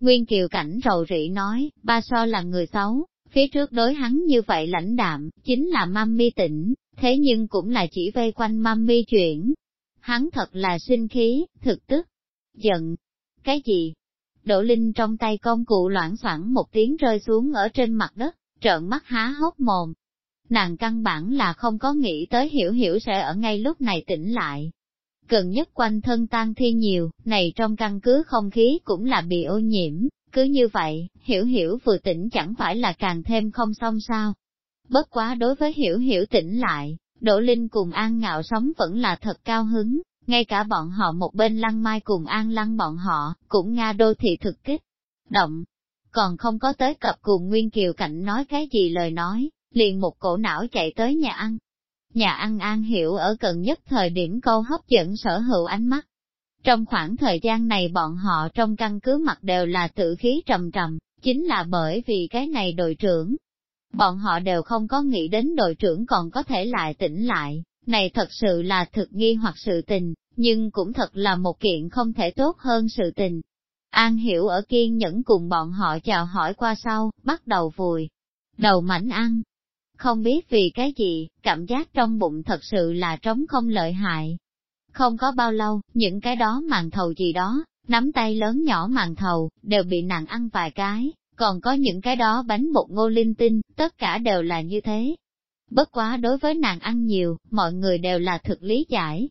Nguyên Kiều Cảnh rầu rĩ nói, ba so là người xấu, phía trước đối hắn như vậy lãnh đạm, chính là mami tỉnh, thế nhưng cũng là chỉ vây quanh mami chuyển. Hắn thật là sinh khí, thực tức, giận. Cái gì? Đỗ Linh trong tay công cụ loãng xoảng một tiếng rơi xuống ở trên mặt đất, trợn mắt há hốc mồm. Nàng căn bản là không có nghĩ tới hiểu hiểu sẽ ở ngay lúc này tỉnh lại. Gần nhất quanh thân tan thiên nhiều, này trong căn cứ không khí cũng là bị ô nhiễm, cứ như vậy, hiểu hiểu vừa tỉnh chẳng phải là càng thêm không xong sao. Bất quá đối với hiểu hiểu tỉnh lại, Đỗ Linh cùng An Ngạo sống vẫn là thật cao hứng, ngay cả bọn họ một bên lăng mai cùng An lăng bọn họ, cũng Nga đô thị thực kích. Động, còn không có tới cập cùng Nguyên Kiều Cảnh nói cái gì lời nói, liền một cổ não chạy tới nhà ăn. Nhà ăn An Hiểu ở gần nhất thời điểm câu hấp dẫn sở hữu ánh mắt, trong khoảng thời gian này bọn họ trong căn cứ mặt đều là tự khí trầm trầm, chính là bởi vì cái này đội trưởng. Bọn họ đều không có nghĩ đến đội trưởng còn có thể lại tỉnh lại, này thật sự là thực nghi hoặc sự tình, nhưng cũng thật là một kiện không thể tốt hơn sự tình. An hiểu ở kiên nhẫn cùng bọn họ chào hỏi qua sau, bắt đầu vùi, đầu mảnh ăn. Không biết vì cái gì, cảm giác trong bụng thật sự là trống không lợi hại, không có bao lâu, những cái đó màn thầu gì đó, nắm tay lớn nhỏ màn thầu, đều bị nàng ăn vài cái, còn có những cái đó bánh bột ngô linh tinh, tất cả đều là như thế. Bất quá đối với nàng ăn nhiều, mọi người đều là thực lý giải.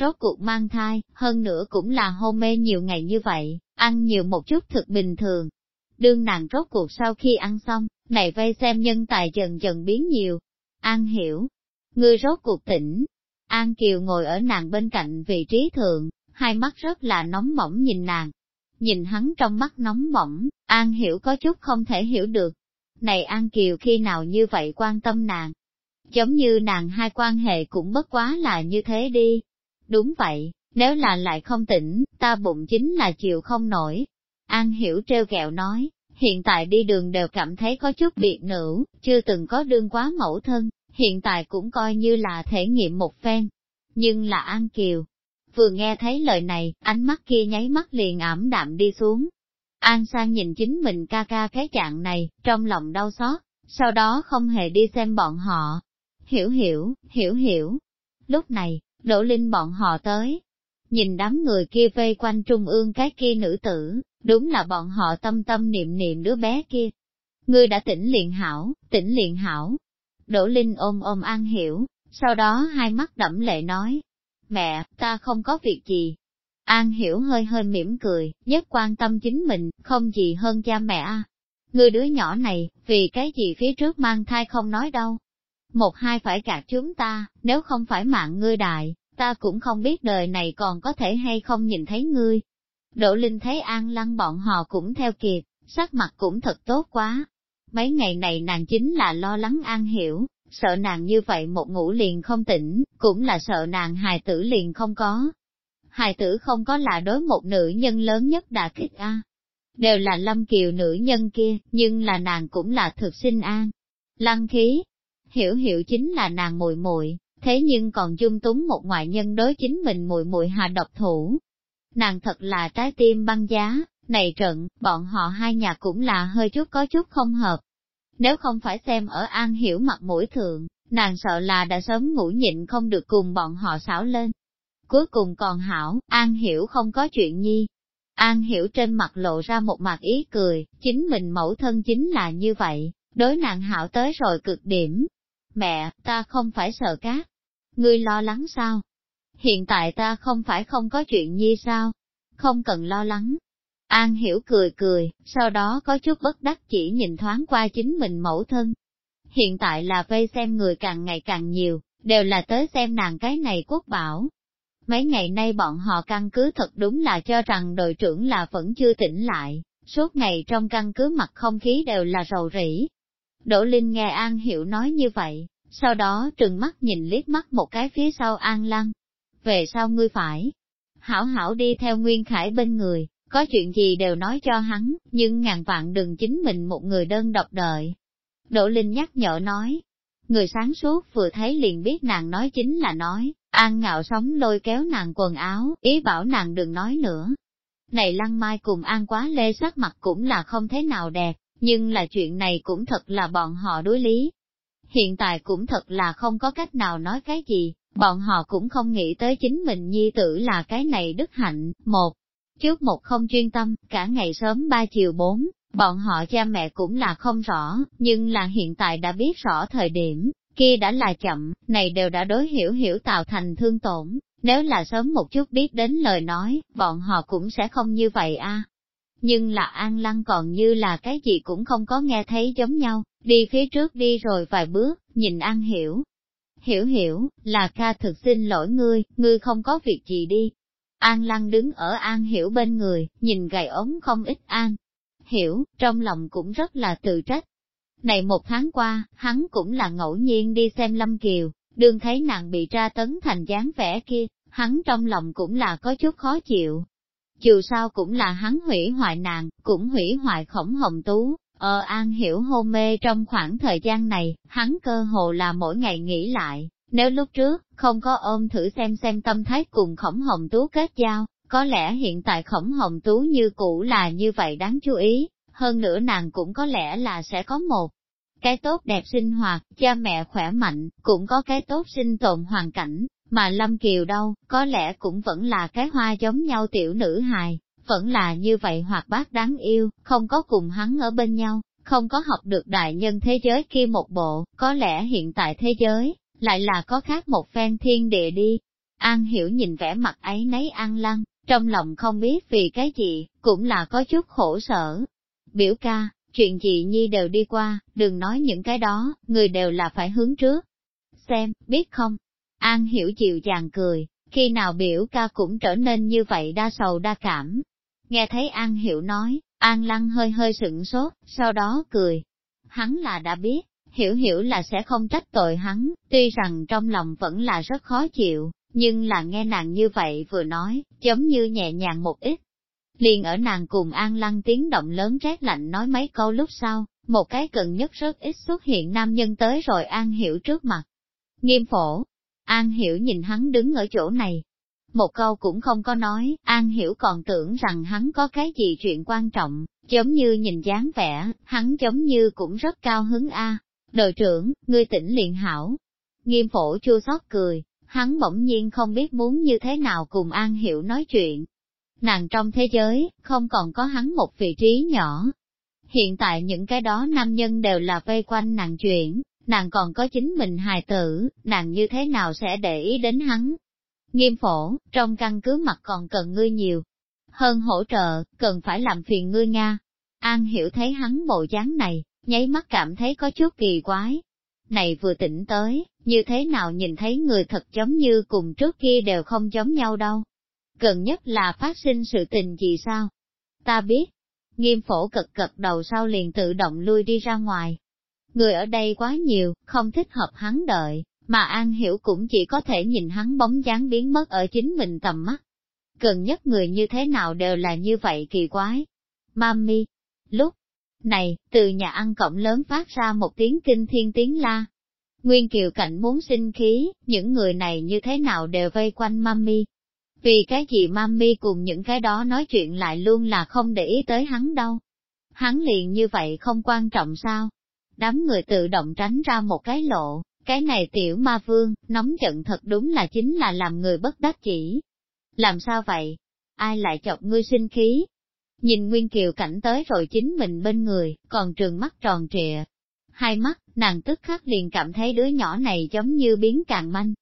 Rốt cuộc mang thai, hơn nữa cũng là hôn mê nhiều ngày như vậy, ăn nhiều một chút thực bình thường. Đương nàng rốt cuộc sau khi ăn xong, này vây xem nhân tài dần dần biến nhiều. An hiểu, ngươi rốt cuộc tỉnh, An Kiều ngồi ở nàng bên cạnh vị trí thượng, hai mắt rất là nóng bỏng nhìn nàng. Nhìn hắn trong mắt nóng bỏng, An Hiểu có chút không thể hiểu được. Này An Kiều khi nào như vậy quan tâm nàng? Giống như nàng hai quan hệ cũng bất quá là như thế đi. Đúng vậy, nếu là lại không tỉnh, ta bụng chính là chịu không nổi. An Hiểu treo gẹo nói, hiện tại đi đường đều cảm thấy có chút biệt nữ, chưa từng có đương quá mẫu thân, hiện tại cũng coi như là thể nghiệm một phen. Nhưng là An Kiều, vừa nghe thấy lời này, ánh mắt kia nháy mắt liền ảm đạm đi xuống. An Sang nhìn chính mình ca ca cái trạng này, trong lòng đau xót, sau đó không hề đi xem bọn họ. Hiểu hiểu, hiểu hiểu. Lúc này, Đỗ Linh bọn họ tới. Nhìn đám người kia vây quanh trung ương cái kia nữ tử, đúng là bọn họ tâm tâm niệm niệm đứa bé kia. Ngươi đã tỉnh liền hảo, tỉnh liền hảo, Đỗ Linh ôm ôm An Hiểu, sau đó hai mắt đẫm lệ nói, mẹ, ta không có việc gì. An Hiểu hơi hơi mỉm cười, nhất quan tâm chính mình, không gì hơn cha mẹ ngươi đứa nhỏ này, vì cái gì phía trước mang thai không nói đâu. Một hai phải gạt chúng ta, nếu không phải mạng ngươi đại, ta cũng không biết đời này còn có thể hay không nhìn thấy ngươi. Đỗ Linh thấy An Lăng bọn họ cũng theo kịp, sắc mặt cũng thật tốt quá, Mấy ngày này nàng chính là lo lắng an hiểu, sợ nàng như vậy một ngủ liền không tỉnh, cũng là sợ nàng hài tử liền không có. Hài tử không có là đối một nữ nhân lớn nhất đã kích a. Đều là lâm kiều nữ nhân kia, nhưng là nàng cũng là thực sinh an. Lăng khí, hiểu hiểu chính là nàng muội muội, thế nhưng còn dung túng một ngoại nhân đối chính mình muội muội hạ độc thủ. Nàng thật là trái tim băng giá, này trận, bọn họ hai nhà cũng là hơi chút có chút không hợp. Nếu không phải xem ở An Hiểu mặt mũi thượng, nàng sợ là đã sớm ngủ nhịn không được cùng bọn họ xảo lên. Cuối cùng còn hảo, An Hiểu không có chuyện nhi. An Hiểu trên mặt lộ ra một mặt ý cười, chính mình mẫu thân chính là như vậy, đối nàng hảo tới rồi cực điểm. Mẹ, ta không phải sợ cát. Ngươi lo lắng sao? Hiện tại ta không phải không có chuyện nhi sao? Không cần lo lắng, An hiểu cười cười, sau đó có chút bất đắc chỉ nhìn thoáng qua chính mình mẫu thân. Hiện tại là vây xem người càng ngày càng nhiều, đều là tới xem nàng cái này quốc bảo. Mấy ngày nay bọn họ căn cứ thật đúng là cho rằng đội trưởng là vẫn chưa tỉnh lại, suốt ngày trong căn cứ mặt không khí đều là rầu rĩ. Đỗ Linh nghe An Hiểu nói như vậy, sau đó trừng mắt nhìn liếc mắt một cái phía sau An Lăng. Về sau ngươi phải, hảo hảo đi theo Nguyên Khải bên người, có chuyện gì đều nói cho hắn, nhưng ngàn vạn đừng chính mình một người đơn độc đợi. Đỗ Linh nhắc nhở nói, người sáng suốt vừa thấy liền biết nàng nói chính là nói, An ngạo sống lôi kéo nàng quần áo, ý bảo nàng đừng nói nữa. Này Lăng Mai cùng An quá lê sắc mặt cũng là không thế nào đẹp, nhưng là chuyện này cũng thật là bọn họ đối lý. Hiện tại cũng thật là không có cách nào nói cái gì, bọn họ cũng không nghĩ tới chính mình nhi tử là cái này đức hạnh, một. Trước một không chuyên tâm, cả ngày sớm ba chiều bốn, bọn họ cha mẹ cũng là không rõ, nhưng là hiện tại đã biết rõ thời điểm, kia đã là chậm, này đều đã đối hiểu hiểu tạo thành thương tổn, nếu là sớm một chút biết đến lời nói, bọn họ cũng sẽ không như vậy a. Nhưng là An Lăng còn như là cái gì cũng không có nghe thấy giống nhau, đi phía trước đi rồi vài bước, nhìn An Hiểu. Hiểu hiểu, là ca thực xin lỗi ngươi, ngươi không có việc gì đi. An Lăng đứng ở An Hiểu bên người, nhìn gầy ống không ít An. Hiểu, trong lòng cũng rất là tự trách, này một tháng qua, hắn cũng là ngẫu nhiên đi xem Lâm Kiều, đương thấy nàng bị tra tấn thành dáng vẻ kia, hắn trong lòng cũng là có chút khó chịu. Dù sao cũng là hắn hủy hoại nàng, cũng hủy hoại khổng hồng tú, ở an hiểu hôn mê trong khoảng thời gian này, hắn cơ hồ là mỗi ngày nghĩ lại, nếu lúc trước, không có ôm thử xem xem tâm thái cùng khổng hồng tú kết giao, có lẽ hiện tại khổng hồng tú như cũ là như vậy đáng chú ý, hơn nữa nàng cũng có lẽ là sẽ có một cái tốt đẹp sinh hoạt, cha mẹ khỏe mạnh, cũng có cái tốt sinh tồn hoàn cảnh, mà Lâm Kiều đâu, có lẽ cũng vẫn là cái hoa giống nhau tiểu nữ hài, vẫn là như vậy hoặc bác đáng yêu, không có cùng hắn ở bên nhau, không có học được đại nhân thế giới kia một bộ, có lẽ hiện tại thế giới, lại là có khác một phen thiên địa đi. An hiểu nhìn vẻ mặt ấy nấy an lăng, trong lòng không biết vì cái gì, cũng là có chút khổ sở, Biểu ca, chuyện gì nhi đều đi qua, đừng nói những cái đó, người đều là phải hướng trước. Xem, biết không? An hiểu chịu chàng cười, khi nào biểu ca cũng trở nên như vậy đa sầu đa cảm. Nghe thấy An hiểu nói, An lăng hơi hơi sững sốt, sau đó cười. Hắn là đã biết, hiểu hiểu là sẽ không trách tội hắn, tuy rằng trong lòng vẫn là rất khó chịu, nhưng là nghe nàng như vậy vừa nói, giống như nhẹ nhàng một ít, Liền ở nàng cùng An Lăng tiếng động lớn rét lạnh nói mấy câu lúc sau, một cái cần nhất rất ít xuất hiện nam nhân tới rồi An Hiểu trước mặt. Nghiêm phổ, An Hiểu nhìn hắn đứng ở chỗ này. Một câu cũng không có nói, An Hiểu còn tưởng rằng hắn có cái gì chuyện quan trọng, giống như nhìn dáng vẻ, hắn giống như cũng rất cao hứng a. Đội trưởng, ngươi tỉnh liền hảo. Nghiêm phổ chua xót cười, hắn bỗng nhiên không biết muốn như thế nào cùng An Hiểu nói chuyện, nàng trong thế giới, không còn có hắn một vị trí nhỏ. Hiện tại những cái đó nam nhân đều là vây quanh nàng chuyển, nàng còn có chính mình hài tử, nàng như thế nào sẽ để ý đến hắn. Nghiêm phổ, trong căn cứ mặt còn cần ngươi nhiều. Hơn hỗ trợ, cần phải làm phiền ngươi Nga. An hiểu thấy hắn bộ dáng này, nháy mắt cảm thấy có chút kỳ quái. Này vừa tỉnh tới, như thế nào nhìn thấy người thật giống như cùng trước kia đều không giống nhau đâu gần nhất là phát sinh sự tình gì sao? Ta biết, nghiêm phổ cực cật đầu sau liền tự động lui đi ra ngoài. Người ở đây quá nhiều, không thích hợp hắn đợi, mà An Hiểu cũng chỉ có thể nhìn hắn bóng dáng biến mất ở chính mình tầm mắt. Gần nhất người như thế nào đều là như vậy kỳ quái. Mami, lúc này, từ nhà ăn cổng lớn phát ra một tiếng kinh thiên tiếng la. Nguyên Kiều Cảnh muốn sinh khí, những người này như thế nào đều vây quanh Mami, vì cái gì mami cùng những cái đó nói chuyện lại luôn là không để ý tới hắn đâu. Hắn liền như vậy không quan trọng sao? Đám người tự động tránh ra một cái lộ, cái này tiểu ma vương, nóng giận thật đúng là chính là làm người bất đắc chỉ. Làm sao vậy? Ai lại chọc ngươi sinh khí? Nhìn Nguyên Kiều cảnh tới rồi chính mình bên người, còn trường mắt tròn trịa. Hai mắt, nàng tức khắc liền cảm thấy đứa nhỏ này giống như biến càng manh,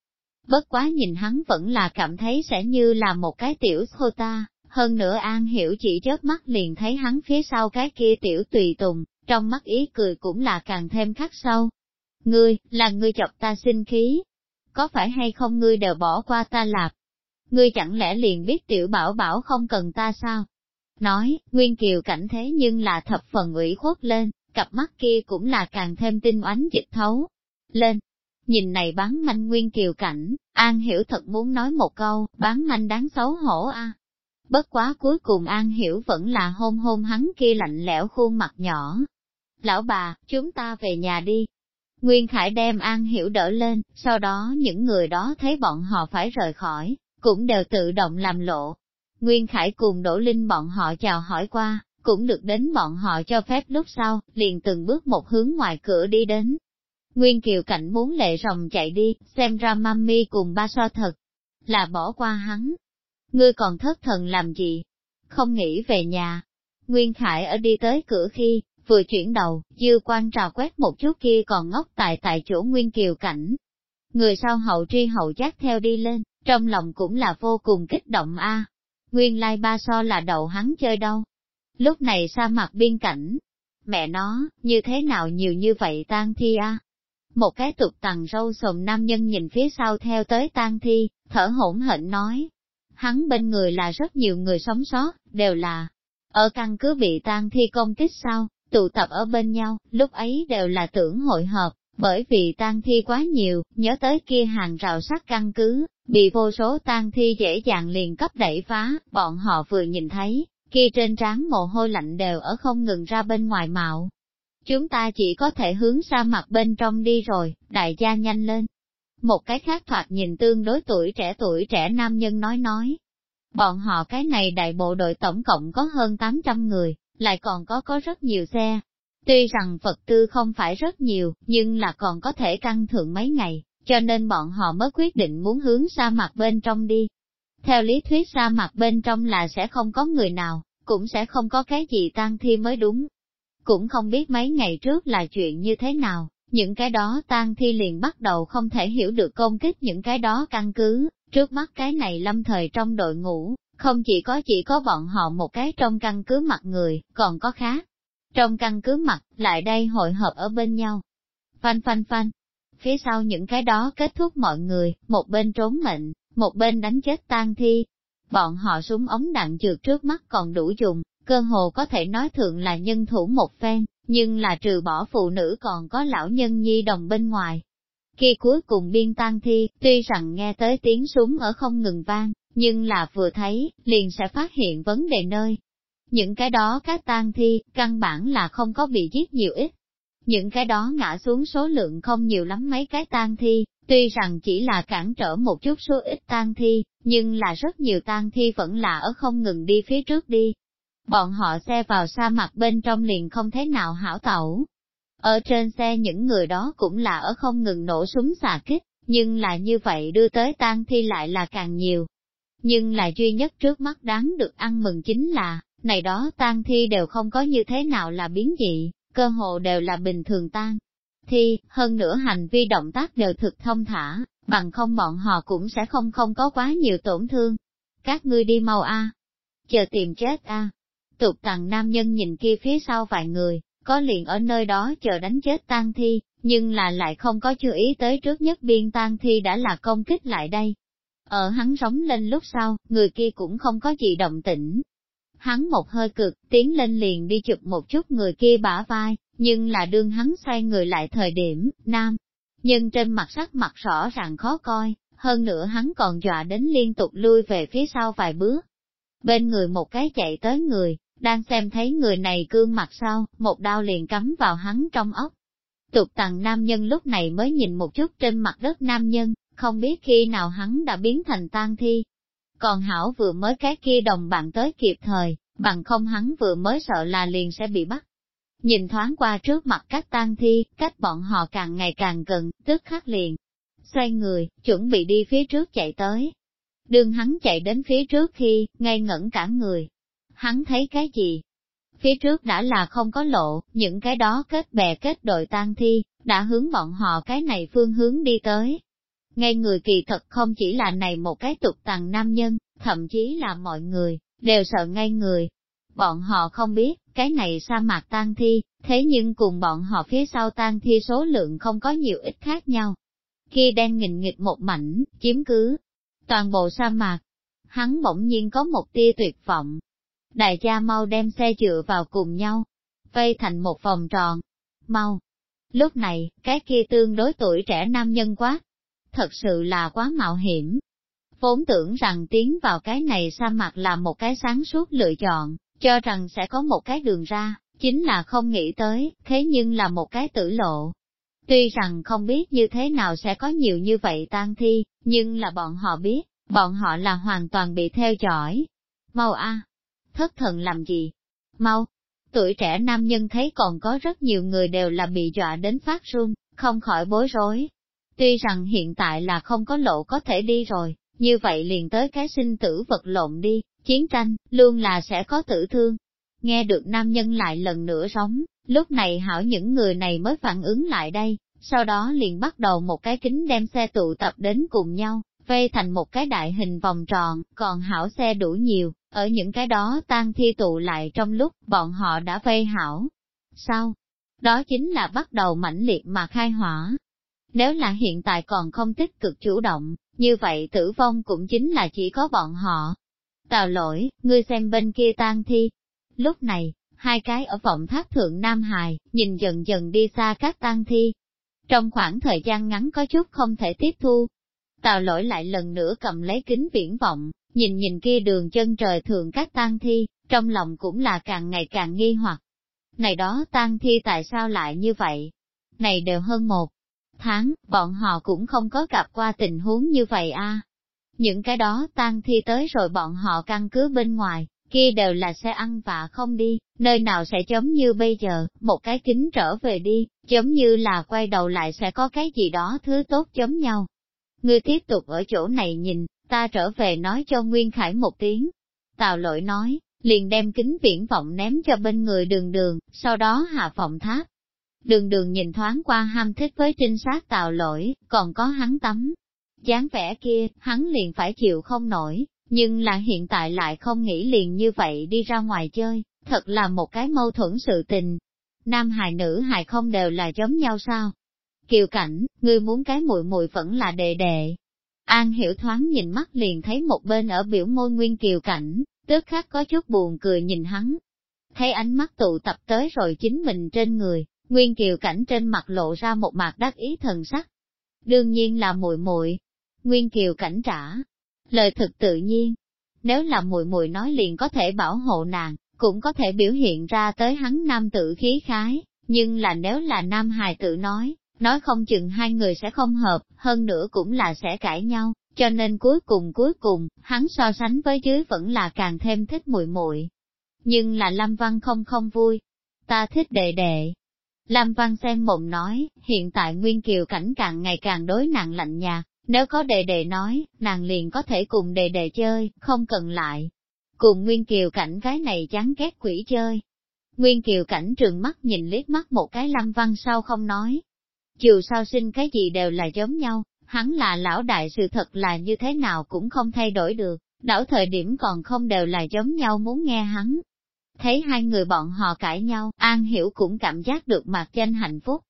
bất quá nhìn hắn vẫn là cảm thấy sẽ như là một cái tiểu ta. hơn nữa An Hiểu chỉ chớp mắt liền thấy hắn phía sau cái kia tiểu tùy tùng, trong mắt ý cười cũng là càng thêm khắc sâu. Ngươi, là ngươi chọc ta sinh khí, có phải hay không ngươi đều bỏ qua ta lạp? ngươi chẳng lẽ liền biết tiểu bảo bảo không cần ta sao? Nói, Nguyên Kiều cảnh thế nhưng là thập phần ủy khuất lên, cặp mắt kia cũng là càng thêm tinh oánh dịch thấu. Lên, nhìn này bán manh Nguyên Kiều cảnh, An Hiểu thật muốn nói một câu, bán manh đáng xấu hổ a. Bất quá cuối cùng An Hiểu vẫn là hôn hôn hắn kia lạnh lẽo khuôn mặt nhỏ. Lão bà, chúng ta về nhà đi. Nguyên Khải đem An Hiểu đỡ lên, sau đó những người đó thấy bọn họ phải rời khỏi, cũng đều tự động làm lộ. Nguyên Khải cùng Đỗ Linh bọn họ chào hỏi qua, cũng được đến bọn họ cho phép lúc sau, liền từng bước một hướng ngoài cửa đi đến. Nguyên Kiều Cảnh muốn lệ rồng chạy đi, xem ra mami cùng ba so thật, là bỏ qua hắn. Ngươi còn thất thần làm gì? Không nghĩ về nhà. Nguyên Khải ở đi tới cửa khi, vừa chuyển đầu, dư quan trà quét một chút kia còn ngốc tại tại chỗ Nguyên Kiều Cảnh. Người sau hậu tri hậu giác theo đi lên, trong lòng cũng là vô cùng kích động a. Nguyên lai ba so là đậu hắn chơi đâu. Lúc này sa mặt biên cảnh, mẹ nó, như thế nào nhiều như vậy tan thi a? Một cái tục tằng râu sồm nam nhân nhìn phía sau theo tới tan thi, thở hổn hển nói. Hắn bên người là rất nhiều người sống sót, đều là ở căn cứ bị tan thi công kích sao, tụ tập ở bên nhau, lúc ấy đều là tưởng hội hợp, bởi vì tang thi quá nhiều, nhớ tới kia hàng rào sắt căn cứ, bị vô số tang thi dễ dàng liền cấp đẩy phá, bọn họ vừa nhìn thấy, kia trên trán mồ hôi lạnh đều ở không ngừng ra bên ngoài mạo. Chúng ta chỉ có thể hướng ra mặt bên trong đi rồi, đại gia nhanh lên. Một cái khác thoạt nhìn tương đối tuổi trẻ tuổi trẻ nam nhân nói nói. Bọn họ cái này đại bộ đội tổng cộng có hơn 800 người, lại còn có có rất nhiều xe, Tuy rằng Phật tư không phải rất nhiều, nhưng là còn có thể căng thượng mấy ngày, cho nên bọn họ mới quyết định muốn hướng sa mạc bên trong đi. Theo lý thuyết sa mạc bên trong là sẽ không có người nào, cũng sẽ không có cái gì tan thi mới đúng. Cũng không biết mấy ngày trước là chuyện như thế nào, những cái đó tan thi liền bắt đầu không thể hiểu được công kích những cái đó căn cứ, trước mắt cái này lâm thời trong đội ngũ, không chỉ có chỉ có bọn họ một cái trong căn cứ mặt người, còn có khác. Trong căn cứ mặt, lại đây hội hợp ở bên nhau. Phanh phanh phanh. Phía sau những cái đó kết thúc mọi người, một bên trốn mệnh, một bên đánh chết tang thi. Bọn họ súng ống đạn trượt trước mắt còn đủ dùng, cơ hồ có thể nói thượng là nhân thủ một phen, nhưng là trừ bỏ phụ nữ còn có lão nhân nhi đồng bên ngoài. Khi cuối cùng biên tang thi, tuy rằng nghe tới tiếng súng ở không ngừng vang, nhưng là vừa thấy, liền sẽ phát hiện vấn đề nơi, những cái đó các tang thi, căn bản là không có bị giết nhiều ít. Những cái đó ngã xuống số lượng không nhiều lắm mấy cái tang thi, tuy rằng chỉ là cản trở một chút số ít tang thi, nhưng là rất nhiều tang thi vẫn là ở không ngừng đi phía trước đi. Bọn họ xe vào sa mạc bên trong liền không thế nào hảo tẩu. Ở trên xe những người đó cũng là ở không ngừng nổ súng xà kích, nhưng là như vậy đưa tới tang thi lại là càng nhiều. Nhưng là duy nhất trước mắt đáng được ăn mừng chính là, này đó tang thi đều không có như thế nào là biến dị, cơ hồ đều là bình thường tang thi, hơn nữa hành vi động tác đều thực thông thả, bằng không bọn họ cũng sẽ không không có quá nhiều tổn thương. Các ngươi đi mau a, chờ tìm chết a. Tục tặng nam nhân nhìn kia phía sau vài người, có liền ở nơi đó chờ đánh chết tang thi, nhưng là lại không có chú ý tới trước nhất biên tang thi đã là công kích lại đây. Ở hắn rống lên lúc sau, người kia cũng không có gì động tĩnh, Hắn một hơi cực, tiến lên liền đi chụp một chút người kia bả vai, nhưng là đương hắn xoay người lại thời điểm, nam. Nhưng trên mặt sắc mặt rõ ràng khó coi, hơn nữa hắn còn dọa đến liên tục lui về phía sau vài bước. Bên người một cái chạy tới người, đang xem thấy người này cương mặt sau, một đao liền cắm vào hắn trong ốc. Tục tặng nam nhân lúc này mới nhìn một chút trên mặt đất nam nhân, không biết khi nào hắn đã biến thành tang thi, còn hảo vừa mới cái kia đồng bạn tới kịp thời, bằng không hắn vừa mới sợ là liền sẽ bị bắt. Nhìn thoáng qua trước mặt các tang thi, cách bọn họ càng ngày càng gần, tức khắc liền. Xoay người, chuẩn bị đi phía trước chạy tới. Đường hắn chạy đến phía trước khi, ngay ngẩn cả người. Hắn thấy cái gì? Phía trước đã là không có lộ, những cái đó kết bè kết đội tang thi, đã hướng bọn họ cái này phương hướng đi tới. Ngay người kỳ thật không chỉ là này một cái tục tằng nam nhân, thậm chí là mọi người, đều sợ ngay người. Bọn họ không biết, cái này sa mạc tan thi, thế nhưng cùng bọn họ phía sau tan thi số lượng không có nhiều ít khác nhau. Khi đang nghìn nghịch một mảnh, chiếm cứ toàn bộ sa mạc, hắn bỗng nhiên có một tia tuyệt vọng. Đại gia mau đem xe dựa vào cùng nhau, vây thành một vòng tròn. Mau! Lúc này, cái kia tương đối tuổi trẻ nam nhân quá. Thật sự là quá mạo hiểm. Vốn tưởng rằng tiến vào cái này sa mạc là một cái sáng suốt lựa chọn, cho rằng sẽ có một cái đường ra, chính là không nghĩ tới, thế nhưng là một cái tử lộ. Tuy rằng không biết như thế nào sẽ có nhiều như vậy tan thi, nhưng là bọn họ biết, bọn họ là hoàn toàn bị theo dõi. Mau a, thất thần làm gì? Mau! Tuổi trẻ nam nhân thấy còn có rất nhiều người đều là bị dọa đến phát run, không khỏi bối rối. Tuy rằng hiện tại là không có lộ có thể đi rồi, như vậy liền tới cái sinh tử vật lộn đi, chiến tranh, luôn là sẽ có tử thương. Nghe được nam nhân lại lần nữa sống, lúc này hảo những người này mới phản ứng lại đây, sau đó liền bắt đầu một cái kính đem xe tụ tập đến cùng nhau, vây thành một cái đại hình vòng tròn, còn hảo xe đủ nhiều, ở những cái đó tan thi tụ lại trong lúc bọn họ đã vây hảo. sau Đó chính là bắt đầu mãnh liệt mà khai hỏa. Nếu là hiện tại còn không tích cực chủ động, như vậy tử vong cũng chính là chỉ có bọn họ. Tào lỗi, ngươi xem bên kia tan thi. Lúc này, hai cái ở vọng tháp thượng Nam Hài, nhìn dần dần đi xa các tan thi. Trong khoảng thời gian ngắn có chút không thể tiếp thu. Tào lỗi lại lần nữa cầm lấy kính viễn vọng, nhìn nhìn kia đường chân trời thường các tan thi, trong lòng cũng là càng ngày càng nghi hoặc. Này đó tan thi tại sao lại như vậy? Này đều hơn một tháng, bọn họ cũng không có gặp qua tình huống như vậy a. Những cái đó tan thi tới rồi bọn họ căn cứ bên ngoài, kia đều là xe ăn và không đi, nơi nào sẽ giống như bây giờ, một cái kính trở về đi, giống như là quay đầu lại sẽ có cái gì đó thứ tốt giống nhau. Ngươi tiếp tục ở chỗ này nhìn, ta trở về nói cho Nguyên Khải một tiếng. Tào Lỗi nói, liền đem kính viễn vọng ném cho bên người đường đường, sau đó hạ phòng tháp. Đường đường nhìn thoáng qua ham thích với trinh sát tào lỗi, còn có hắn tắm. dáng vẻ kia, hắn liền phải chịu không nổi, nhưng là hiện tại lại không nghĩ liền như vậy đi ra ngoài chơi, thật là một cái mâu thuẫn sự tình. Nam hài nữ hài không đều là giống nhau sao? Kiều cảnh, ngươi muốn cái muội muội vẫn là đệ đệ. An hiểu thoáng nhìn mắt liền thấy một bên ở biểu môi nguyên kiều cảnh, tức khắc có chút buồn cười nhìn hắn. Thấy ánh mắt tụ tập tới rồi chính mình trên người, nguyên kiều cảnh trên mặt lộ ra một mặt đắc ý thần sắc. Đương nhiên là muội muội. Nguyên kiều cảnh trả, Lời thực tự nhiên, nếu là mùi mùi nói liền có thể bảo hộ nàng, cũng có thể biểu hiện ra tới hắn nam tự khí khái, nhưng là nếu là nam hài tự nói, nói không chừng hai người sẽ không hợp, hơn nữa cũng là sẽ cãi nhau, cho nên cuối cùng cuối cùng, hắn so sánh với dưới vẫn là càng thêm thích muội muội. Nhưng là Lâm Văn không không vui, ta thích đệ đệ. Lâm Văn xem mộng nói, hiện tại Nguyên Kiều cảnh càng ngày càng đối nặng lạnh nhạt, nếu có đề đề nói, nàng liền có thể cùng đề đề chơi, không cần lại. Cùng Nguyên Kiều cảnh cái này chán ghét quỷ chơi. Nguyên Kiều cảnh trường mắt nhìn liếc mắt một cái lâm văn sau không nói. Chiều sau sinh cái gì đều là giống nhau, hắn là lão đại sự thật là như thế nào cũng không thay đổi được, đảo thời điểm còn không đều là giống nhau muốn nghe hắn. Thấy hai người bọn họ cãi nhau, An Hiểu cũng cảm giác được mặt danh hạnh phúc,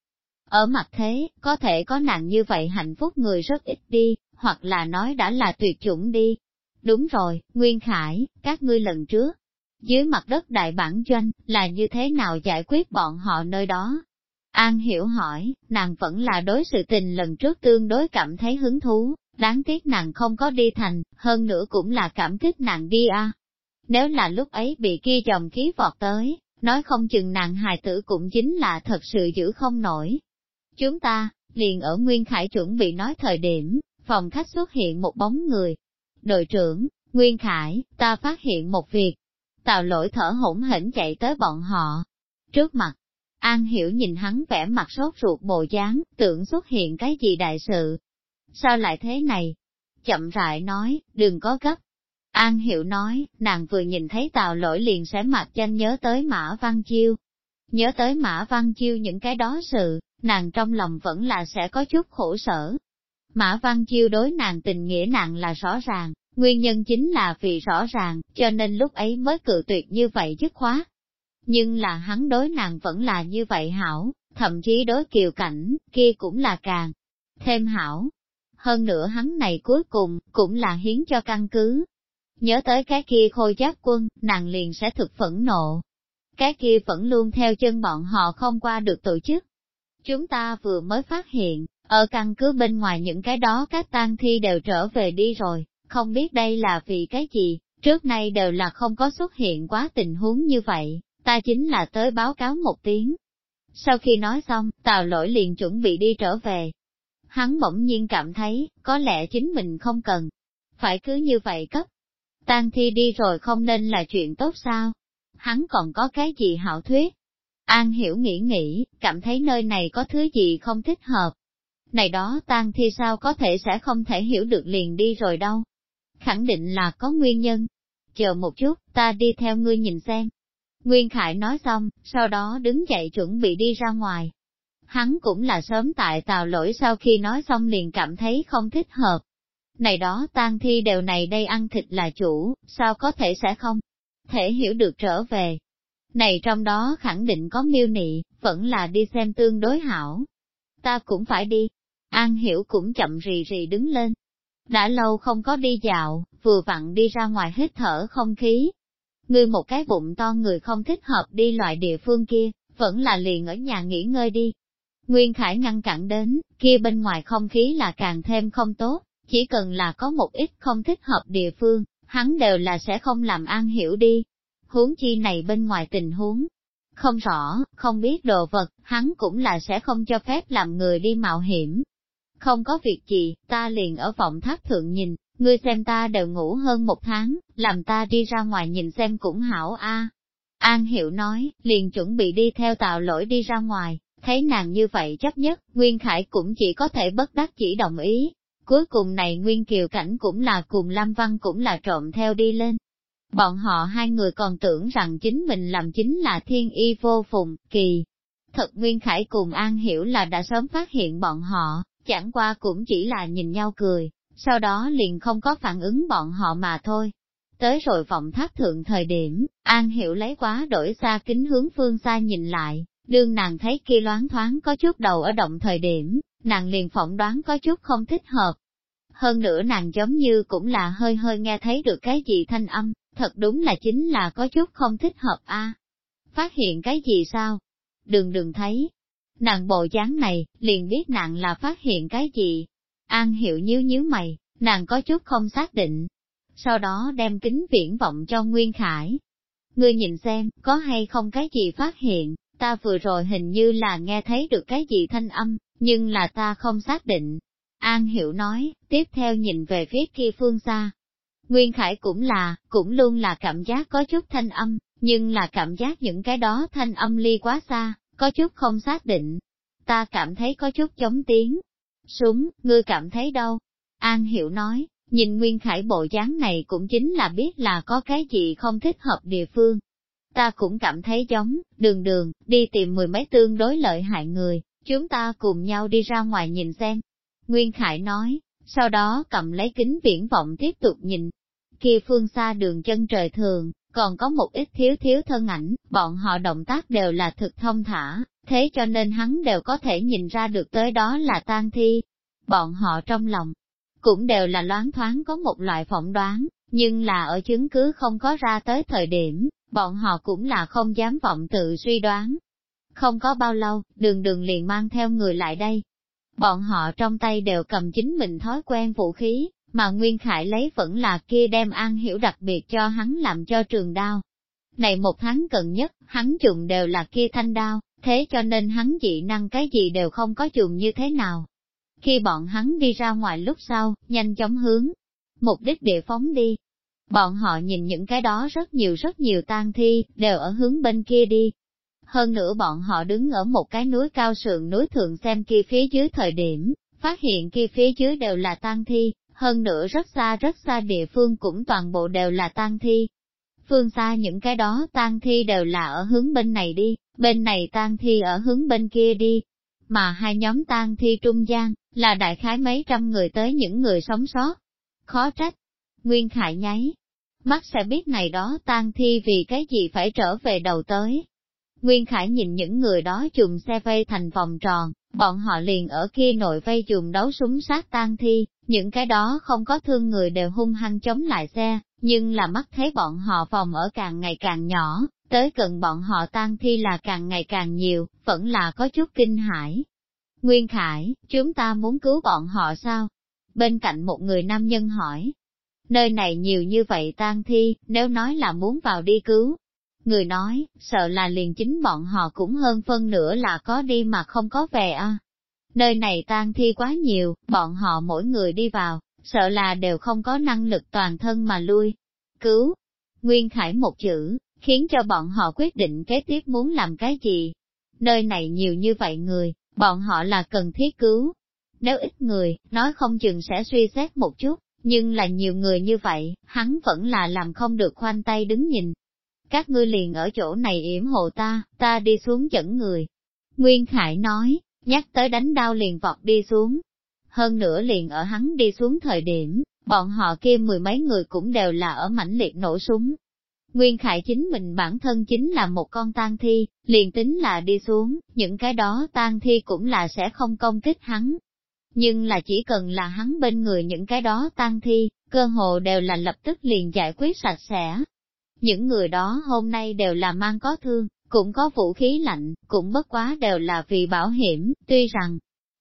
ở mặt thế, có thể có nàng như vậy hạnh phúc người rất ít đi, hoặc là nói đã là tuyệt chủng đi. Đúng rồi, Nguyên Khải, các ngươi lần trước, dưới mặt đất đại bản doanh, là như thế nào giải quyết bọn họ nơi đó? An hiểu hỏi, nàng vẫn là đối sự tình lần trước tương đối cảm thấy hứng thú, đáng tiếc nàng không có đi thành, hơn nữa cũng là cảm kích nàng đi a. Nếu là lúc ấy bị kia dòng khí vọt tới, nói không chừng nàng hài tử cũng chính là thật sự giữ không nổi. Chúng ta, liền ở Nguyên Khải chuẩn bị nói thời điểm, phòng khách xuất hiện một bóng người. Đội trưởng, Nguyên Khải, ta phát hiện một việc. Tào lỗi thở hỗn hển chạy tới bọn họ. Trước mặt, An Hiểu nhìn hắn vẻ mặt sốt ruột bộ dáng, tưởng xuất hiện cái gì đại sự. Sao lại thế này? Chậm rãi nói, đừng có gấp. An Hiểu nói, nàng vừa nhìn thấy tào lỗi liền sẽ mặt danh nhớ tới Mã Văn Chiêu. Nhớ tới Mã Văn Chiêu những cái đó sự, nàng trong lòng vẫn là sẽ có chút khổ sở. Mã Văn Chiêu đối nàng tình nghĩa nàng là rõ ràng, nguyên nhân chính là vì rõ ràng, cho nên lúc ấy mới cự tuyệt như vậy dứt khóa. Nhưng là hắn đối nàng vẫn là như vậy hảo, thậm chí đối kiều cảnh, kia cũng là càng thêm hảo. Hơn nữa hắn này cuối cùng, cũng là hiến cho căn cứ nhớ tới cái kia khôi giáp quân, nàng liền sẽ thực phẫn nộ. Cái kia vẫn luôn theo chân bọn họ không qua được tổ chức. Chúng ta vừa mới phát hiện, ở căn cứ bên ngoài những cái đó các tang thi đều trở về đi rồi, không biết đây là vì cái gì, trước nay đều là không có xuất hiện quá tình huống như vậy, ta chính là tới báo cáo một tiếng. Sau khi nói xong, tào lỗi liền chuẩn bị đi trở về. Hắn bỗng nhiên cảm thấy, có lẽ chính mình không cần. Phải cứ như vậy cấp. Tang thi đi rồi không nên là chuyện tốt sao? Hắn còn có cái gì hảo thuyết? An hiểu nghĩ nghĩ, cảm thấy nơi này có thứ gì không thích hợp. Này đó tang thi sao có thể sẽ không thể hiểu được liền đi rồi đâu. Khẳng định là có nguyên nhân. Chờ một chút, ta đi theo ngươi nhìn xem. Nguyên Khải nói xong, sau đó đứng dậy chuẩn bị đi ra ngoài. Hắn cũng là sớm tại tàu lỗi sau khi nói xong liền cảm thấy không thích hợp. Này đó tang thi đều này đây ăn thịt là chủ, sao có thể sẽ không? Thể hiểu được trở về. Này trong đó khẳng định có miêu nị, vẫn là đi xem tương đối hảo. Ta cũng phải đi. An hiểu cũng chậm rì rì đứng lên. Đã lâu không có đi dạo, vừa vặn đi ra ngoài hít thở không khí, Ngươi một cái bụng to người không thích hợp đi loại địa phương kia, vẫn là liền ở nhà nghỉ ngơi đi. Nguyên Khải ngăn cản đến, kia bên ngoài không khí là càng thêm không tốt, chỉ cần là có một ít không thích hợp địa phương, hắn đều là sẽ không làm an hiểu đi. Huống chi này bên ngoài tình huống, không rõ, không biết đồ vật, hắn cũng là sẽ không cho phép làm người đi mạo hiểm. Không có việc gì, ta liền ở vọng tháp thượng nhìn, ngươi xem ta đều ngủ hơn một tháng, làm ta đi ra ngoài nhìn xem cũng hảo a. An Hiểu nói, liền chuẩn bị đi theo tạo lỗi đi ra ngoài, thấy nàng như vậy chấp nhất, Nguyên Khải cũng chỉ có thể bất đắc chỉ đồng ý. Cuối cùng này Nguyên Kiều Cảnh cũng là cùng Lam Văn cũng là trộm theo đi lên. Bọn họ hai người còn tưởng rằng chính mình làm chính là thiên y vô phùng, kỳ. Thật Nguyên Khải cùng An Hiểu là đã sớm phát hiện bọn họ, chẳng qua cũng chỉ là nhìn nhau cười, sau đó liền không có phản ứng bọn họ mà thôi. Tới rồi vọng tháp thượng thời điểm, An Hiểu lấy quá đổi xa kính hướng phương xa nhìn lại, đương nàng thấy kia loáng thoáng có chút đầu ở động thời điểm, nàng liền phỏng đoán có chút không thích hợp. Hơn nữa nàng giống như cũng là hơi hơi nghe thấy được cái gì thanh âm, thật đúng là chính là có chút không thích hợp a. Phát hiện cái gì sao? Đừng đừng thấy. Nàng bộ dáng này, liền biết nàng là phát hiện cái gì, An hiểu nhíu nhíu mày, nàng có chút không xác định. Sau đó đem kính viễn vọng cho Nguyên Khải. Ngươi nhìn xem, có hay không cái gì phát hiện, ta vừa rồi hình như là nghe thấy được cái gì thanh âm, nhưng là ta không xác định. An Hiểu nói, tiếp theo nhìn về phía kia phương xa. Nguyên Khải cũng là, cũng luôn là cảm giác có chút thanh âm, nhưng là cảm giác những cái đó thanh âm ly quá xa, có chút không xác định. Ta cảm thấy có chút chống tiếng, Súng, ngươi cảm thấy đâu? An Hiểu nói, nhìn Nguyên Khải bộ dáng này cũng chính là biết là có cái gì không thích hợp địa phương. Ta cũng cảm thấy giống, đường đường, đi tìm mười mấy tương đối lợi hại người, chúng ta cùng nhau đi ra ngoài nhìn xem. Nguyên Khải nói, sau đó cầm lấy kính viễn vọng tiếp tục nhìn. Kia phương xa đường chân trời thường, còn có một ít thiếu thiếu thân ảnh, bọn họ động tác đều là thực thông thả, thế cho nên hắn đều có thể nhìn ra được tới đó là tang thi. Bọn họ trong lòng, cũng đều là loáng thoáng có một loại phỏng đoán, nhưng là ở chứng cứ không có ra tới thời điểm, bọn họ cũng là không dám vọng tự suy đoán. Không có bao lâu, đường đường liền mang theo người lại đây. Bọn họ trong tay đều cầm chính mình thói quen vũ khí, mà Nguyên Khải lấy vẫn là kia đem an hiểu đặc biệt cho hắn làm cho trường đao. Này một tháng cần nhất, hắn dùng đều là kia thanh đao, thế cho nên hắn dị năng cái gì đều không có dùng như thế nào. Khi bọn hắn đi ra ngoài lúc sau, nhanh chóng hướng, mục đích địa phóng đi. Bọn họ nhìn những cái đó rất nhiều rất nhiều tang thi, đều ở hướng bên kia đi. Hơn nữa bọn họ đứng ở một cái núi cao sườn núi thượng xem kia phía dưới thời điểm, phát hiện kia phía dưới đều là tang thi, hơn nữa rất xa rất xa địa phương cũng toàn bộ đều là tang thi. Phương xa những cái đó tang thi đều là ở hướng bên này đi, bên này tang thi ở hướng bên kia đi. Mà hai nhóm tang thi trung gian, là đại khái mấy trăm người tới những người sống sót. Khó trách. Nguyên Khải nháy. Mắt sẽ biết này đó tan thi vì cái gì phải trở về đầu tới. Nguyên Khải nhìn những người đó chùm xe vây thành vòng tròn, bọn họ liền ở kia nội vây chùm đấu súng sát tan thi, những cái đó không có thương người đều hung hăng chống lại xe, nhưng là mắt thấy bọn họ vòng ở càng ngày càng nhỏ, tới gần bọn họ tan thi là càng ngày càng nhiều, vẫn là có chút kinh hãi. Nguyên Khải, chúng ta muốn cứu bọn họ sao? Bên cạnh một người nam nhân hỏi. Nơi này nhiều như vậy tan thi, nếu nói là muốn vào đi cứu. Người nói, sợ là liền chính bọn họ cũng hơn phân nửa là có đi mà không có về à. Nơi này tan thi quá nhiều, bọn họ mỗi người đi vào, sợ là đều không có năng lực toàn thân mà lui. Cứu! Nguyên Khải một chữ, khiến cho bọn họ quyết định kế tiếp muốn làm cái gì. Nơi này nhiều như vậy người, bọn họ là cần thiết cứu. Nếu ít người, nói không chừng sẽ suy xét một chút, nhưng là nhiều người như vậy, hắn vẫn là làm không được khoanh tay đứng nhìn. Các ngươi liền ở chỗ này yểm hộ ta, ta đi xuống dẫn người. Nguyên Khải nói, nhắc tới đánh đao liền vọt đi xuống. Hơn nữa liền ở hắn đi xuống thời điểm, bọn họ kia mười mấy người cũng đều là ở mãnh liệt nổ súng. Nguyên Khải chính mình bản thân chính là một con tang thi, liền tính là đi xuống, những cái đó tang thi cũng là sẽ không công kích hắn. Nhưng là chỉ cần là hắn bên người những cái đó tan thi, cơ hồ đều là lập tức liền giải quyết sạch sẽ. Những người đó hôm nay đều là mang có thương, cũng có vũ khí lạnh, cũng bất quá đều là vì bảo hiểm, tuy rằng,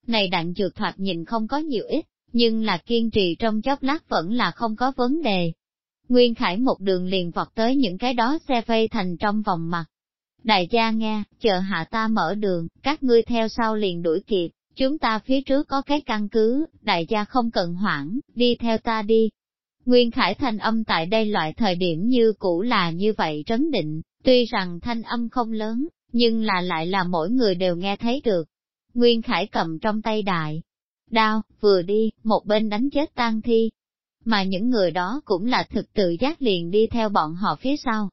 này đạn dược thoạt nhìn không có nhiều ít, nhưng là kiên trì trong chốc lát vẫn là không có vấn đề. Nguyên Khải một đường liền vọt tới những cái đó xe vây thành trong vòng mặt. Đại gia nghe, chờ hạ ta mở đường, các ngươi theo sau liền đuổi kịp, chúng ta phía trước có cái căn cứ, đại gia không cần hoảng, đi theo ta đi. Nguyên Khải thanh âm tại đây loại thời điểm như cũ là như vậy trấn định, tuy rằng thanh âm không lớn, nhưng là lại là mỗi người đều nghe thấy được. Nguyên Khải cầm trong tay đại, đao, vừa đi, một bên đánh chết tang thi. Mà những người đó cũng là thực tự giác liền đi theo bọn họ phía sau.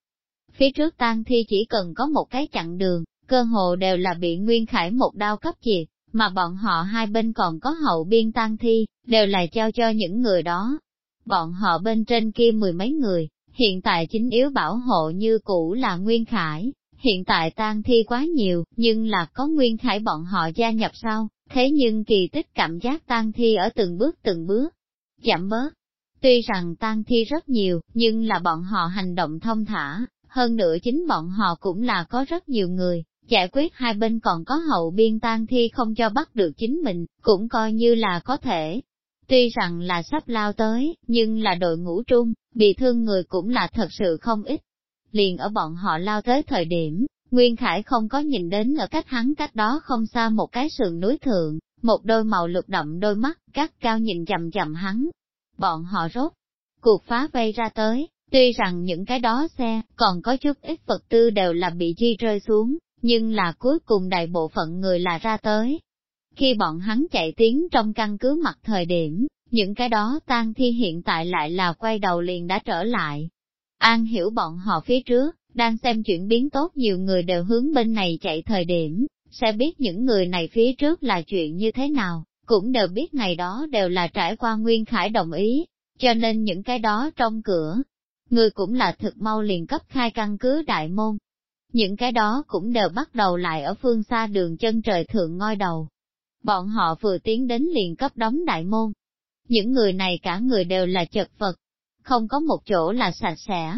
Phía trước tang thi chỉ cần có một cái chặn đường, cơ hồ đều là bị Nguyên Khải một đao cấp diệt, mà bọn họ hai bên còn có hậu biên tang thi, đều là trao cho những người đó. Bọn họ bên trên kia mười mấy người, hiện tại chính yếu bảo hộ như cũ là Nguyên Khải, hiện tại tang thi quá nhiều, nhưng là có Nguyên Khải bọn họ gia nhập sau, thế nhưng kỳ tích cảm giác tang thi ở từng bước từng bước, giảm bớt. Tuy rằng tang thi rất nhiều, nhưng là bọn họ hành động thông thả, hơn nữa chính bọn họ cũng là có rất nhiều người, giải quyết hai bên còn có hậu biên tang thi không cho bắt được chính mình, cũng coi như là có thể. Tuy rằng là sắp lao tới, nhưng là đội ngũ trung, bị thương người cũng là thật sự không ít. Liền ở bọn họ lao tới thời điểm, Nguyên Khải không có nhìn đến ở cách hắn cách đó không xa một cái sườn núi thượng, một đôi màu lục đậm đôi mắt, cắt cao nhìn chầm chầm hắn. Bọn họ rốt, cuộc phá vây ra tới, tuy rằng những cái đó xe, còn có chút ít vật tư đều là bị di rơi xuống, nhưng là cuối cùng đại bộ phận người là ra tới. Khi bọn hắn chạy tiến trong căn cứ mặt thời điểm, những cái đó tan thi hiện tại lại là quay đầu liền đã trở lại. An hiểu bọn họ phía trước, đang xem chuyển biến tốt nhiều người đều hướng bên này chạy thời điểm, sẽ biết những người này phía trước là chuyện như thế nào, cũng đều biết ngày đó đều là trải qua Nguyên Khải đồng ý, cho nên những cái đó trong cửa, người cũng là thực mau liền cấp khai căn cứ đại môn. Những cái đó cũng đều bắt đầu lại ở phương xa đường chân trời thượng ngoi đầu. Bọn họ vừa tiến đến liền cấp đóng đại môn. Những người này cả người đều là chật vật, không có một chỗ là sạch sẽ,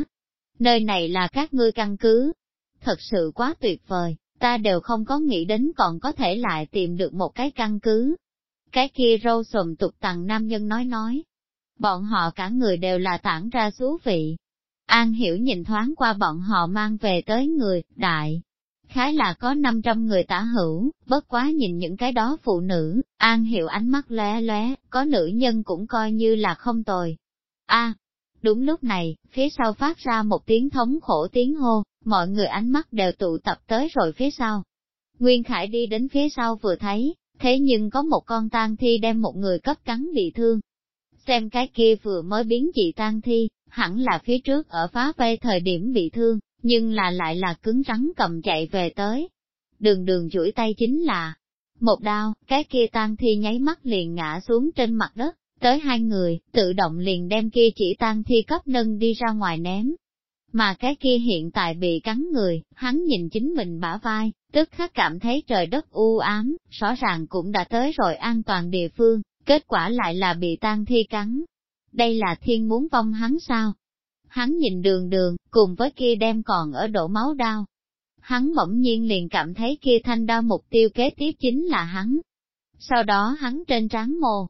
nơi này là các ngươi căn cứ. Thật sự quá tuyệt vời, ta đều không có nghĩ đến còn có thể lại tìm được một cái căn cứ. Cái kia râu sồm tục tặng nam nhân nói nói. Bọn họ cả người đều là tản ra xú vị. An hiểu nhìn thoáng qua bọn họ mang về tới người, đại. Khái là có 500 người tả hữu, bất quá nhìn những cái đó phụ nữ, An hiểu ánh mắt lóe lóe, có nữ nhân cũng coi như là không tồi. A, Đúng lúc này, phía sau phát ra một tiếng thống khổ tiếng hô, mọi người ánh mắt đều tụ tập tới rồi phía sau. Nguyên Khải đi đến phía sau vừa thấy, thế nhưng có một con tang thi đem một người cấp cắn bị thương. Xem cái kia vừa mới biến dị tan thi, hẳn là phía trước ở phá vây thời điểm bị thương, nhưng là lại là cứng rắn cầm chạy về tới. Đường đường chuỗi tay chính là một đao, cái kia tan thi nháy mắt liền ngã xuống trên mặt đất, tới hai người, tự động liền đem kia chỉ tan thi cấp nâng đi ra ngoài ném. Mà cái kia hiện tại bị cắn người, hắn nhìn chính mình bả vai, tức khắc cảm thấy trời đất u ám, rõ ràng cũng đã tới rồi an toàn địa phương, kết quả lại là bị tan thi cắn. Đây là thiên muốn vong hắn sao? Hắn nhìn đường đường, cùng với kia đem còn ở đổ máu đau. Hắn bỗng nhiên liền cảm thấy kia thanh đao mục tiêu kế tiếp chính là hắn. Sau đó hắn trên trán mồ,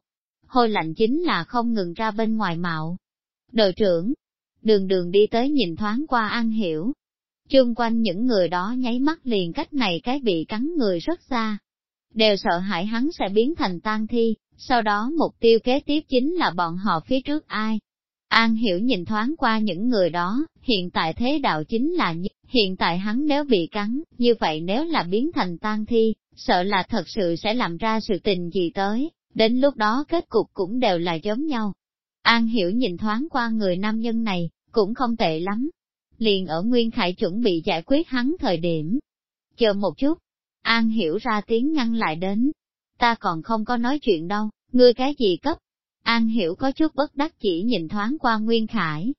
hôi lạnh chính là không ngừng ra bên ngoài mạo. Đội trưởng, đường đường đi tới nhìn thoáng qua An Hiểu. Chung quanh những người đó nháy mắt liền cách này cái bị cắn người rất xa. Đều sợ hãi hắn sẽ biến thành tan thi, sau đó mục tiêu kế tiếp chính là bọn họ phía trước ai. An Hiểu nhìn thoáng qua những người đó, hiện tại thế đạo chính là như, hiện tại hắn nếu bị cắn, như vậy nếu là biến thành tan thi, sợ là thật sự sẽ làm ra sự tình gì tới, đến lúc đó kết cục cũng đều là giống nhau. An Hiểu nhìn thoáng qua người nam nhân này, cũng không tệ lắm. Liền ở Nguyên Khải chuẩn bị giải quyết hắn thời điểm. Chờ một chút, An Hiểu ra tiếng ngăn lại đến. Ta còn không có nói chuyện đâu, ngươi cái gì cấp? An Hiểu có chút bất đắc chỉ nhìn thoáng qua Nguyên Khải.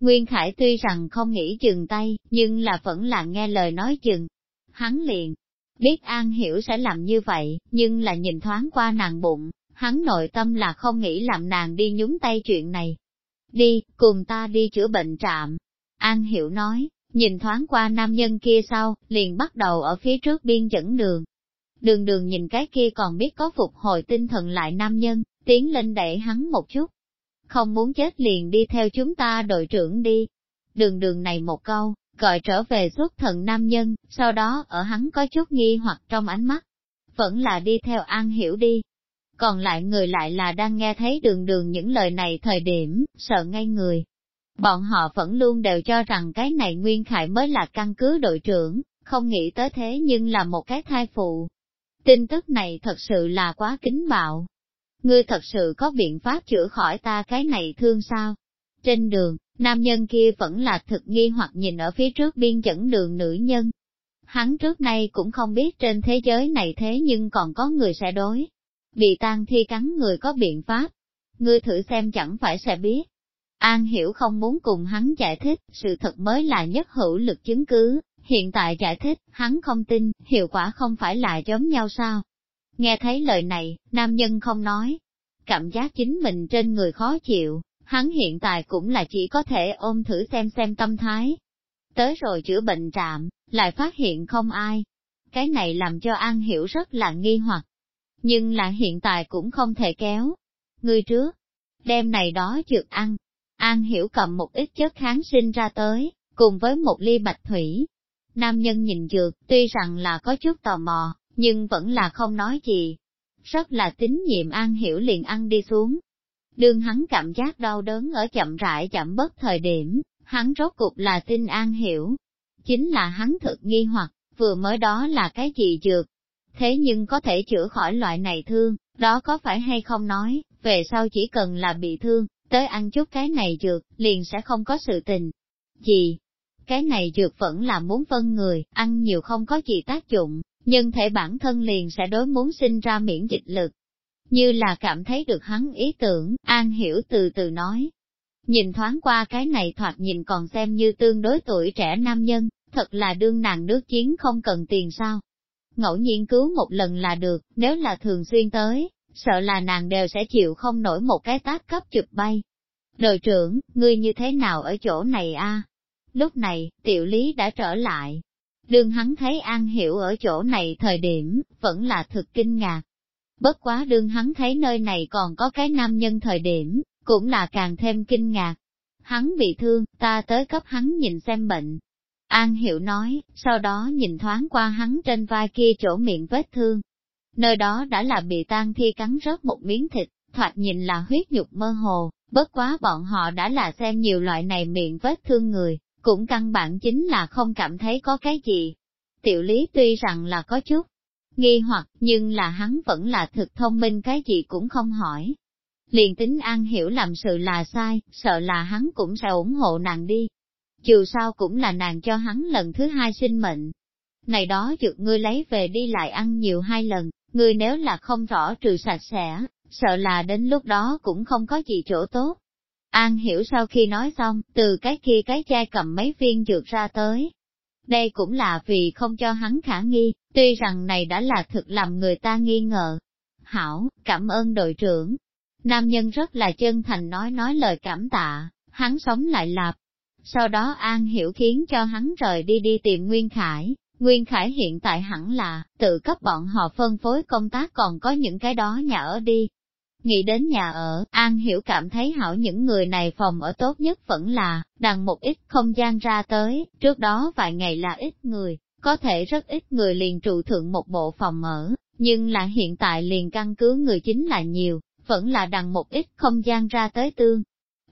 Nguyên Khải tuy rằng không nghĩ dừng tay, nhưng là vẫn là nghe lời nói chừng. Hắn liền, biết An Hiểu sẽ làm như vậy, nhưng là nhìn thoáng qua nàng bụng, hắn nội tâm là không nghĩ làm nàng đi nhúng tay chuyện này. Đi, cùng ta đi chữa bệnh trạm. An Hiểu nói, nhìn thoáng qua nam nhân kia sau, liền bắt đầu ở phía trước biên dẫn đường. Đường đường nhìn cái kia còn biết có phục hồi tinh thần lại nam nhân, tiến lên đẩy hắn một chút. Không muốn chết liền đi theo chúng ta đội trưởng đi. Đường đường này một câu, gọi trở về xuất thần nam nhân, sau đó ở hắn có chút nghi hoặc trong ánh mắt. Vẫn là đi theo An Hiểu đi, còn lại người lại là đang nghe thấy đường đường những lời này thời điểm, sợ ngay người. Bọn họ vẫn luôn đều cho rằng cái này Nguyên Khải mới là căn cứ đội trưởng, không nghĩ tới thế nhưng là một cái thai phụ. Tin tức này thật sự là quá kính bạo. Ngươi thật sự có biện pháp chữa khỏi ta cái này thương sao? Trên đường, nam nhân kia vẫn là thực nghi hoặc nhìn ở phía trước biên dẫn đường nữ nhân. Hắn trước nay cũng không biết trên thế giới này thế nhưng còn có người sẽ đối bị tan thi cắn người có biện pháp. Ngươi thử xem chẳng phải sẽ biết. An hiểu không muốn cùng hắn giải thích, sự thật mới là nhất hữu lực chứng cứ, hiện tại giải thích, hắn không tin, hiệu quả không phải là giống nhau sao. Nghe thấy lời này, nam nhân không nói. Cảm giác chính mình trên người khó chịu, hắn hiện tại cũng là chỉ có thể ôm thử xem xem tâm thái. Tới rồi chữa bệnh trạm, lại phát hiện không ai. Cái này làm cho An Hiểu rất là nghi hoặc nhưng là hiện tại cũng không thể kéo. Người trước, đêm này đó trượt ăn, An Hiểu cầm một ít chất kháng sinh ra tới, cùng với một ly bạch thủy. Nam nhân nhìn dược, tuy rằng là có chút tò mò, nhưng vẫn là không nói gì. Rất là tín nhiệm An Hiểu liền ăn đi xuống. Đương hắn cảm giác đau đớn ở chậm rãi chậm bớt thời điểm, hắn rốt cục là tin An Hiểu. Chính là hắn thực nghi hoặc, vừa mới đó là cái gì dược, thế nhưng có thể chữa khỏi loại này thương, đó có phải hay không nói, về sau chỉ cần là bị thương, tới ăn chút cái này dược, liền sẽ không có sự tình. Gì? Cái này dược vẫn là muốn phân người, ăn nhiều không có gì tác dụng, nhưng thể bản thân liền sẽ đối muốn sinh ra miễn dịch lực. Như là cảm thấy được hắn ý tưởng, An Hiểu từ từ nói. Nhìn thoáng qua cái này thoạt nhìn còn xem như tương đối tuổi trẻ nam nhân, thật là đương nàng nước chiến không cần tiền sao, ngẫu nhiên cứu một lần là được, nếu là thường xuyên tới, sợ là nàng đều sẽ chịu không nổi một cái tác cấp chụp bay. Đội trưởng, ngươi như thế nào ở chỗ này a? Lúc này, tiểu lý đã trở lại. Đương hắn thấy An Hiểu ở chỗ này thời điểm, vẫn là thực kinh ngạc. Bất quá đương hắn thấy nơi này còn có cái nam nhân thời điểm, cũng là càng thêm kinh ngạc. Hắn bị thương, ta tới cấp hắn nhìn xem bệnh, An Hiểu nói, sau đó nhìn thoáng qua hắn trên vai kia chỗ miệng vết thương. Nơi đó đã là bị tan thi cắn rớt một miếng thịt, thoạt nhìn là huyết nhục mơ hồ, bất quá bọn họ đã là xem nhiều loại này miệng vết thương người, cũng căn bản chính là không cảm thấy có cái gì. Tiểu lý tuy rằng là có chút nghi hoặc, nhưng là hắn vẫn là thực thông minh cái gì cũng không hỏi. Liền tính An Hiểu làm sự là sai, sợ là hắn cũng sẽ ủng hộ nàng đi, dù sao cũng là nàng cho hắn lần thứ hai sinh mệnh. Này đó dược ngươi lấy về đi lại ăn nhiều hai lần, ngươi nếu là không rõ trừ sạch sẽ, sợ là đến lúc đó cũng không có gì chỗ tốt. An hiểu sau khi nói xong, từ cái kia cái chai cầm mấy viên dược ra tới. Đây cũng là vì không cho hắn khả nghi, tuy rằng này đã là thực làm người ta nghi ngờ. Hảo, cảm ơn đội trưởng. Nam nhân rất là chân thành nói nói lời cảm tạ, hắn sống lại lạp, sau đó An Hiểu khiến cho hắn rời đi đi tìm Nguyên Khải. Nguyên Khải hiện tại hẳn là, tự cấp bọn họ phân phối công tác còn có những cái đó nhà ở đi. Nghĩ đến nhà ở, An Hiểu cảm thấy hảo những người này phòng ở tốt nhất vẫn là, đằng một ít không gian ra tới, trước đó vài ngày là ít người, có thể rất ít người liền trụ thượng một bộ phòng ở, nhưng là hiện tại liền căn cứ người chính là nhiều, vẫn là đằng một ít không gian ra tới tương.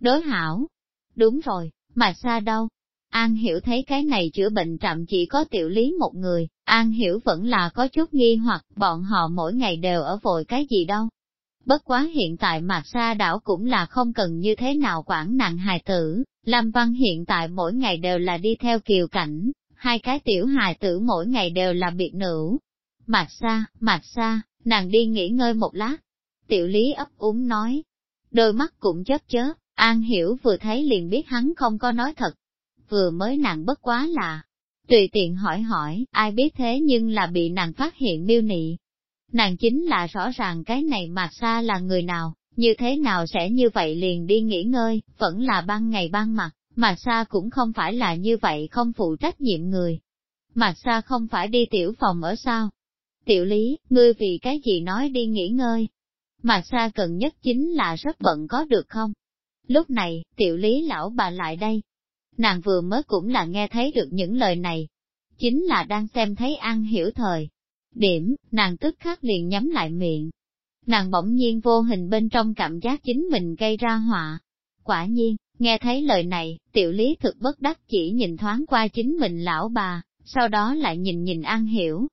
Đối hảo. Đúng rồi, mà xa đâu? An Hiểu thấy cái này chữa bệnh trạm chỉ có tiểu lý một người, An Hiểu vẫn là có chút nghi hoặc bọn họ mỗi ngày đều ở vội cái gì đâu. Bất quá hiện tại Mạc Sa đảo cũng là không cần như thế nào quản nặng hài tử, Lâm Văn hiện tại mỗi ngày đều là đi theo kiều cảnh, hai cái tiểu hài tử mỗi ngày đều là biệt nữ. Mạc Sa, Mạc Sa, nàng đi nghỉ ngơi một lát. Tiểu Lý ấp úng nói, đôi mắt cũng chớp chớp, An Hiểu vừa thấy liền biết hắn không có nói thật. Vừa mới nàng bất quá là, tùy tiện hỏi hỏi, ai biết thế nhưng là bị nàng phát hiện miêu nị. Nàng chính là rõ ràng cái này Mạc Sa là người nào, như thế nào sẽ như vậy liền đi nghỉ ngơi, vẫn là ban ngày ban mặt. Mạc Sa cũng không phải là như vậy không phụ trách nhiệm người. Mạc Sa không phải đi tiểu phòng ở sao? Tiểu lý, ngươi vì cái gì nói đi nghỉ ngơi? Mạc Sa cần nhất chính là rất bận có được không? Lúc này, tiểu lý lão bà lại đây. Nàng vừa mới cũng là nghe thấy được những lời này. Chính là đang xem thấy An hiểu thời. Điểm, nàng tức khắc liền nhắm lại miệng. Nàng bỗng nhiên vô hình bên trong cảm giác chính mình gây ra họa. Quả nhiên, Nghe thấy lời này, tiểu lý thực bất đắc chỉ nhìn thoáng qua chính mình lão bà, sau đó lại nhìn nhìn An Hiểu.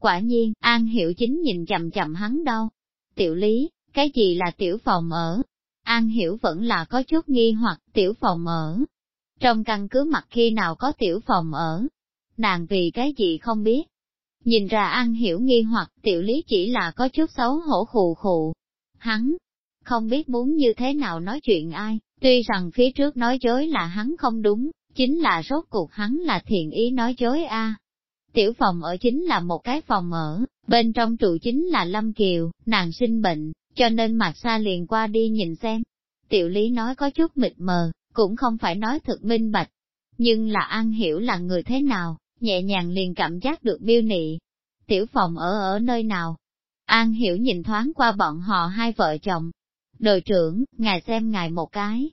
Quả nhiên, An Hiểu chính nhìn chậm chậm hắn đâu. Tiểu lý, cái gì là tiểu phòng ở? An Hiểu vẫn là có chút nghi hoặc tiểu phòng ở. Trong căn cứ mặt khi nào có tiểu phòng ở? Nàng vì cái gì không biết? Nhìn ra An Hiểu nghi hoặc tiểu lý chỉ là có chút xấu hổ khù khụ. Hắn, không biết muốn như thế nào nói chuyện ai, tuy rằng phía trước nói dối là hắn không đúng, chính là rốt cuộc hắn là thiện ý nói dối a. Tiểu phòng ở chính là một cái phòng ở, bên trong trụ chính là Lâm Kiều, nàng sinh bệnh, cho nên mặt xa liền qua đi nhìn xem. Tiểu lý nói có chút mịt mờ, cũng không phải nói thực minh bạch, nhưng là An Hiểu là người thế nào, nhẹ nhàng liền cảm giác được biêu nị. Tiểu phòng ở ở nơi nào? An Hiểu nhìn thoáng qua bọn họ hai vợ chồng, Đội trưởng, ngài xem ngài một cái.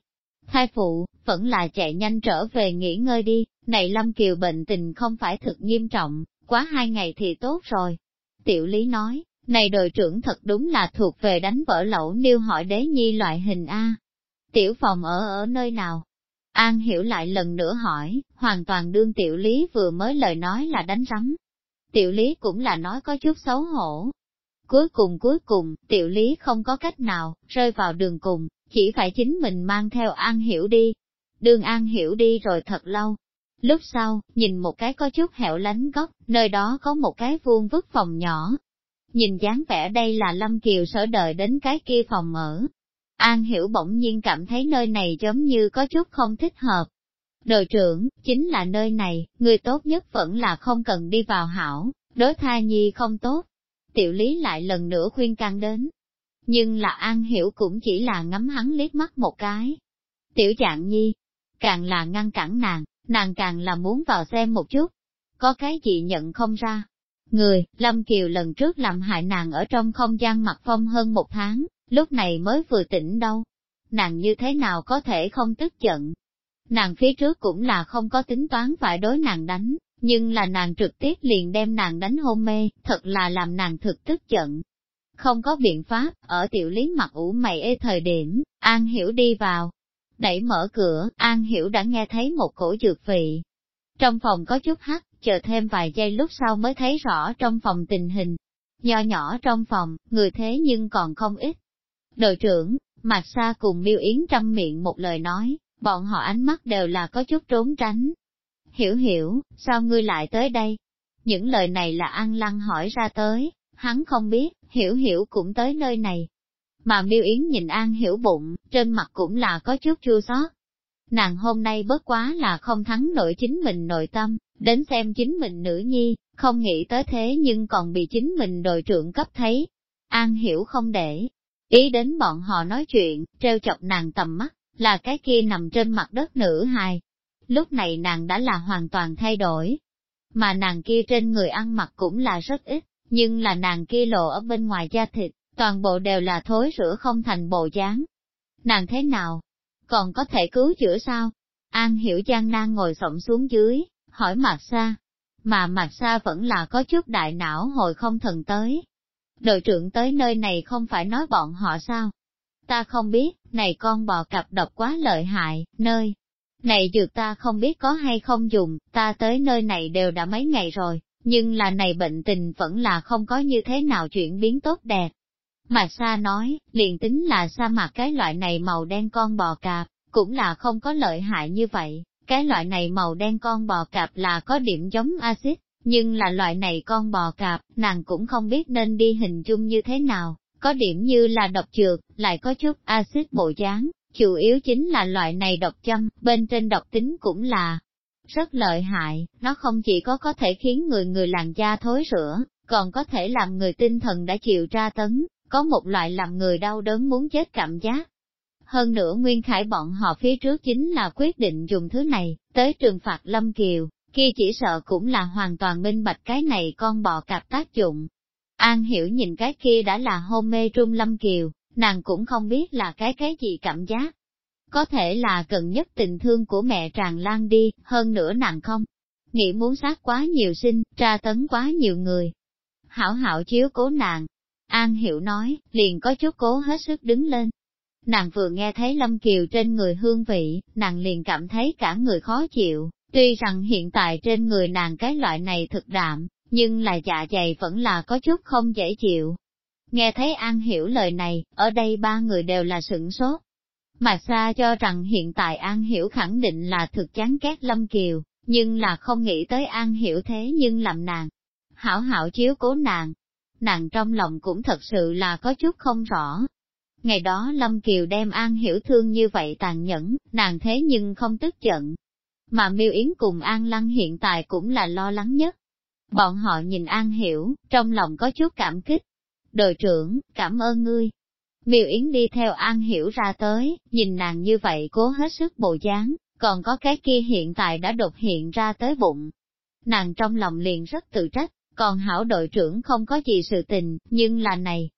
Thai phụ, vẫn là chạy nhanh trở về nghỉ ngơi đi, này Lâm Kiều bệnh tình không phải thực nghiêm trọng, quá hai ngày thì tốt rồi. Tiểu Lý nói, này đội trưởng thật đúng là thuộc về đánh vỡ lẩu niêu hỏi đế nhi loại hình A. Tiểu phòng ở ở nơi nào? An hiểu lại lần nữa hỏi, hoàn toàn đương tiểu lý vừa mới lời nói là đánh rắm. Tiểu lý cũng là nói có chút xấu hổ, Cuối cùng cuối cùng, tiểu lý không có cách nào, rơi vào đường cùng, chỉ phải chính mình mang theo An Hiểu đi. Đường An Hiểu đi rồi thật lâu. Lúc sau, nhìn một cái có chút hẻo lánh góc, nơi đó có một cái vuông vức phòng nhỏ. Nhìn dáng vẻ đây là Lâm Kiều sở đợi đến cái kia phòng ở. An Hiểu bỗng nhiên cảm thấy nơi này giống như có chút không thích hợp. Đội trưởng, chính là nơi này, người tốt nhất vẫn là không cần đi vào hảo, đối tha nhi không tốt tiểu lý lại lần nữa khuyên can đến. Nhưng là An Hiểu cũng chỉ là ngắm hắn liếc mắt một cái. Tiểu trạng nhi, càng là ngăn cản nàng, nàng càng là muốn vào xem một chút. Có cái gì nhận không ra? Người, Lâm Kiều lần trước làm hại nàng ở trong không gian mặt phong hơn một tháng, lúc này mới vừa tỉnh đâu. Nàng như thế nào có thể không tức giận? Nàng phía trước cũng là không có tính toán phải đối nàng đánh, nhưng là nàng trực tiếp liền đem nàng đánh hôn mê, thật là làm nàng thực tức giận. Không có biện pháp, ở tiểu lý mặt ủ mày ê thời điểm, An Hiểu đi vào. Đẩy mở cửa, An Hiểu đã nghe thấy một cổ dược vị. Trong phòng có chút hắt, chờ thêm vài giây lúc sau mới thấy rõ trong phòng tình hình. Nho nhỏ trong phòng, người thế nhưng còn không ít. Đội trưởng, Mạc Sa cùng Miêu Yến trăm miệng một lời nói, bọn họ ánh mắt đều là có chút trốn tránh, Hiểu hiểu, sao ngươi lại tới đây? Những lời này là An Lăng hỏi ra tới, hắn không biết, hiểu hiểu cũng tới nơi này. Mà miêu Yến nhìn An hiểu bụng, trên mặt cũng là có chút chua xót. Nàng hôm nay bớt quá là không thắng nổi chính mình nội tâm, đến xem chính mình nữ nhi, không nghĩ tới thế nhưng còn bị chính mình đội trưởng cấp thấy. An hiểu không để, ý đến bọn họ nói chuyện, treo chọc nàng tầm mắt, là cái kia nằm trên mặt đất nữ hài, lúc này nàng đã là hoàn toàn thay đổi. Mà nàng kia trên người ăn mặc cũng là rất ít, nhưng là nàng kia lộ ở bên ngoài da thịt, toàn bộ đều là thối rửa không thành bộ dáng. Nàng thế nào? Còn có thể cứu chữa sao? An hiểu Giang Nan ngồi sổng xuống dưới, hỏi mặt Sa. Mà mặt Sa vẫn là có chút đại não hồi không thần tới. Đội trưởng tới nơi này không phải nói bọn họ sao? Ta không biết, này con bò cặp độc quá lợi hại, nơi này dược ta không biết có hay không dùng, ta tới nơi này đều đã mấy ngày rồi, nhưng là này bệnh tình vẫn là không có như thế nào chuyển biến tốt đẹp. Mà Sa nói, liền tính là sa mạc cái loại này màu đen con bò cạp, cũng là không có lợi hại như vậy, cái loại này màu đen con bò cạp là có điểm giống axit, nhưng là loại này con bò cạp, nàng cũng không biết nên đi hình dung như thế nào, có điểm như là độc trượt, lại có chút axit bộ dáng, chủ yếu chính là loại này độc châm, bên trên độc tính cũng là rất lợi hại, nó không chỉ có có thể khiến người người làn da thối rữa, còn có thể làm người tinh thần đã chịu tra tấn, có một loại làm người đau đớn muốn chết cảm giác. Hơn nữa Nguyên Khải bọn họ phía trước chính là quyết định dùng thứ này, tới trừng phạt Lâm Kiều, kia chỉ sợ cũng là hoàn toàn minh bạch cái này con bò cạp tác dụng. An hiểu nhìn cái kia đã là hôn mê trung Lâm Kiều, nàng cũng không biết là cái cái gì cảm giác. Có thể là cần nhất tình thương của mẹ tràn lan đi, hơn nữa nàng không. Nghĩ muốn sát quá nhiều sinh, tra tấn quá nhiều người. Hảo hảo chiếu cố nàng. An hiểu nói, liền có chút cố hết sức đứng lên. Nàng vừa nghe thấy Lâm Kiều trên người hương vị, nàng liền cảm thấy cả người khó chịu, tuy rằng hiện tại trên người nàng cái loại này thực đạm, nhưng là dạ dày vẫn là có chút không dễ chịu. Nghe thấy An hiểu lời này, ở đây ba người đều là sửng sốt. Mạc Sa cho rằng hiện tại An hiểu khẳng định là thực chán ghét Lâm Kiều, nhưng là không nghĩ tới An hiểu thế nhưng làm nàng. Hảo hảo chiếu cố nàng. Nàng trong lòng cũng thật sự là có chút không rõ. Ngày đó Lâm Kiều đem An hiểu thương như vậy tàn nhẫn, nàng thế nhưng không tức giận. Mà miêu Yến cùng An Lăng hiện tại cũng là lo lắng nhất. Bọn họ nhìn An hiểu, trong lòng có chút cảm kích, đội trưởng, cảm ơn ngươi. Miêu Yến đi theo An Hiểu ra tới, nhìn nàng như vậy cố hết sức bộ dáng, còn có cái kia hiện tại đã đột hiện ra tới bụng. Nàng trong lòng liền rất tự trách, còn hảo đội trưởng không có gì sự tình, nhưng là này.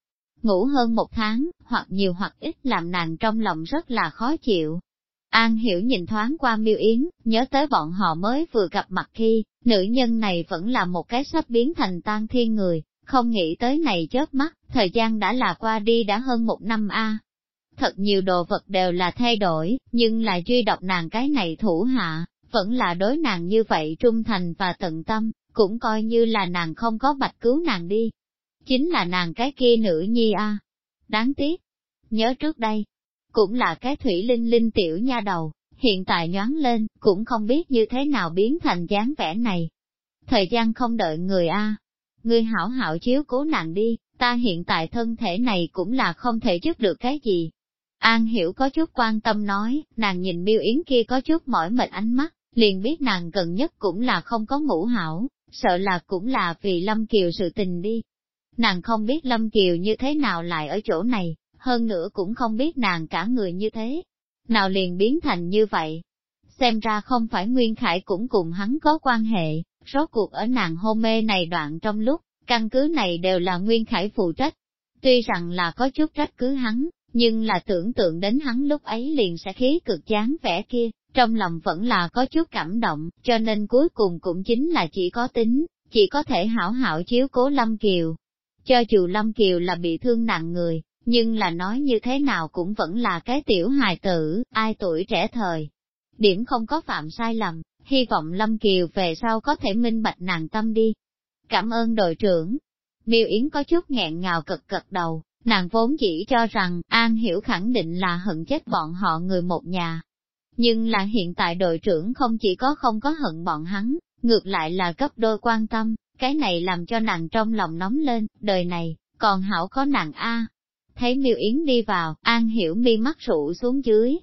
Ngủ hơn một tháng, hoặc nhiều hoặc ít làm nàng trong lòng rất là khó chịu. An Hiểu nhìn thoáng qua miêu yến, nhớ tới bọn họ mới vừa gặp mặt khi, nữ nhân này vẫn là một cái sắp biến thành tan thiên người, không nghĩ tới này chớp mắt, thời gian đã là qua đi đã hơn một năm a. Thật nhiều đồ vật đều là thay đổi, nhưng là duy độc nàng cái này thủ hạ, vẫn là đối nàng như vậy trung thành và tận tâm, cũng coi như là nàng không có bạch cứu nàng đi. Chính là nàng cái kia nữ nhi a. Đáng tiếc. Nhớ trước đây, cũng là cái thủy linh linh tiểu nha đầu, hiện tại nhoáng lên, cũng không biết như thế nào biến thành dáng vẻ này. Thời gian không đợi người a, ngươi hảo hảo chiếu cố nàng đi, ta hiện tại thân thể này cũng là không thể giúp được cái gì. An hiểu có chút quan tâm nói, nàng nhìn miêu yến kia có chút mỏi mệt ánh mắt, liền biết nàng gần nhất cũng là không có ngủ hảo, sợ là cũng là vì Lâm Kiều sự tình đi. Nàng không biết Lâm Kiều như thế nào lại ở chỗ này, hơn nữa cũng không biết nàng cả người như thế, nào liền biến thành như vậy. Xem ra không phải Nguyên Khải cũng cùng hắn có quan hệ, rốt cuộc ở nàng hôn mê này đoạn trong lúc, căn cứ này đều là Nguyên Khải phụ trách. Tuy rằng là có chút trách cứ hắn, nhưng là tưởng tượng đến hắn lúc ấy liền sẽ khí cực chán vẻ kia, trong lòng vẫn là có chút cảm động, cho nên cuối cùng cũng chính là chỉ có tính, chỉ có thể hảo hảo chiếu cố Lâm Kiều. Cho dù Lâm Kiều là bị thương nặng người, nhưng là nói như thế nào cũng vẫn là cái tiểu hài tử, ai tuổi trẻ thời. Điểm không có phạm sai lầm, hy vọng Lâm Kiều về sau có thể minh bạch nàng tâm đi. Cảm ơn đội trưởng. Miêu Yến có chút nghẹn ngào cực cực đầu, nàng vốn chỉ cho rằng An Hiểu khẳng định là hận chết bọn họ người một nhà. Nhưng là hiện tại đội trưởng không chỉ có không có hận bọn hắn, ngược lại là cấp đôi quan tâm, cái này làm cho nàng trong lòng nóng lên, đời này, còn hảo có nàng A. Thấy miêu yến đi vào, An Hiểu mi mắt rụ xuống dưới.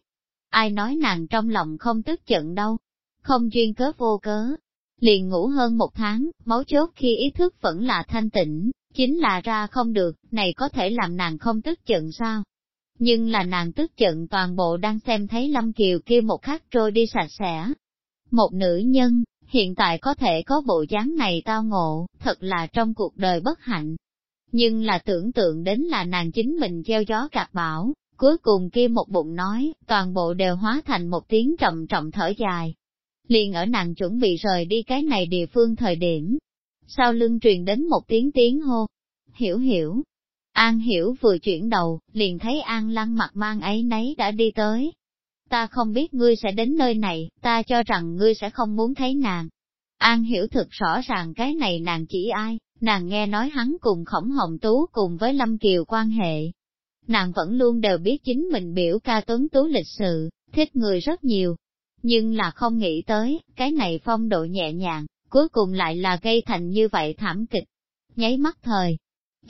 Ai nói nàng trong lòng không tức giận đâu, không duyên cớ vô cớ. Liền ngủ hơn một tháng, máu chốt khi ý thức vẫn là thanh tịnh, chính là ra không được, này có thể làm nàng không tức giận sao? Nhưng là nàng tức giận toàn bộ đang xem thấy Lâm Kiều kia một khắc trôi đi sạch sẽ. Một nữ nhân, hiện tại có thể có bộ dáng này tao ngộ, thật là trong cuộc đời bất hạnh. Nhưng là tưởng tượng đến là nàng chính mình gieo gió gạt bão, cuối cùng kia một bụng nói, toàn bộ đều hóa thành một tiếng trầm trọng thở dài. Liền ở nàng chuẩn bị rời đi cái này địa phương thời điểm. Sau lưng truyền đến một tiếng tiếng hô. Hiểu hiểu. An hiểu vừa chuyển đầu, liền thấy An lăng mặt mang ấy nấy đã đi tới. Ta không biết ngươi sẽ đến nơi này, ta cho rằng ngươi sẽ không muốn thấy nàng. An hiểu thực rõ ràng cái này nàng chỉ ai, nàng nghe nói hắn cùng khổng hồng tú cùng với Lâm Kiều quan hệ. Nàng vẫn luôn đều biết chính mình biểu ca tuấn tú lịch sự, thích người rất nhiều. Nhưng là không nghĩ tới, cái này phong độ nhẹ nhàng, cuối cùng lại là gây thành như vậy thảm kịch. Nháy mắt thời,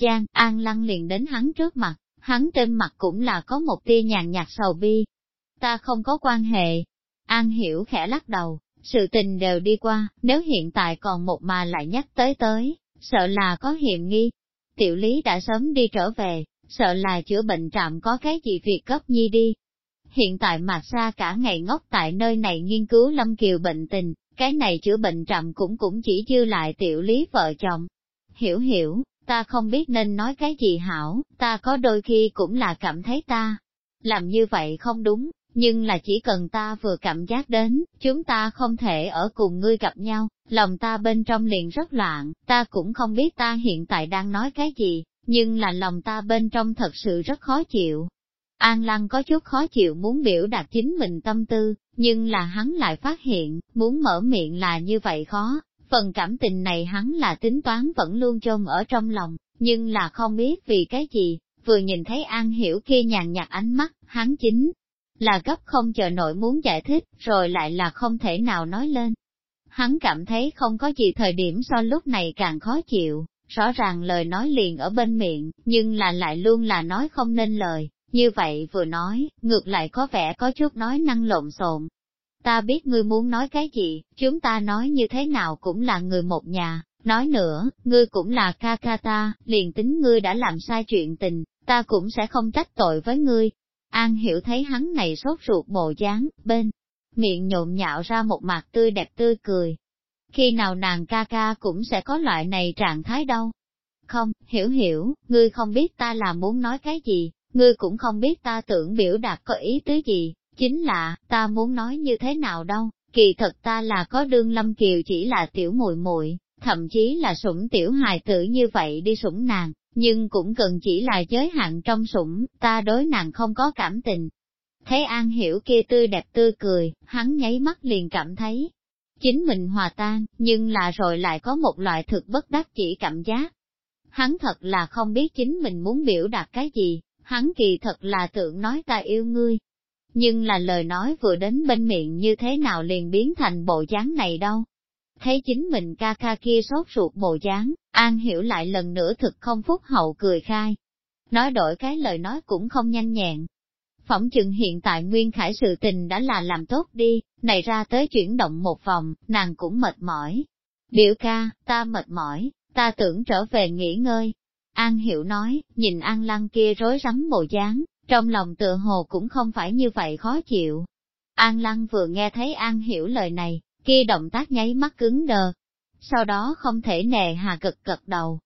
Giang An Lăng liền đến hắn trước mặt, hắn trên mặt cũng là có một tia nhàn nhạt sầu bi. Ta không có quan hệ. An Hiểu khẽ lắc đầu, sự tình đều đi qua, nếu hiện tại còn một mà lại nhắc tới tới, sợ là có hiểm nghi. Tiểu lý đã sớm đi trở về, sợ là chữa bệnh trạm có cái gì việc cấp nhi đi. Hiện tại Mạc xa cả ngày ngốc tại nơi này nghiên cứu Lâm Kiều bệnh tình, cái này chữa bệnh trạm cũng cũng chỉ dư lại tiểu lý vợ chồng. Hiểu hiểu, ta không biết nên nói cái gì hảo, ta có đôi khi cũng là cảm thấy ta làm như vậy không đúng, nhưng là chỉ cần ta vừa cảm giác đến, chúng ta không thể ở cùng ngươi gặp nhau, lòng ta bên trong liền rất loạn, ta cũng không biết ta hiện tại đang nói cái gì, nhưng là lòng ta bên trong thật sự rất khó chịu. An Lăng có chút khó chịu muốn biểu đạt chính mình tâm tư, nhưng là hắn lại phát hiện, muốn mở miệng là như vậy khó, phần cảm tình này hắn là tính toán vẫn luôn chôn ở trong lòng, nhưng là không biết vì cái gì, vừa nhìn thấy An Hiểu kia nhàn nhạt ánh mắt, hắn chính là gấp không chờ nổi muốn giải thích, rồi lại là không thể nào nói lên. Hắn cảm thấy không có gì thời điểm so lúc này càng khó chịu, rõ ràng lời nói liền ở bên miệng, nhưng là lại luôn là nói không nên lời, như vậy vừa nói, ngược lại có vẻ có chút nói năng lộn xộn. Ta biết ngươi muốn nói cái gì, chúng ta nói như thế nào cũng là người một nhà, nói nữa, ngươi cũng là ca ca ta, liền tính ngươi đã làm sai chuyện tình, ta cũng sẽ không trách tội với ngươi, An hiểu thấy hắn này sốt ruột bộ dáng, bên, miệng nhộn nhạo ra một mặt tươi đẹp tươi cười. Khi nào nàng ca ca cũng sẽ có loại này trạng thái đâu. Không, hiểu hiểu, ngươi không biết ta là muốn nói cái gì, ngươi cũng không biết ta tưởng biểu đạt có ý tứ gì, chính là, ta muốn nói như thế nào đâu, kỳ thật ta là có đương lâm kiều chỉ là tiểu muội muội thậm chí là sủng tiểu hài tử như vậy đi sủng nàng, nhưng cũng cần chỉ là giới hạn trong sủng, ta đối nàng không có cảm tình. Thấy An Hiểu kia tươi đẹp tươi cười, hắn nháy mắt liền cảm thấy chính mình hòa tan, nhưng là rồi lại có một loại thực bất đắc chỉ cảm giác. Hắn thật là không biết chính mình muốn biểu đạt cái gì, hắn kỳ thật là tưởng nói ta yêu ngươi. Nhưng là lời nói vừa đến bên miệng như thế nào liền biến thành bộ dáng này đâu thấy chính mình ca ca kia sốt ruột bộ dáng, An hiểu lại lần nữa thực không phúc hậu cười khai. Nói đổi cái lời nói cũng không nhanh nhẹn. Phỏng chừng hiện tại Nguyên Khải sự tình đã là làm tốt đi, này ra tới chuyển động một vòng, nàng cũng mệt mỏi. Biểu ca, ta mệt mỏi, ta tưởng trở về nghỉ ngơi. An Hiểu nói, nhìn An Lăng kia rối rắm bộ dáng, trong lòng tựa hồ cũng không phải như vậy khó chịu. An Lăng vừa nghe thấy An Hiểu lời này, kia động tác nháy mắt cứng đờ. Sau đó không thể nề hà cực cật đầu.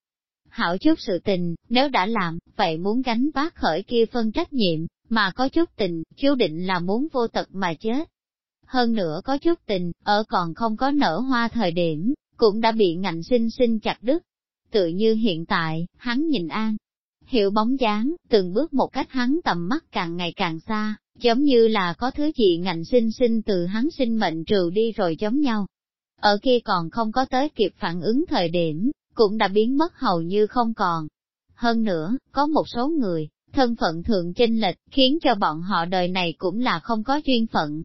Hảo chút sự tình, nếu đã làm, vậy muốn gánh vác khởi kia phân trách nhiệm, mà có chút tình, chiếu định là muốn vô tật mà chết. Hơn nữa có chút tình, ở còn không có nở hoa thời điểm, cũng đã bị ngạnh sinh sinh chặt đứt. Tự như hiện tại, hắn nhìn An, hiểu bóng dáng, từng bước một cách hắn tầm mắt càng ngày càng xa, giống như là có thứ gì ngạnh sinh sinh từ hắn sinh mệnh trừ đi rồi giống nhau. Ở kia còn không có tới kịp phản ứng thời điểm, cũng đã biến mất hầu như không còn. Hơn nữa, có một số người, thân phận thượng chênh lệch, khiến cho bọn họ đời này cũng là không có duyên phận.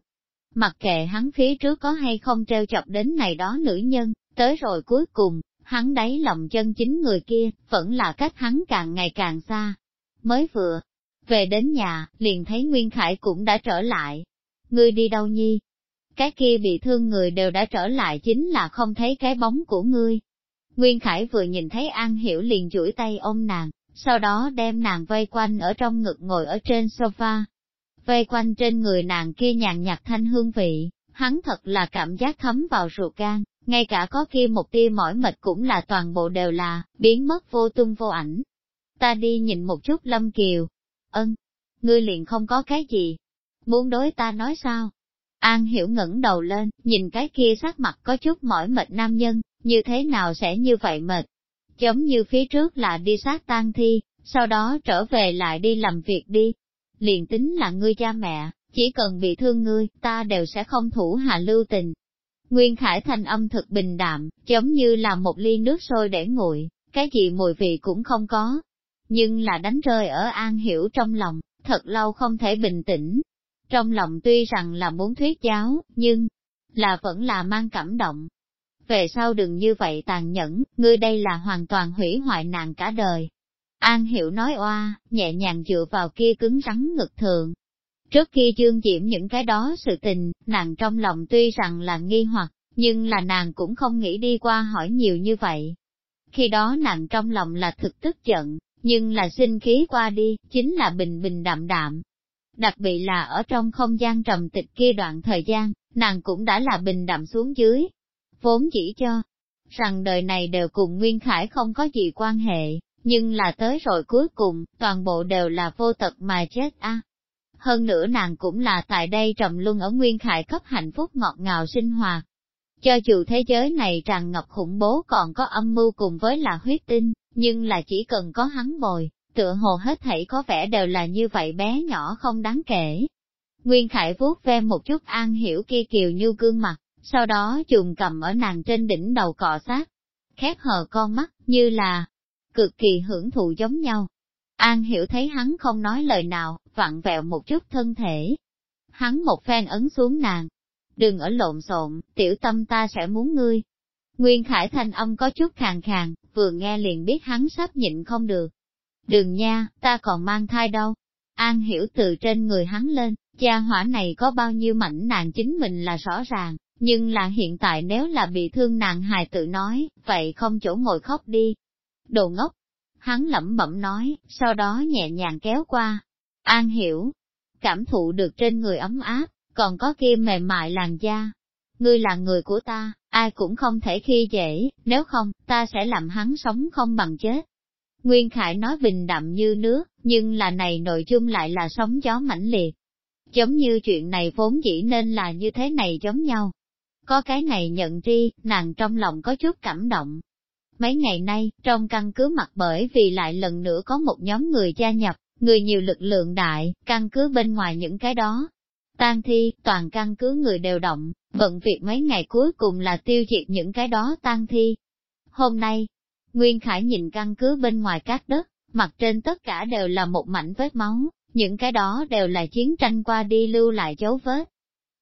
Mặc kệ hắn phía trước có hay không treo chọc đến này đó nữ nhân, tới rồi cuối cùng, hắn đáy lòng chân chính người kia, vẫn là cách hắn càng ngày càng xa. Mới vừa, về đến nhà, liền thấy Nguyên Khải cũng đã trở lại. Ngươi đi đâu nhi? Cái kia bị thương người đều đã trở lại chính là không thấy cái bóng của ngươi. Nguyên Khải vừa nhìn thấy An Hiểu liền duỗi tay ôm nàng, sau đó đem nàng vây quanh ở trong ngực ngồi ở trên sofa. Vây quanh trên người nàng kia nhàn nhạt thanh hương vị, hắn thật là cảm giác thấm vào ruột gan, ngay cả có kia một tia mỏi mệt cũng là toàn bộ đều là, biến mất vô tung vô ảnh. Ta đi nhìn một chút Lâm Kiều. Ân, ngươi liền không có cái gì. Muốn đối ta nói sao? An hiểu ngẩng đầu lên, nhìn cái kia sắc mặt có chút mỏi mệt nam nhân, như thế nào sẽ như vậy mệt? Giống như phía trước là đi sát tang thi, sau đó trở về lại đi làm việc đi. Liền tính là ngươi cha mẹ, chỉ cần bị thương ngươi, ta đều sẽ không thủ hạ lưu tình. Nguyên Khải thành âm thực bình đạm, giống như là một ly nước sôi để nguội, cái gì mùi vị cũng không có. Nhưng là đánh rơi ở An Hiểu trong lòng, thật lâu không thể bình tĩnh. Trong lòng tuy rằng là muốn thuyết giáo, nhưng là vẫn là mang cảm động. Về sau đừng như vậy tàn nhẫn, ngươi đây là hoàn toàn hủy hoại nàng cả đời. An Hiểu nói oa, nhẹ nhàng dựa vào kia cứng rắn ngực thường, Trước khi dương diễm những cái đó sự tình, nàng trong lòng tuy rằng là nghi hoặc, nhưng là nàng cũng không nghĩ đi qua hỏi nhiều như vậy. Khi đó nàng trong lòng là thực tức giận, nhưng là sinh khí qua đi, chính là bình bình đạm đạm. Đặc biệt là ở trong không gian trầm tịch kia đoạn thời gian, nàng cũng đã là bình đạm xuống dưới. Vốn chỉ cho rằng đời này đều cùng Nguyên Khải không có gì quan hệ, nhưng là tới rồi cuối cùng, toàn bộ đều là vô tật mà chết a hơn nữa nàng cũng là tại đây trầm luân ở nguyên khải cấp hạnh phúc ngọt ngào sinh hoạt. Cho dù thế giới này tràn ngập khủng bố còn có âm mưu cùng với là huyết tinh, nhưng là chỉ cần có hắn bồi, tựa hồ hết thảy có vẻ đều là như vậy bé nhỏ không đáng kể. Nguyên Khải vuốt ve một chút an hiểu kia kiều như gương mặt, sau đó chùm cầm ở nàng trên đỉnh đầu cọ sát, khép hờ con mắt, như là cực kỳ hưởng thụ giống nhau. An hiểu thấy hắn không nói lời nào, vặn vẹo một chút thân thể. Hắn một phen ấn xuống nàng. Đừng ở lộn xộn, tiểu tâm ta sẽ muốn ngươi. Nguyên Khải thanh âm có chút khàn khàn, vừa nghe liền biết hắn sắp nhịn không được. Đừng nha, ta còn mang thai đâu. An hiểu từ trên người hắn lên, gia hỏa này có bao nhiêu mảnh nàng chính mình là rõ ràng, nhưng là hiện tại nếu là bị thương nàng hài tự nói, vậy không chỗ ngồi khóc đi. Đồ ngốc, hắn lẩm bẩm nói, sau đó nhẹ nhàng kéo qua. An hiểu, cảm thụ được trên người ấm áp, còn có kia mềm mại làn da. Ngươi là người của ta, ai cũng không thể khi dễ, nếu không, ta sẽ làm hắn sống không bằng chết. Nguyên Khải nói bình đạm như nước, nhưng là này nội dung lại là sóng gió mãnh liệt. Giống như chuyện này vốn dĩ nên là như thế này giống nhau. Có cái này nhận tri, nàng trong lòng có chút cảm động, Mấy ngày nay, trong căn cứ mặt bởi vì lại lần nữa có một nhóm người gia nhập, người nhiều lực lượng đại, căn cứ bên ngoài những cái đó. Tan thi, toàn căn cứ người đều động, bận việc mấy ngày cuối cùng là tiêu diệt những cái đó tan thi. Hôm nay, Nguyên Khải nhìn căn cứ bên ngoài các đất, mặt trên tất cả đều là một mảnh vết máu, những cái đó đều là chiến tranh qua đi lưu lại dấu vết.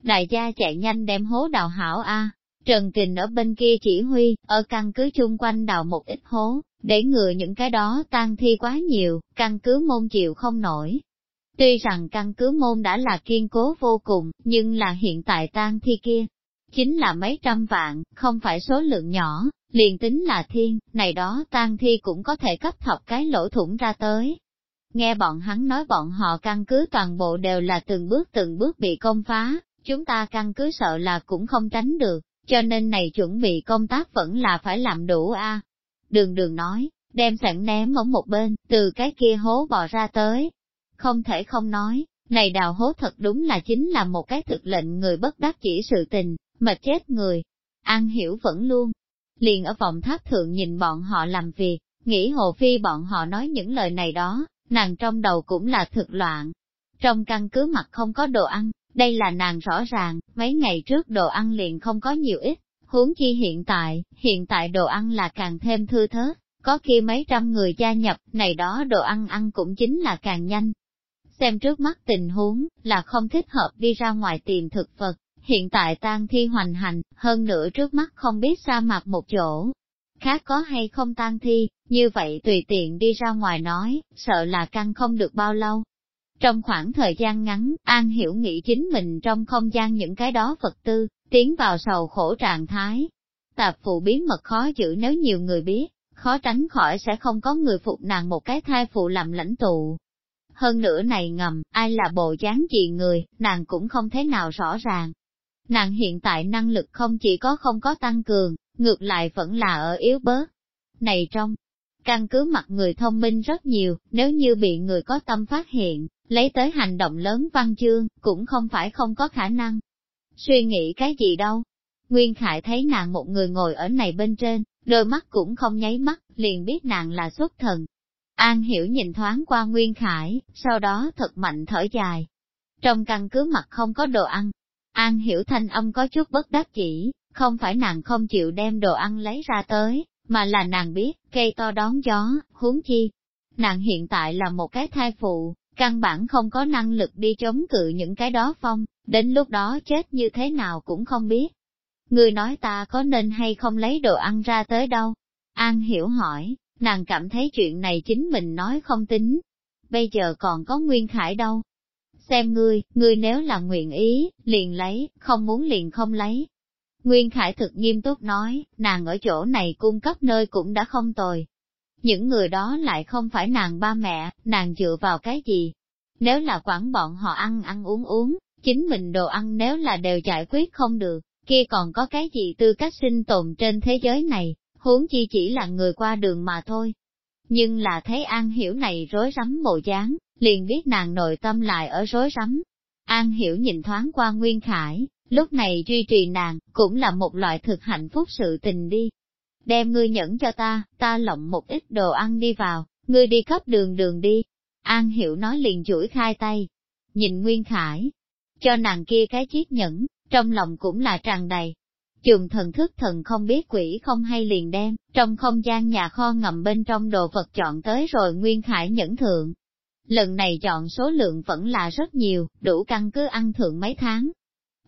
Đại gia chạy nhanh đem hố đào hảo A, Trần Kình ở bên kia chỉ huy, ở căn cứ chung quanh đào một ít hố, để ngừa những cái đó tan thi quá nhiều, căn cứ môn chịu không nổi. Tuy rằng căn cứ môn đã là kiên cố vô cùng, nhưng là hiện tại tan thi kia, chính là mấy trăm vạn, không phải số lượng nhỏ, liền tính là thiên, này đó tan thi cũng có thể cấp thọc cái lỗ thủng ra tới. Nghe bọn hắn nói bọn họ căn cứ toàn bộ đều là từng bước từng bước bị công phá, chúng ta căn cứ sợ là cũng không tránh được cho nên này chuẩn bị công tác vẫn là phải làm đủ a. Đường đường nói, đem sẵn ném ở một bên, từ cái kia hố bò ra tới. Không thể không nói, này đào hố thật đúng là chính là một cái thực lệnh người bất đắc chỉ sự tình, mà chết người. An hiểu vẫn luôn, liền ở vòng tháp thượng nhìn bọn họ làm việc, nghĩ hồ phi bọn họ nói những lời này đó, nàng trong đầu cũng là thực loạn. Trong căn cứ mặt không có đồ ăn, đây là nàng rõ ràng, mấy ngày trước đồ ăn liền không có nhiều ít, huống chi hiện tại, hiện tại đồ ăn là càng thêm thư thớt, có khi mấy trăm người gia nhập, này đó đồ ăn ăn cũng chính là càng nhanh. Xem trước mắt tình huống, là không thích hợp đi ra ngoài tìm thực vật, hiện tại tang thi hoành hành, hơn nữa trước mắt không biết sa mạc một chỗ. Khác có hay không tang thi, như vậy tùy tiện đi ra ngoài nói, sợ là căn không được bao lâu. Trong khoảng thời gian ngắn, An Hiểu nghĩ chính mình trong không gian những cái đó vật tư, tiến vào sầu khổ trạng thái. Tạp phụ bí mật khó giữ nếu nhiều người biết, khó tránh khỏi sẽ không có người phục nàng một cái thai phụ làm lãnh tụ. Hơn nữa này ngầm, ai là bộ dáng gì người, nàng cũng không thế nào rõ ràng. nàng hiện tại năng lực không chỉ có không có tăng cường, ngược lại vẫn là ở yếu bớt. Này trong, căn cứ mặt người thông minh rất nhiều, nếu như bị người có tâm phát hiện, lấy tới hành động lớn văn chương, cũng không phải không có khả năng. Suy nghĩ cái gì đâu. Nguyên Khải thấy nàng một người ngồi ở này bên trên, đôi mắt cũng không nháy mắt, liền biết nàng là xuất thần. An hiểu nhìn thoáng qua Nguyên Khải, sau đó thật mạnh thở dài. Trong căn cứ mặt không có đồ ăn. An hiểu thanh âm có chút bất đắc chỉ, không phải nàng không chịu đem đồ ăn lấy ra tới, mà là nàng biết, cây to đón gió, huống chi. Nàng hiện tại là một cái thai phụ, căn bản không có năng lực đi chống cự những cái đó phong, đến lúc đó chết như thế nào cũng không biết. Người nói ta có nên hay không lấy đồ ăn ra tới đâu? An hiểu hỏi, nàng cảm thấy chuyện này chính mình nói không tính. Bây giờ còn có Nguyên Khải đâu. Xem ngươi, ngươi nếu là nguyện ý, liền lấy, không muốn liền không lấy. Nguyên Khải thực nghiêm túc nói, nàng ở chỗ này cung cấp nơi cũng đã không tồi. Những người đó lại không phải nàng ba mẹ, nàng dựa vào cái gì? Nếu là quản bọn họ ăn ăn uống uống, chính mình đồ ăn nếu là đều giải quyết không được, kia còn có cái gì tư cách sinh tồn trên thế giới này, huống chi chỉ là người qua đường mà thôi. Nhưng là thấy An Hiểu này rối rắm bộ dáng, liền biết nàng nội tâm lại ở rối rắm. An Hiểu nhìn thoáng qua Nguyên Khải, lúc này duy trì nàng, cũng là một loại thực hạnh phúc sự tình đi. Đem ngươi nhẫn cho ta, ta lộng một ít đồ ăn đi vào, ngươi đi cấp đường đường đi. An Hiểu nói liền chuỗi khai tay, nhìn Nguyên Khải, cho nàng kia cái chiếc nhẫn, trong lòng cũng là tràn đầy. Trường thần thức thần không biết quỷ không hay liền đem, trong không gian nhà kho ngầm bên trong đồ vật chọn tới rồi Nguyên Khải nhẫn thượng. Lần này chọn số lượng vẫn là rất nhiều, đủ căn cứ ăn thượng mấy tháng.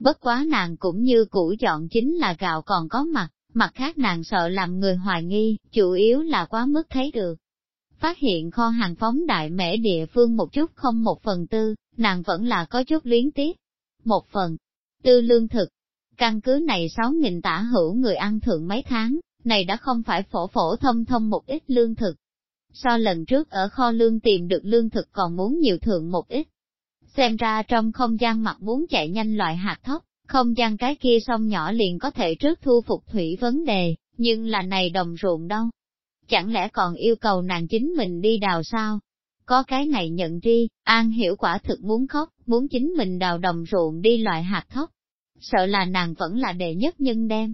Bất quá nàng cũng như cũ chọn chính là gạo còn có mặt, mặt khác nàng sợ làm người hoài nghi, chủ yếu là quá mức thấy được. Phát hiện kho hàng phóng đại mẻ địa phương một chút không một phần tư, nàng vẫn là có chút luyến tiếc. Một phần, tư lương thực. Căn cứ này 6.000 tả hữu người ăn thượng mấy tháng, này đã không phải phổ phổ thông thông một ít lương thực. So lần trước ở kho lương tìm được lương thực còn muốn nhiều thượng một ít. Xem ra trong không gian mặt muốn chạy nhanh loại hạt thóc, không gian cái kia sông nhỏ liền có thể trước thu phục thủy vấn đề, nhưng là này đồng ruộng đâu. Chẳng lẽ còn yêu cầu nàng chính mình đi đào sao? Có cái này nhận tri, An hiểu quả thực muốn khóc, muốn chính mình đào đồng ruộng đi loại hạt thóc. Sợ là nàng vẫn là đệ nhất nhân đem.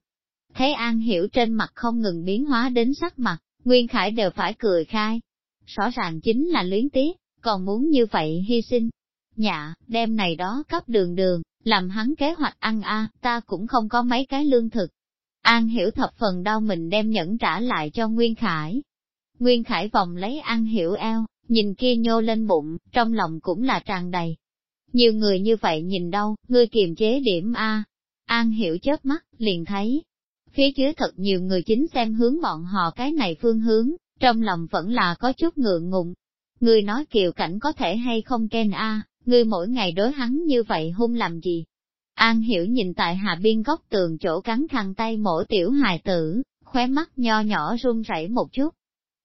Thế An hiểu trên mặt không ngừng biến hóa đến sắc mặt, Nguyên Khải đều phải cười khai. Rõ ràng chính là luyến tiếc, còn muốn như vậy hy sinh. Nhạ, đem này đó cấp đường đường, làm hắn kế hoạch ăn a, ta cũng không có mấy cái lương thực. An hiểu thập phần đau mình đem nhẫn trả lại cho Nguyên Khải. Nguyên Khải vòng lấy An hiểu eo, nhìn kia nhô lên bụng, trong lòng cũng là tràn đầy. Nhiều người như vậy nhìn đâu, ngươi kiềm chế điểm A. An hiểu chớp mắt, liền thấy. Phía dưới thật nhiều người chính xem hướng bọn họ cái này phương hướng, trong lòng vẫn là có chút ngượng ngùng. Ngươi nói kiều cảnh có thể hay không ken A, ngươi mỗi ngày đối hắn như vậy hung làm gì? An hiểu nhìn tại hạ biên góc tường chỗ cắn khăn tay mổ tiểu hài tử, khóe mắt nho nhỏ run rẩy một chút,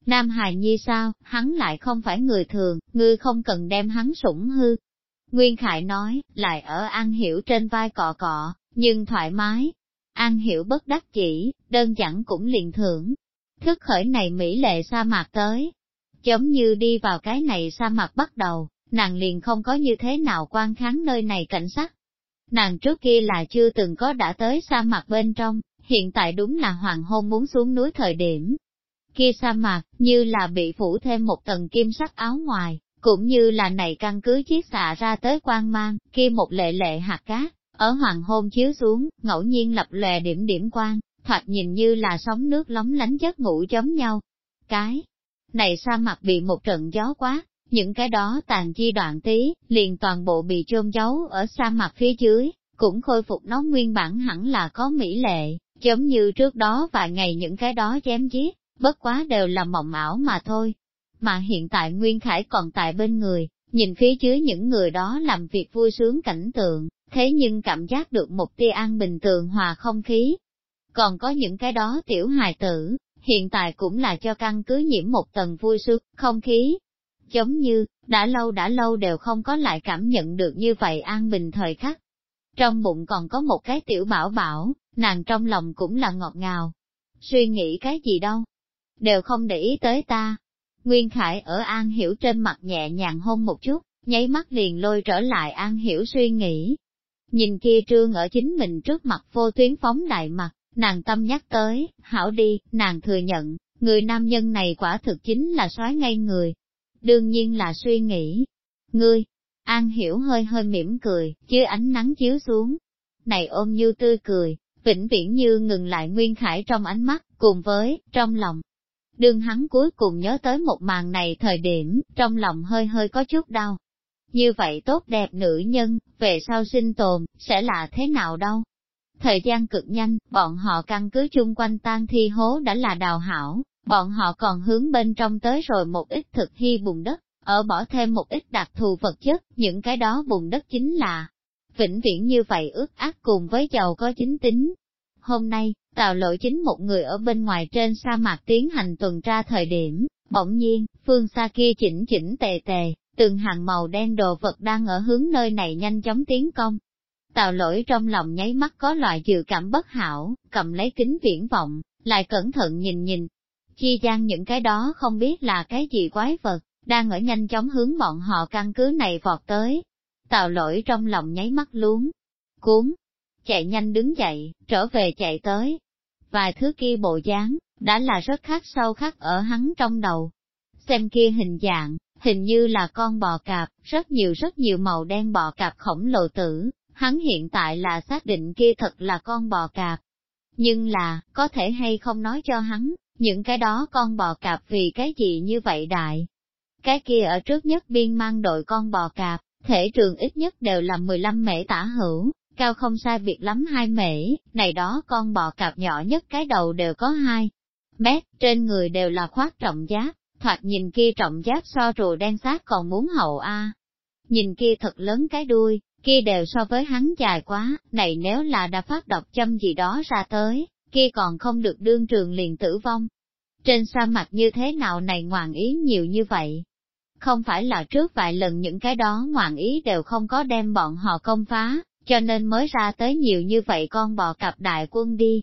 Nam hài nhi sao, hắn lại không phải người thường, ngươi không cần đem hắn sủng hư. Nguyên Khải nói, lại ở An Hiểu trên vai cọ cọ, nhưng thoải mái. An Hiểu bất đắc chỉ, đơn giản cũng liền thưởng. Thức khởi này Mỹ lệ sa mạc tới. Giống như đi vào cái này sa mạc bắt đầu, nàng liền không có như thế nào quan kháng nơi này cảnh sắc. Nàng trước kia là chưa từng có đã tới sa mạc bên trong, hiện tại đúng là hoàng hôn muốn xuống núi thời điểm, kia sa mạc, như là bị phủ thêm một tầng kim sắc áo ngoài, cũng như là này căn cứ chiếc xạ ra tới quang mang, kia một lệ lệ hạt cát, ở hoàng hôn chiếu xuống, ngẫu nhiên lập lòe điểm điểm quang, thoạt nhìn như là sóng nước lóng lánh giấc ngủ giống nhau. Cái này sa mặt bị một trận gió quá, những cái đó tàn chi đoạn tí, liền toàn bộ bị chôn giấu ở sa mặt phía dưới, cũng khôi phục nó nguyên bản hẳn là có mỹ lệ, giống như trước đó vài ngày những cái đó chém giết, bất quá đều là mộng ảo mà thôi. Mà hiện tại Nguyên Khải còn tại bên người, nhìn phía dưới những người đó làm việc vui sướng cảnh tượng, thế nhưng cảm giác được một tia an bình tường hòa không khí. Còn có những cái đó tiểu hài tử, hiện tại cũng là cho căn cứ nhiễm một tầng vui sướng, không khí. Giống như, đã lâu đã lâu đều không có lại cảm nhận được như vậy an bình thời khắc. trong bụng còn có một cái tiểu bảo bảo, nàng trong lòng cũng là ngọt ngào. Suy nghĩ cái gì đâu, đều không để ý tới ta. Nguyên Khải ở An Hiểu trên mặt nhẹ nhàng hôn một chút, nháy mắt liền lôi trở lại An Hiểu suy nghĩ. Nhìn kia trương ở chính mình trước mặt vô tuyến phóng đại mặt, nàng tâm nhắc tới, hảo đi, nàng thừa nhận, người nam nhân này quả thực chính là soái ngay người. Đương nhiên là suy nghĩ. Ngươi, An Hiểu hơi hơi mỉm cười, dưới ánh nắng chiếu xuống. Này ôm như tươi cười, vĩnh viễn như ngừng lại Nguyên Khải trong ánh mắt, cùng với, trong lòng. Đương hắn cuối cùng nhớ tới một màn này thời điểm, trong lòng hơi hơi có chút đau. Như vậy tốt đẹp nữ nhân, về sau sinh tồn, sẽ là thế nào đâu? Thời gian cực nhanh, bọn họ căn cứ chung quanh tan thi hố đã là đào hảo, bọn họ còn hướng bên trong tới rồi một ít thực hy bùn đất, ở bỏ thêm một ít đặc thù vật chất, những cái đó bùn đất chính là vĩnh viễn như vậy ước ác cùng với giàu có chính tính. Hôm nay, tào lộ chính một người ở bên ngoài trên sa mạc tiến hành tuần tra thời điểm, bỗng nhiên, phương xa kia chỉnh chỉnh tề tề, từng hàng màu đen đồ vật đang ở hướng nơi này nhanh chóng tiến công. Tào lỗi trong lòng nháy mắt có loại dự cảm bất hảo, cầm lấy kính viễn vọng, lại cẩn thận nhìn nhìn. Chi gian những cái đó không biết là cái gì quái vật, đang ở nhanh chóng hướng bọn họ căn cứ này vọt tới. Tào lỗi trong lòng nháy mắt luống, cuốn, chạy nhanh đứng dậy, trở về chạy tới. Vài thứ kia bộ dáng, đã là rất khác sâu khác ở hắn trong đầu. Xem kia hình dạng, hình như là con bò cạp, rất nhiều rất nhiều màu đen bò cạp khổng lồ tử, hắn hiện tại là xác định kia thật là con bò cạp. Nhưng là, có thể hay không nói cho hắn, những cái đó con bò cạp vì cái gì như vậy đại. Cái kia ở trước nhất biên mang đội con bò cạp, thể trường ít nhất đều là 15 mễ tả hữu, cao không sai biệt lắm hai mễ, này đó con bò cạp nhỏ nhất cái đầu đều có hai mét, trên người đều là khoác trọng giáp, thoạt nhìn kia trọng giáp so rùa đen sát còn muốn hậu a. Nhìn kia thật lớn cái đuôi, kia đều so với hắn dài quá, này nếu là đã phát độc châm gì đó ra tới, kia còn không được đương trường liền tử vong. Trên sa mạc như thế nào này ngoạn ý nhiều như vậy? Không phải là trước vài lần những cái đó ngoạn ý đều không có đem bọn họ công phá, cho nên mới ra tới nhiều như vậy con bò cặp đại quân đi.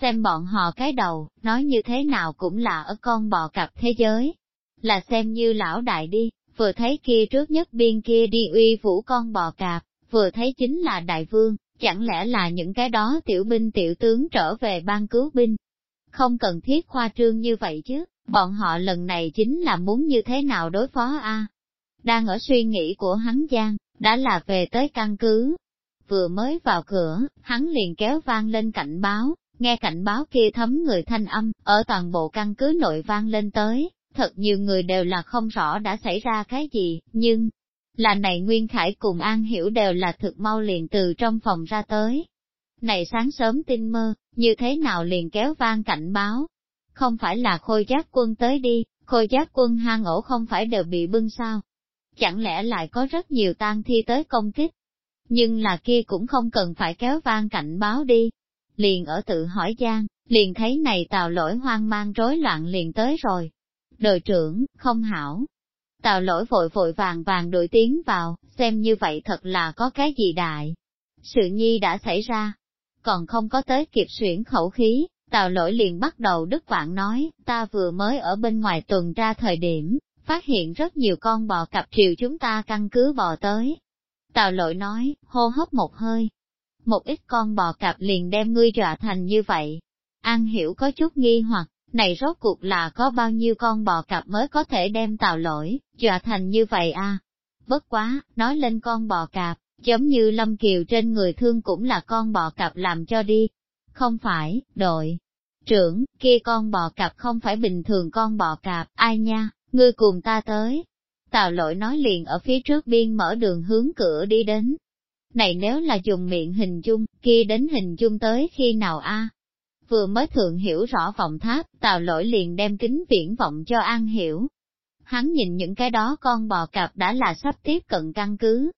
Xem bọn họ cái đầu, nói như thế nào cũng là ở con bò cặp thế giới. Là xem như lão đại đi, vừa thấy kia trước nhất biên kia đi uy vũ con bò cạp, vừa thấy chính là đại vương, chẳng lẽ là những cái đó tiểu binh tiểu tướng trở về ban cứu binh. Không cần thiết khoa trương như vậy chứ, bọn họ lần này chính là muốn như thế nào đối phó a Đang ở suy nghĩ của hắn Giang, đã là về tới căn cứ. Vừa mới vào cửa, hắn liền kéo vang lên cảnh báo, nghe cảnh báo kia thấm người thanh âm, ở toàn bộ căn cứ nội vang lên tới, thật nhiều người đều là không rõ đã xảy ra cái gì, nhưng, là này Nguyên Khải cùng An Hiểu đều là thực mau liền từ trong phòng ra tới. Này sáng sớm tin mơ, như thế nào liền kéo vang cảnh báo? Không phải là khôi giác quân tới đi, khôi giác quân hang ổ không phải đều bị bưng sao? Chẳng lẽ lại có rất nhiều tang thi tới công kích? Nhưng là kia cũng không cần phải kéo vang cảnh báo đi. Liền ở tự hỏi gian, liền thấy này tào lỗi hoang mang rối loạn liền tới rồi. Đội trưởng, không hảo, Tào lỗi vội vội vàng vàng đuổi tiếng vào, xem như vậy thật là có cái gì đại. Sự nhi đã xảy ra, còn không có tới kịp xuyển khẩu khí, tào lỗi liền bắt đầu đức quảng nói, ta vừa mới ở bên ngoài tuần ra thời điểm, phát hiện rất nhiều con bò cặp triều chúng ta căn cứ bò tới. Tào lỗi nói, hô hấp một hơi. Một ít con bò cặp liền đem ngươi dọa thành như vậy. An hiểu có chút nghi hoặc, này rốt cuộc là có bao nhiêu con bò cặp mới có thể đem tào lỗi, dọa thành như vậy à? Bất quá, nói lên con bò cạp, giống như Lâm Kiều trên người thương cũng là con bò cạp làm cho đi. Không phải, đội trưởng, kia con bò cạp không phải bình thường con bò cạp, ai nha, ngươi cùng ta tới. Tào lỗi nói liền ở phía trước biên mở đường hướng cửa đi đến. Này nếu là dùng miệng hình dung, kia đến hình dung tới khi nào a? Vừa mới thượng hiểu rõ vọng tháp, tào lỗi liền đem kính viễn vọng cho An hiểu. Hắn nhìn những cái đó con bò cạp đã là sắp tiếp cận căn cứ.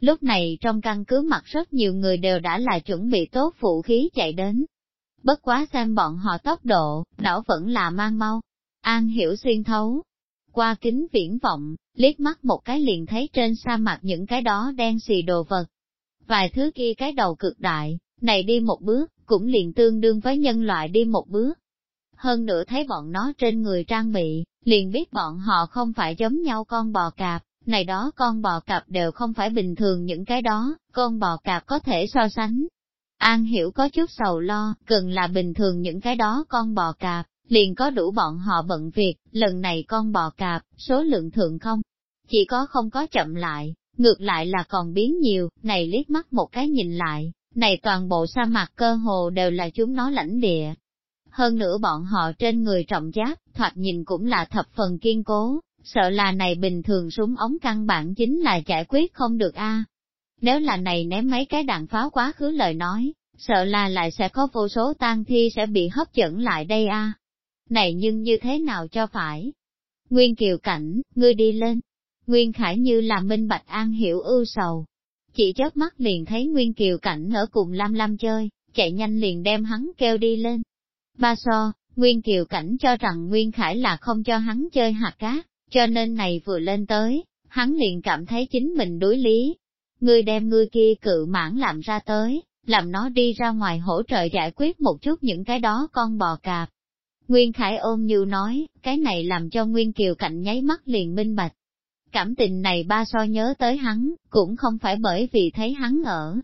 Lúc này trong căn cứ mặt rất nhiều người đều đã là chuẩn bị tốt vũ khí chạy đến. Bất quá xem bọn họ tốc độ, đảo vẫn là mang mau. An hiểu xuyên thấu. Qua kính viễn vọng, liếc mắt một cái liền thấy trên sa mặt những cái đó đen xì đồ vật. vài thứ kia cái đầu cực đại, này đi một bước, cũng liền tương đương với nhân loại đi một bước. Hơn nữa thấy bọn nó trên người trang bị, liền biết bọn họ không phải giống nhau con bò cạp, này đó con bò cạp đều không phải bình thường những cái đó, con bò cạp có thể so sánh. An hiểu có chút sầu lo, cần là bình thường những cái đó con bò cạp, liền có đủ bọn họ bận việc, lần này con bò cạp, số lượng thượng không, chỉ có không có chậm lại, ngược lại là còn biến nhiều, này liếc mắt một cái nhìn lại, này toàn bộ sa mạc cơ hồ đều là chúng nó lãnh địa. Hơn nữa bọn họ trên người trọng giáp, thoạt nhìn cũng là thập phần kiên cố, sợ là này bình thường súng ống căn bản chính là giải quyết không được a. Nếu là này ném mấy cái đạn pháo quá khứ lời nói, sợ là lại sẽ có vô số tang thi sẽ bị hấp dẫn lại đây a. Này nhưng như thế nào cho phải? Nguyên Kiều Cảnh, ngươi đi lên. Nguyên Khải như là minh bạch an hiểu ưu sầu. Chỉ chớp mắt liền thấy Nguyên Kiều Cảnh ở cùng Lam Lam chơi, chạy nhanh liền đem hắn kêu đi lên. Ba so, Nguyên Kiều Cảnh cho rằng Nguyên Khải là không cho hắn chơi hạt cá, cho nên này vừa lên tới, hắn liền cảm thấy chính mình đối lý. Ngươi đem ngươi kia cự mãn làm ra tới, làm nó đi ra ngoài hỗ trợ giải quyết một chút những cái đó con bò cạp. Nguyên Khải ôm như nói, cái này làm cho Nguyên Kiều Cạnh nháy mắt liền minh bạch. Cảm tình này ba so nhớ tới hắn, cũng không phải bởi vì thấy hắn ở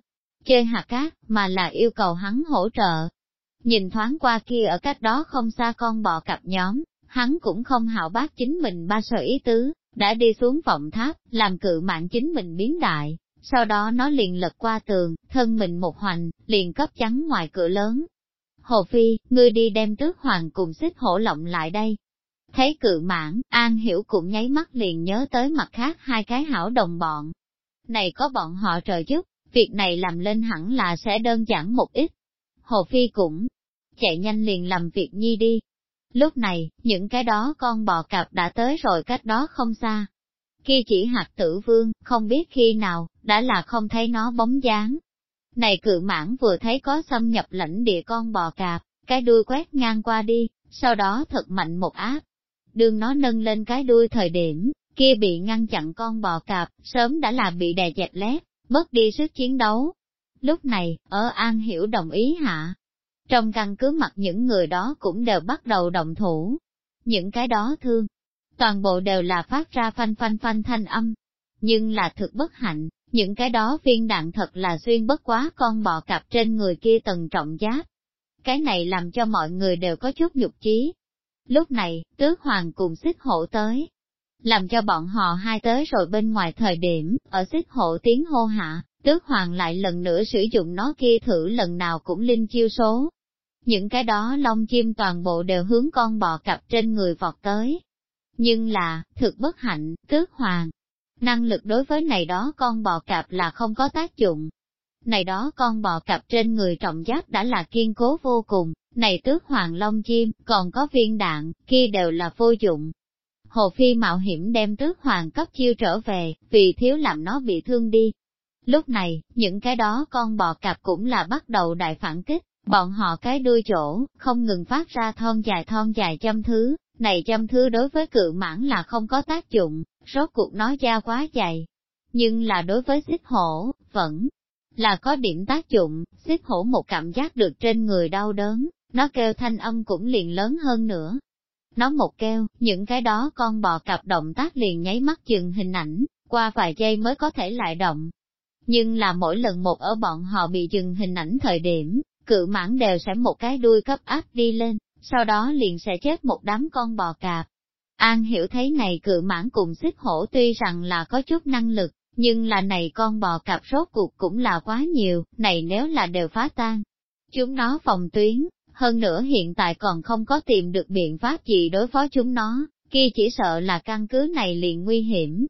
chơi hạt cát, mà là yêu cầu hắn hỗ trợ. Nhìn thoáng qua kia ở cách đó không xa con bò cặp nhóm, hắn cũng không hạo bác chính mình ba sợ ý tứ, đã đi xuống vọng tháp, làm cự mạng chính mình biến đại, sau đó nó liền lật qua tường, thân mình một hoành, liền cấp trắng ngoài cửa lớn. Hồ Phi, ngươi đi đem tước hoàng cùng xích hổ lộng lại đây. Thấy cự mãn, An Hiểu cũng nháy mắt liền nhớ tới mặt khác hai cái hảo đồng bọn. Này có bọn họ trợ giúp, việc này làm lên hẳn là sẽ đơn giản một ít. Hồ Phi cũng chạy nhanh liền làm việc nhi đi, Lúc này, những cái đó con bò cạp đã tới rồi cách đó không xa. Khi chỉ hạt tử vương, không biết khi nào, đã là không thấy nó bóng dáng. Này cự mãn vừa thấy có xâm nhập lãnh địa con bò cạp, cái đuôi quét ngang qua đi, sau đó thật mạnh một áp. Đường nó nâng lên cái đuôi thời điểm, kia bị ngăn chặn con bò cạp, sớm đã là bị đè dẹp lép, mất đi sức chiến đấu. Lúc này, ở An Hiểu đồng ý hạ, trong căn cứ mặt những người đó cũng đều bắt đầu động thủ. Những cái đó thương, toàn bộ đều là phát ra phanh phanh phanh thanh âm. Nhưng là thực bất hạnh, những cái đó viên đạn thật là xuyên bất quá con bò cặp trên người kia tầng trọng giáp. Cái này làm cho mọi người đều có chút nhục chí. Lúc này, tước hoàng cùng xích hộ tới. Làm cho bọn họ hai tới rồi bên ngoài thời điểm, ở xích hộ tiếng hô hạ, tước hoàng lại lần nữa sử dụng nó kia thử lần nào cũng linh chiêu số, những cái đó lông chim toàn bộ đều hướng con bò cặp trên người vọt tới. Nhưng là, thực bất hạnh, tước hoàng, năng lực đối với này đó con bò cặp là không có tác dụng. Này đó con bò cặp trên người trọng giáp đã là kiên cố vô cùng, này tước hoàng long chim, còn có viên đạn, kia đều là vô dụng. Hồ Phi mạo hiểm đem tước hoàng cấp chiêu trở về, vì thiếu làm nó bị thương đi. Lúc này, những cái đó con bò cặp cũng là bắt đầu đại phản kích, Bọn họ cái đuôi chỗ, không ngừng phát ra thon dài thon dài châm thứ, này châm thứ đối với cự mãn là không có tác dụng, rốt cuộc nói ra quá dày. Nhưng là đối với xích hổ, vẫn là có điểm tác dụng, xích hổ một cảm giác được trên người đau đớn, nó kêu thanh âm cũng liền lớn hơn nữa. Nó một kêu, những cái đó con bò cặp động tác liền nháy mắt chừng hình ảnh, qua vài giây mới có thể lại động. Nhưng là mỗi lần một ở bọn họ bị dừng hình ảnh thời điểm, cự mãn đều sẽ một cái đuôi cấp áp đi lên, sau đó liền sẽ chết một đám con bò cạp. An hiểu thấy này cự mãn cùng xích hổ tuy rằng là có chút năng lực, nhưng là này con bò cạp rốt cuộc cũng là quá nhiều, này nếu là đều phá tan. Chúng nó phòng tuyến, hơn nữa hiện tại còn không có tìm được biện pháp gì đối phó chúng nó, kia chỉ sợ là căn cứ này liền nguy hiểm.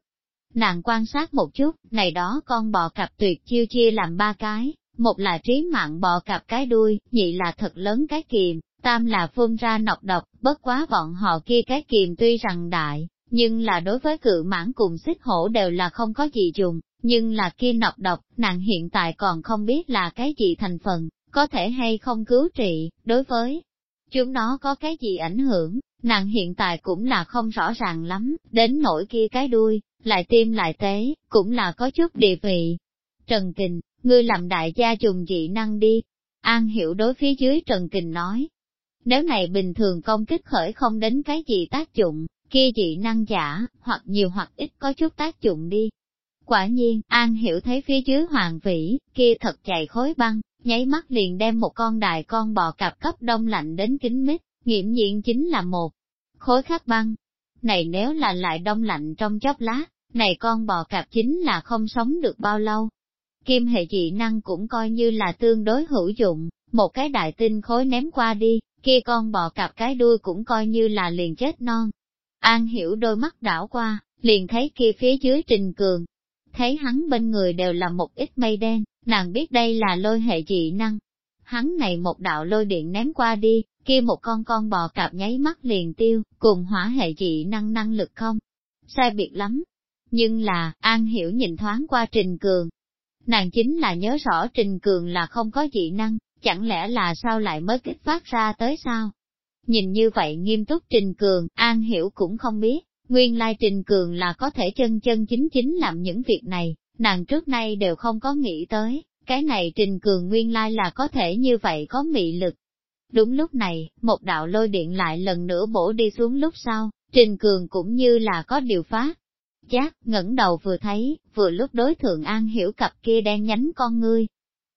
Nàng quan sát một chút, này đó con bò cặp tuyệt chiêu chia làm ba cái, một là trí mạng bò cặp cái đuôi, nhị là thật lớn cái kìm, tam là phun ra nọc độc, bất quá bọn họ kia cái kiềm tuy rằng đại, nhưng là đối với cự mãn cùng xích hổ đều là không có gì dùng, nhưng là kia nọc độc, nàng hiện tại còn không biết là cái gì thành phần, có thể hay không cứu trị, đối với chúng nó có cái gì ảnh hưởng, nàng hiện tại cũng là không rõ ràng lắm, đến nỗi kia cái đuôi, lại tim lại tế, cũng là có chút địa vị. Trần Kình, ngươi làm đại gia trùng dị năng đi. An hiểu đối phía dưới Trần Kình nói. Nếu này bình thường công kích khởi không đến cái gì tác dụng, kia dị năng giả, hoặc nhiều hoặc ít có chút tác dụng đi. Quả nhiên, An hiểu thấy phía dưới hoàng vĩ, kia thật chạy khối băng, nháy mắt liền đem một con đại con bò cạp cấp đông lạnh đến kính mít, nghiệm diện chính là một khối khắc băng. Này nếu là lại đông lạnh trong chốc lá, này con bò cạp chính là không sống được bao lâu. Kim hệ dị năng cũng coi như là tương đối hữu dụng, một cái đại tinh khối ném qua đi, kia con bò cạp cái đuôi cũng coi như là liền chết non. An hiểu đôi mắt đảo qua, liền thấy kia phía dưới trình cường. Thấy hắn bên người đều là một ít mây đen, nàng biết đây là lôi hệ dị năng. Hắn này một đạo lôi điện ném qua đi, kia một con con bò cạp nháy mắt liền tiêu, cùng hỏa hệ dị năng năng lực không. Sai biệt lắm. Nhưng là, An Hiểu nhìn thoáng qua Trình Cường. Nàng chính là nhớ rõ Trình Cường là không có dị năng, chẳng lẽ là sao lại mới kích phát ra tới sao? Nhìn như vậy nghiêm túc Trình Cường, An Hiểu cũng không biết, nguyên lai Trình Cường là có thể chân chân chính chính làm những việc này, nàng trước nay đều không có nghĩ tới, cái này Trình Cường nguyên lai là có thể như vậy có mị lực. Đúng lúc này, một đạo lôi điện lại lần nữa bổ đi xuống lúc sau, Trình Cường cũng như là có điều phát. Giác, ngẩng đầu vừa thấy, vừa lúc đối thượng An Hiểu cặp kia đen nhánh con ngươi.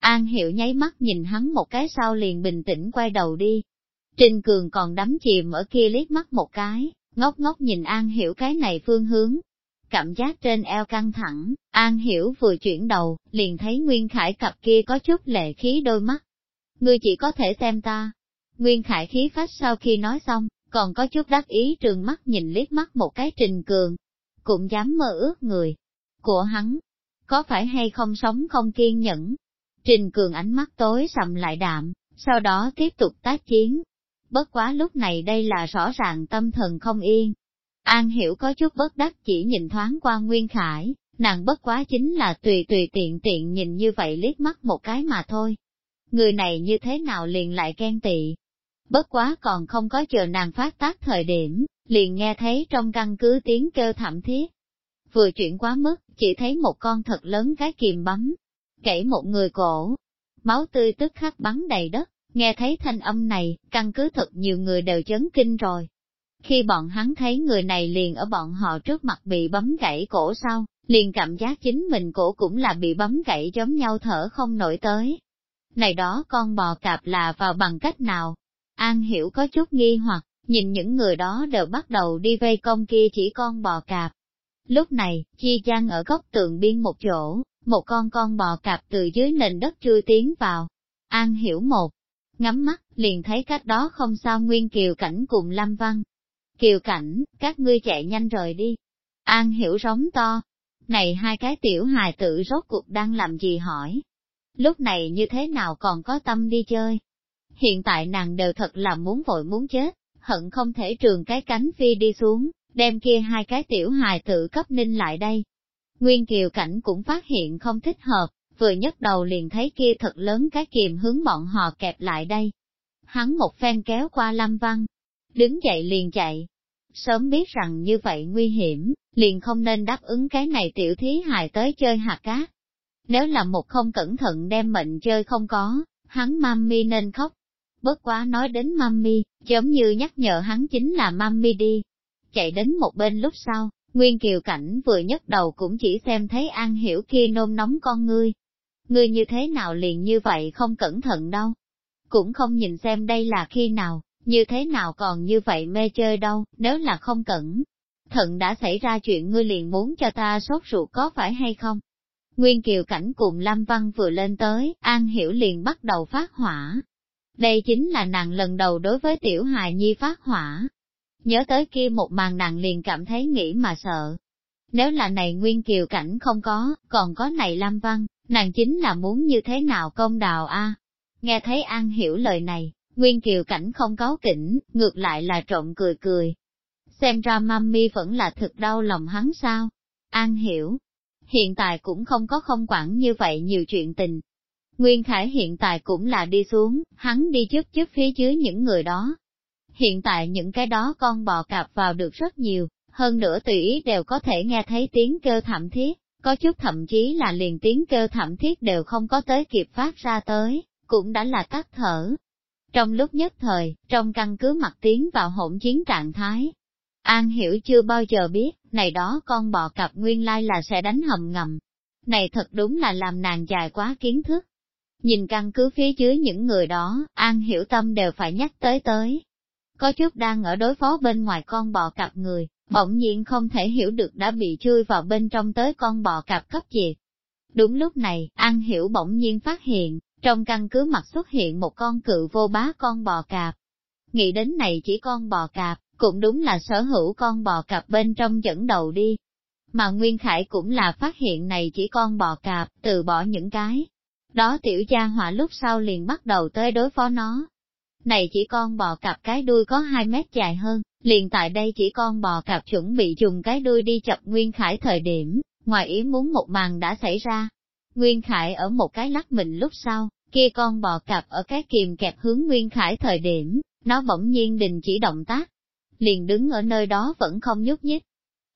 An Hiểu nháy mắt nhìn hắn một cái sau liền bình tĩnh quay đầu đi. Trình Cường còn đắm chìm ở kia liếc mắt một cái, ngốc ngốc nhìn An Hiểu cái này phương hướng, cảm giác trên eo căng thẳng, An Hiểu vừa chuyển đầu, liền thấy Nguyên Khải cặp kia có chút lệ khí đôi mắt. Ngươi chỉ có thể xem ta. Nguyên Khải khí phách sau khi nói xong, còn có chút đắc ý trường mắt nhìn liếc mắt một cái trình cường. Cũng dám mơ ước người. Của hắn, có phải hay không sống không kiên nhẫn? Trình cường ánh mắt tối sầm lại đạm, sau đó tiếp tục tác chiến. Bất quá lúc này đây là rõ ràng tâm thần không yên, An hiểu có chút bất đắc chỉ nhìn thoáng qua Nguyên Khải, nàng bất quá chính là tùy tùy tiện tiện nhìn như vậy liếc mắt một cái mà thôi. Người này như thế nào liền lại ghen tị. Bất quá còn không có chờ nàng phát tác thời điểm, liền nghe thấy trong căn cứ tiếng kêu thảm thiết. Vừa chuyển quá mức, chỉ thấy một con thật lớn cái kìm bấm, gãy một người cổ. Máu tươi tức khắc bắn đầy đất, nghe thấy thanh âm này, căn cứ thật nhiều người đều chấn kinh rồi. Khi bọn hắn thấy người này liền ở bọn họ trước mặt bị bấm gãy cổ sau, liền cảm giác chính mình cổ cũng là bị bấm gãy giống nhau thở không nổi tới. Này đó con bò cạp là vào bằng cách nào? An hiểu có chút nghi hoặc, nhìn những người đó đều bắt đầu đi vây công kia chỉ con bò cạp. Lúc này, Chi Giang ở góc tường biên một chỗ, một con con bò cạp từ dưới nền đất chui tiến vào. An hiểu một, ngắm mắt, liền thấy cách đó không sao Nguyên Kiều Cảnh cùng Lâm Văn, Kiều cảnh, các ngươi chạy nhanh rời đi. An hiểu rống to. Này hai cái tiểu hài tử rốt cuộc đang làm gì hỏi. Lúc này như thế nào còn có tâm đi chơi. Hiện tại nàng đều thật là muốn vội muốn chết, hận không thể trường cái cánh phi đi xuống, đem kia hai cái tiểu hài tử cấp ninh lại đây. Nguyên Kiều Cảnh cũng phát hiện không thích hợp, vừa nhấc đầu liền thấy kia thật lớn cái kìm hướng bọn họ kẹp lại đây. Hắn một phen kéo qua Lâm Văn, đứng dậy liền chạy, sớm biết rằng như vậy nguy hiểm, liền không nên đáp ứng cái này tiểu thí hài tới chơi hạt cá. Nếu là một không cẩn thận đem mệnh chơi không có, hắn mami nên khóc. Bất quá nói đến mami, giống như nhắc nhở hắn chính là mami đi. Chạy đến một bên lúc sau, Nguyên Kiều Cảnh vừa nhấc đầu cũng chỉ xem thấy An Hiểu kia nôn nóng con ngươi. Ngươi như thế nào liền như vậy không cẩn thận đâu. Cũng không nhìn xem đây là khi nào, như thế nào còn như vậy mê chơi đâu, nếu là không cẩn thận đã xảy ra chuyện ngươi liền muốn cho ta sốt ruột có phải hay không? Nguyên Kiều Cảnh cùng Lâm Văn vừa lên tới, An Hiểu liền bắt đầu phát hỏa. Đây chính là nàng lần đầu đối với Tiểu Hài Nhi phát hỏa. Nhớ tới kia một màn nàng liền cảm thấy nghĩ mà sợ. Nếu là này Nguyên Kiều Cảnh không có, còn có này Lâm Văn, nàng chính là muốn như thế nào công đào a Nghe thấy An Hiểu lời này, Nguyên Kiều Cảnh không có kỉnh, ngược lại là trộm cười cười. Xem ra mami vẫn là thực đau lòng hắn sao? An hiểu. Hiện tại cũng không có không quản như vậy nhiều chuyện tình. Nguyên Khải hiện tại cũng là đi xuống, hắn đi trước trước phía dưới những người đó. Hiện tại những cái đó con bò cạp vào được rất nhiều, hơn nữa tùy ý đều có thể nghe thấy tiếng kêu thảm thiết, có chút thậm chí là liền tiếng kêu thảm thiết đều không có tới kịp phát ra tới, cũng đã là tắt thở. Trong lúc nhất thời, trong căn cứ mặt tiến vào hỗn chiến trạng thái, An hiểu chưa bao giờ biết, này đó con bò cặp nguyên lai là sẽ đánh hầm ngầm. Này thật đúng là làm nàng dài quá kiến thức. Nhìn căn cứ phía dưới những người đó, An hiểu tâm đều phải nhắc tới tới. Có chút đang ở đối phó bên ngoài con bò cặp người, bỗng nhiên không thể hiểu được đã bị chui vào bên trong tới con bò cặp cấp diệt. Đúng lúc này, An hiểu bỗng nhiên phát hiện, trong căn cứ mặt xuất hiện một con cự vô bá con bò cạp. Nghĩ đến này chỉ con bò cạp, cũng đúng là sở hữu con bò cạp bên trong dẫn đầu đi. Mà Nguyên Khải cũng là phát hiện này chỉ con bò cạp, từ bỏ những cái. Đó tiểu gia hỏa lúc sau liền bắt đầu tới đối phó nó. Này chỉ con bò cặp cái đuôi có 2 mét dài hơn, liền tại đây chỉ con bò cặp chuẩn bị dùng cái đuôi đi chập Nguyên Khải thời điểm, ngoài ý muốn một màn đã xảy ra. Nguyên Khải ở một cái lắc mình lúc sau, kia con bò cặp ở cái kìm kẹp hướng Nguyên Khải thời điểm, nó bỗng nhiên đình chỉ động tác, liền đứng ở nơi đó vẫn không nhúc nhích.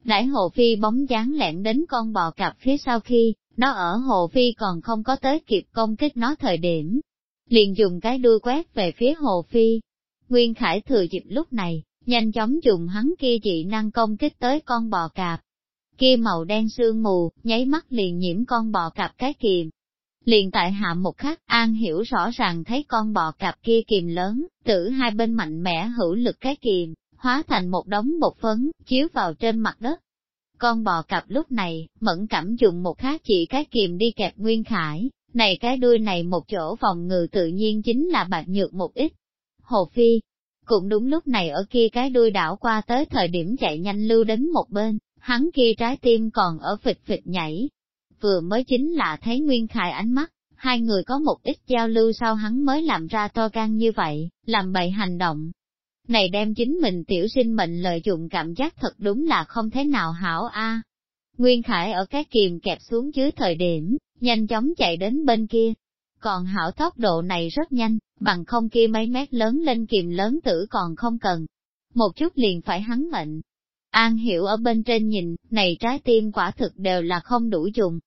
Đại hồ phi bóng dáng lẹn đến con bò cặp phía sau khi, nó ở hồ phi còn không có tới kịp công kích nó thời điểm. Liền dùng cái đuôi quét về phía hồ phi. Nguyên Khải thừa dịp lúc này, nhanh chóng dùng hắn kia dị năng công kích tới con bò cạp. Kia màu đen sương mù, nháy mắt liền nhiễm con bò cạp cái kìm. Liền tại hạ một khắc, An hiểu rõ ràng thấy con bò cạp kia kìm lớn, tử hai bên mạnh mẽ hữu lực cái kìm, hóa thành một đống bột phấn, chiếu vào trên mặt đất. Con bò cặp lúc này, mẫn cảm dùng một khác chỉ cái kìm đi kẹp Nguyên Khải, này cái đuôi này một chỗ phòng ngự tự nhiên chính là bạc nhược một ít. Hồ Phi, cũng đúng lúc này ở kia cái đuôi đảo qua tới thời điểm chạy nhanh lưu đến một bên, hắn kia trái tim còn ở phịch phịch nhảy. Vừa mới chính là thấy Nguyên Khải ánh mắt, hai người có một ít giao lưu sau hắn mới làm ra to gan như vậy, làm bậy hành động, này đem chính mình tiểu sinh mệnh lợi dụng cảm giác thật đúng là không thế nào hảo a. Nguyên Khải ở cái kìm kẹp xuống dưới thời điểm, nhanh chóng chạy đến bên kia. Còn hảo tốc độ này rất nhanh, bằng không kia mấy mét lớn lên kìm lớn tử còn không cần. Một chút liền phải hắn mệnh. An hiểu ở bên trên nhìn, này trái tim quả thực đều là không đủ dùng.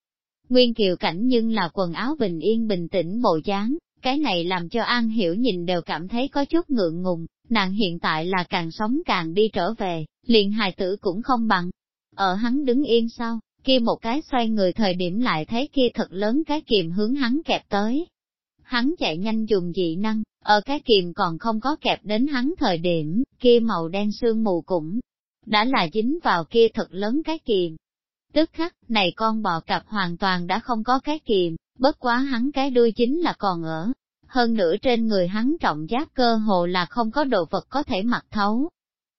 Nguyên kiều cảnh nhưng là quần áo bình yên bình tĩnh bộ dáng, cái này làm cho An hiểu nhìn đều cảm thấy có chút ngượng ngùng, nàng hiện tại là càng sống càng đi trở về, liền hài tử cũng không bằng. Ở hắn đứng yên sau, kia một cái xoay người thời điểm lại thấy kia thật lớn cái kìm hướng hắn kẹp tới. Hắn chạy nhanh dùng dị năng, ở cái kìm còn không có kẹp đến hắn thời điểm, kia màu đen sương mù cũng đã là dính vào kia thật lớn cái kìm. Tức khắc, này con bò cặp hoàn toàn đã không có cái kìm, bất quá hắn cái đuôi chính là còn ở, hơn nữa trên người hắn trọng giác cơ hồ là không có đồ vật có thể mặc thấu.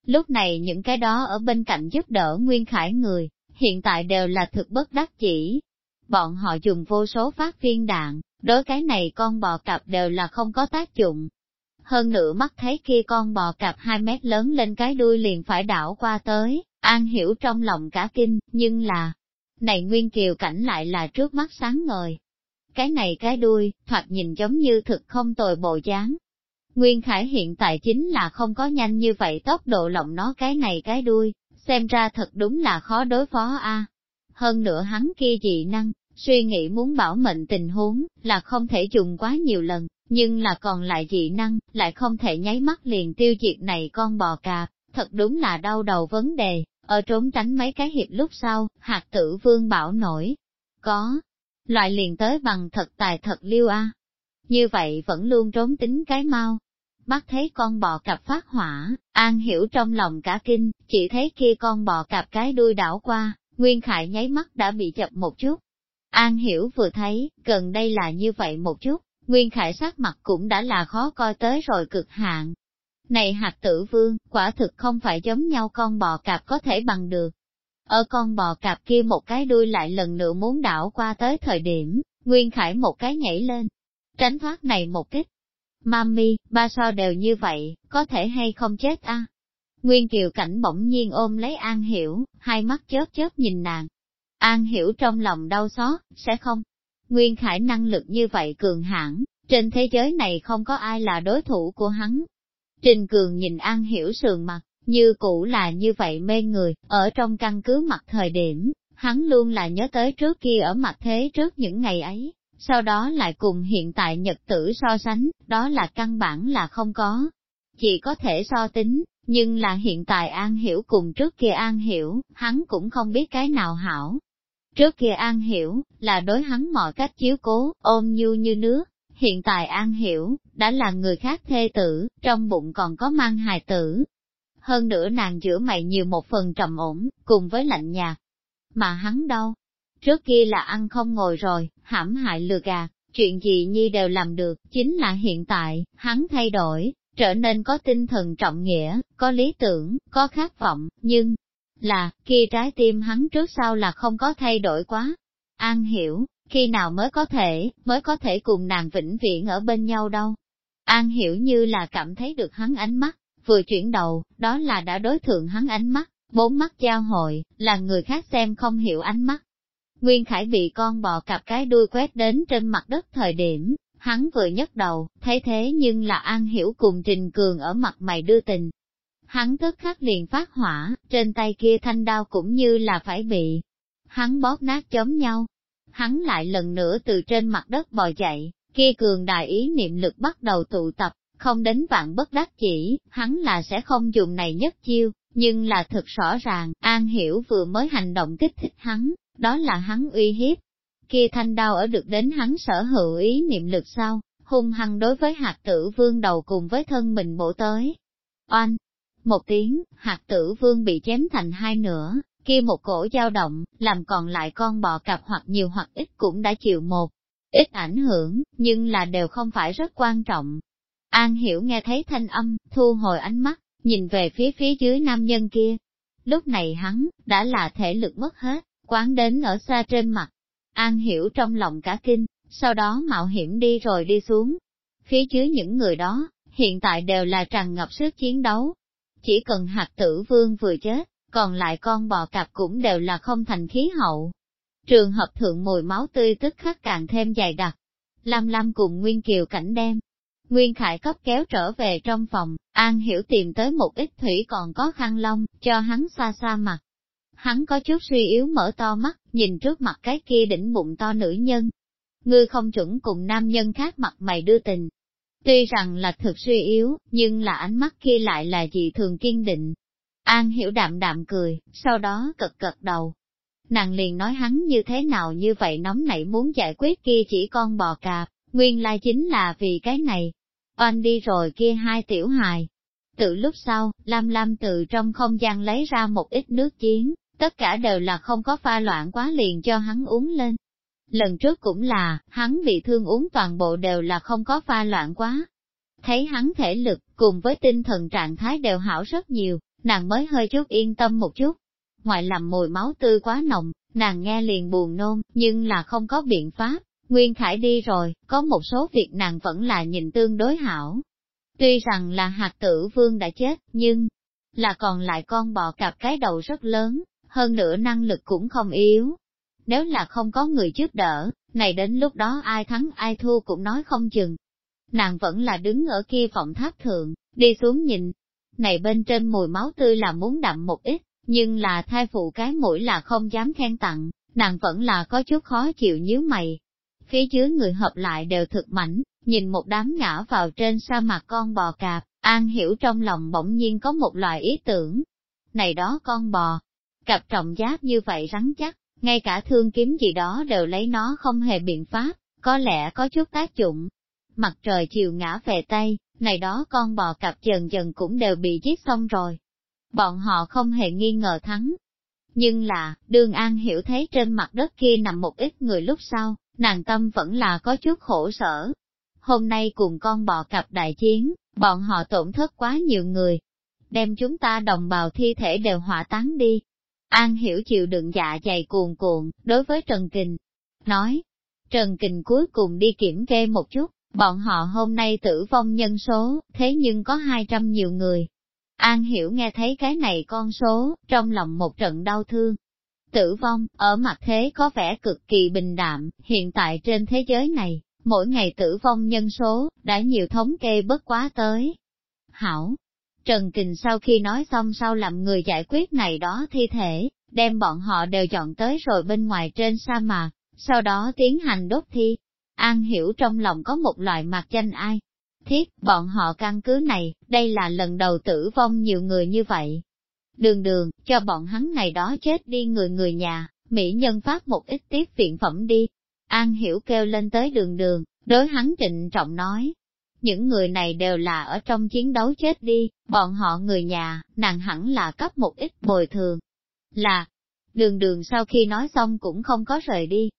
Lúc này những cái đó ở bên cạnh giúp đỡ Nguyên Khải người, hiện tại đều là thực bất đắc chỉ. Bọn họ dùng vô số phát viên đạn, đối cái này con bò cặp đều là không có tác dụng. Hơn nữa mắt thấy kia con bò cặp 2 mét lớn lên cái đuôi liền phải đảo qua tới, an hiểu trong lòng cả kinh, nhưng là, này Nguyên Kiều cảnh lại là trước mắt sáng ngời, cái này cái đuôi, thoạt nhìn giống như thực không tồi bộ dáng. Nguyên Khải hiện tại chính là không có nhanh như vậy tốc độ lộng nó cái này cái đuôi, xem ra thật đúng là khó đối phó a. Hơn nữa hắn kia dị năng, suy nghĩ muốn bảo mệnh tình huống, là không thể dùng quá nhiều lần, nhưng là còn lại dị năng, lại không thể nháy mắt liền tiêu diệt này con bò cạp, thật đúng là đau đầu vấn đề, ở trốn tránh mấy cái hiệp lúc sau, hạt tử vương bảo nổi. Có, loại liền tới bằng thật tài thật liêu a. Như vậy vẫn luôn trốn tính cái mau. Bắt thấy con bò cặp phát hỏa, an hiểu trong lòng cả kinh, chỉ thấy kia con bò cặp cái đuôi đảo qua, Nguyên Khải nháy mắt đã bị chập một chút. An hiểu vừa thấy, gần đây là như vậy một chút, Nguyên Khải sắc mặt cũng đã là khó coi tới rồi cực hạn. Này hạt tử vương, quả thực không phải giống nhau con bò cạp có thể bằng được. Ở con bò cạp kia một cái đuôi lại lần nữa muốn đảo qua tới thời điểm, Nguyên Khải một cái nhảy lên, tránh thoát này một kích. Mami, ba so đều như vậy, có thể hay không chết a? Nguyên Kiều Cảnh bỗng nhiên ôm lấy An Hiểu, hai mắt chớp chớp nhìn nàng. An Hiểu trong lòng đau xót, sẽ không? Nguyên Khải năng lực như vậy cường hãn, trên thế giới này không có ai là đối thủ của hắn. Trình Cường nhìn An Hiểu sườn mặt, như cũ là như vậy mê người, ở trong căn cứ mặt thời điểm, hắn luôn là nhớ tới trước kia ở mặt thế trước những ngày ấy, sau đó lại cùng hiện tại nhật tử so sánh, đó là căn bản là không có. Chỉ có thể so tính, nhưng là hiện tại An Hiểu cùng trước kia An Hiểu, hắn cũng không biết cái nào hảo. Trước kia An Hiểu, là đối hắn mọi cách chiếu cố, ôm nhu như nước, hiện tại An Hiểu, đã là người khác thê tử, trong bụng còn có mang hài tử. Hơn nữa nàng giữa mày nhiều một phần trầm ổn, cùng với lạnh nhạt. Mà hắn đâu? Trước kia là ăn không ngồi rồi, hãm hại lừa gạt, chuyện gì nhi đều làm được, chính là hiện tại, hắn thay đổi, trở nên có tinh thần trọng nghĩa, có lý tưởng, có khát vọng, nhưng là, khi trái tim hắn trước sau là không có thay đổi quá. An hiểu, khi nào mới có thể, mới có thể cùng nàng vĩnh viễn ở bên nhau đâu. An hiểu như là cảm thấy được hắn ánh mắt, vừa chuyển đầu, đó là đã đối thượng hắn ánh mắt, bốn mắt giao hội, là người khác xem không hiểu ánh mắt. Nguyên Khải bị con bò cặp cái đuôi quét đến trên mặt đất thời điểm, hắn vừa nhấc đầu, thấy thế nhưng là An Hiểu cùng Trình Cường ở mặt mày đưa tình. Hắn tức khắc liền phát hỏa, trên tay kia thanh đao cũng như là phải bị. Hắn bóp nát chống nhau. Hắn lại lần nữa từ trên mặt đất bò dậy, kia cường đại ý niệm lực bắt đầu tụ tập, không đến vạn bất đắc chỉ, hắn là sẽ không dùng này nhất chiêu, nhưng là thật rõ ràng, An Hiểu vừa mới hành động kích thích hắn, đó là hắn uy hiếp, kia thanh đao ở được đến hắn sở hữu ý niệm lực sau, hung hăng đối với hạt tử vương đầu cùng với thân mình bổ tới. Oanh! Một tiếng, hạt tử vương bị chém thành hai nửa, kia một cổ dao động, làm còn lại con bò cặp hoặc nhiều hoặc ít cũng đã chịu một ít ảnh hưởng, nhưng là đều không phải rất quan trọng. An hiểu nghe thấy thanh âm, thu hồi ánh mắt, nhìn về phía phía dưới nam nhân kia. Lúc này hắn, đã là thể lực mất hết, quán đến ở xa trên mặt, An hiểu trong lòng cả kinh, sau đó mạo hiểm đi rồi đi xuống. Phía dưới những người đó, hiện tại đều là tràn ngập sức chiến đấu. Chỉ cần hạt tử vương vừa chết, còn lại con bò cạp cũng đều là không thành khí hậu. Trường hợp thượng mùi máu tươi tức khắc càng thêm dày đặc. Lam Lam cùng Nguyên Kiều cảnh đem. Nguyên Khải cấp kéo trở về trong phòng, An Hiểu tìm tới một ít thủy còn có khăn lông, cho hắn xa xa mặt, hắn có chút suy yếu mở to mắt, nhìn trước mặt cái kia đỉnh bụng to nữ nhân. Ngươi không chuẩn cùng nam nhân khác mặt mày đưa tình. Tuy rằng là thực suy yếu, nhưng là ánh mắt kia lại là dị thường kiên định. An hiểu đạm đạm cười, sau đó cật cật đầu. Nàng liền nói hắn như thế nào như vậy nóng nảy muốn giải quyết kia chỉ con bò cạp, nguyên lai chính là vì cái này. Oanh đi rồi kia hai tiểu hài. Từ lúc sau, Lam Lam từ trong không gian lấy ra một ít nước chiến, tất cả đều là không có pha loạn quá liền cho hắn uống lên. Lần trước cũng là, hắn bị thương uống toàn bộ đều là không có pha loạn quá. Thấy hắn thể lực, cùng với tinh thần trạng thái đều hảo rất nhiều, nàng mới hơi chút yên tâm một chút. Ngoài làm mùi máu tươi quá nồng, nàng nghe liền buồn nôn, nhưng là không có biện pháp. Nguyên Khải đi rồi, có một số việc nàng vẫn là nhìn tương đối hảo. Tuy rằng là hạt tử vương đã chết, nhưng là còn lại con bò cạp cái đầu rất lớn, hơn nữa năng lực cũng không yếu. Nếu là không có người giúp đỡ, này đến lúc đó ai thắng ai thua cũng nói không chừng. Nàng vẫn là đứng ở kia phòng tháp thượng, đi xuống nhìn. Này bên trên mùi máu tươi là muốn đậm một ít, nhưng là thai phụ cái mũi là không dám khen tặng, nàng vẫn là có chút khó chịu nhíu mày. Phía dưới người hợp lại đều thực mảnh, nhìn một đám ngã vào trên sa mạc con bò cạp, An hiểu trong lòng bỗng nhiên có một loại ý tưởng. Này đó con bò, Cặp trọng giáp như vậy rắn chắc, ngay cả thương kiếm gì đó đều lấy nó không hề biện pháp, có lẽ có chút tác dụng. Mặt trời chiều ngã về Tây, này đó con bò cặp dần dần cũng đều bị giết xong rồi. Bọn họ không hề nghi ngờ thắng. Nhưng là, đường an hiểu thấy trên mặt đất kia nằm một ít người lúc sau, nàng tâm vẫn là có chút khổ sở. Hôm nay cùng con bò cặp đại chiến, bọn họ tổn thất quá nhiều người. Đem chúng ta đồng bào thi thể đều hỏa tán đi, An hiểu chịu đựng dạ dày cuồn cuộn, đối với Trần Kình, nói, Trần Kình cuối cùng đi kiểm kê một chút, bọn họ hôm nay tử vong nhân số, thế nhưng có 200 nhiều người. An hiểu nghe thấy cái này con số, trong lòng một trận đau thương. Tử vong, ở mặt thế có vẻ cực kỳ bình đạm, hiện tại trên thế giới này, mỗi ngày tử vong nhân số, đã nhiều thống kê bất quá tới. Hảo, Trần Kình sau khi nói xong sau làm người giải quyết này đó thi thể, đem bọn họ đều chọn tới rồi bên ngoài trên sa mạc, sau đó tiến hành đốt thi. An hiểu trong lòng có một loại mặt danh ai. Thiết, bọn họ căn cứ này, đây là lần đầu tử vong nhiều người như vậy. Đường đường, cho bọn hắn ngày đó chết đi người người nhà, Mỹ nhân phát một ít tiếp viện phẩm đi. An hiểu kêu lên tới đường đường, đối hắn trịnh trọng nói. Những người này đều là ở trong chiến đấu chết đi, bọn họ người nhà, nàng hẳn là cấp một ít bồi thường. Là, đường đường sau khi nói xong cũng không có rời đi,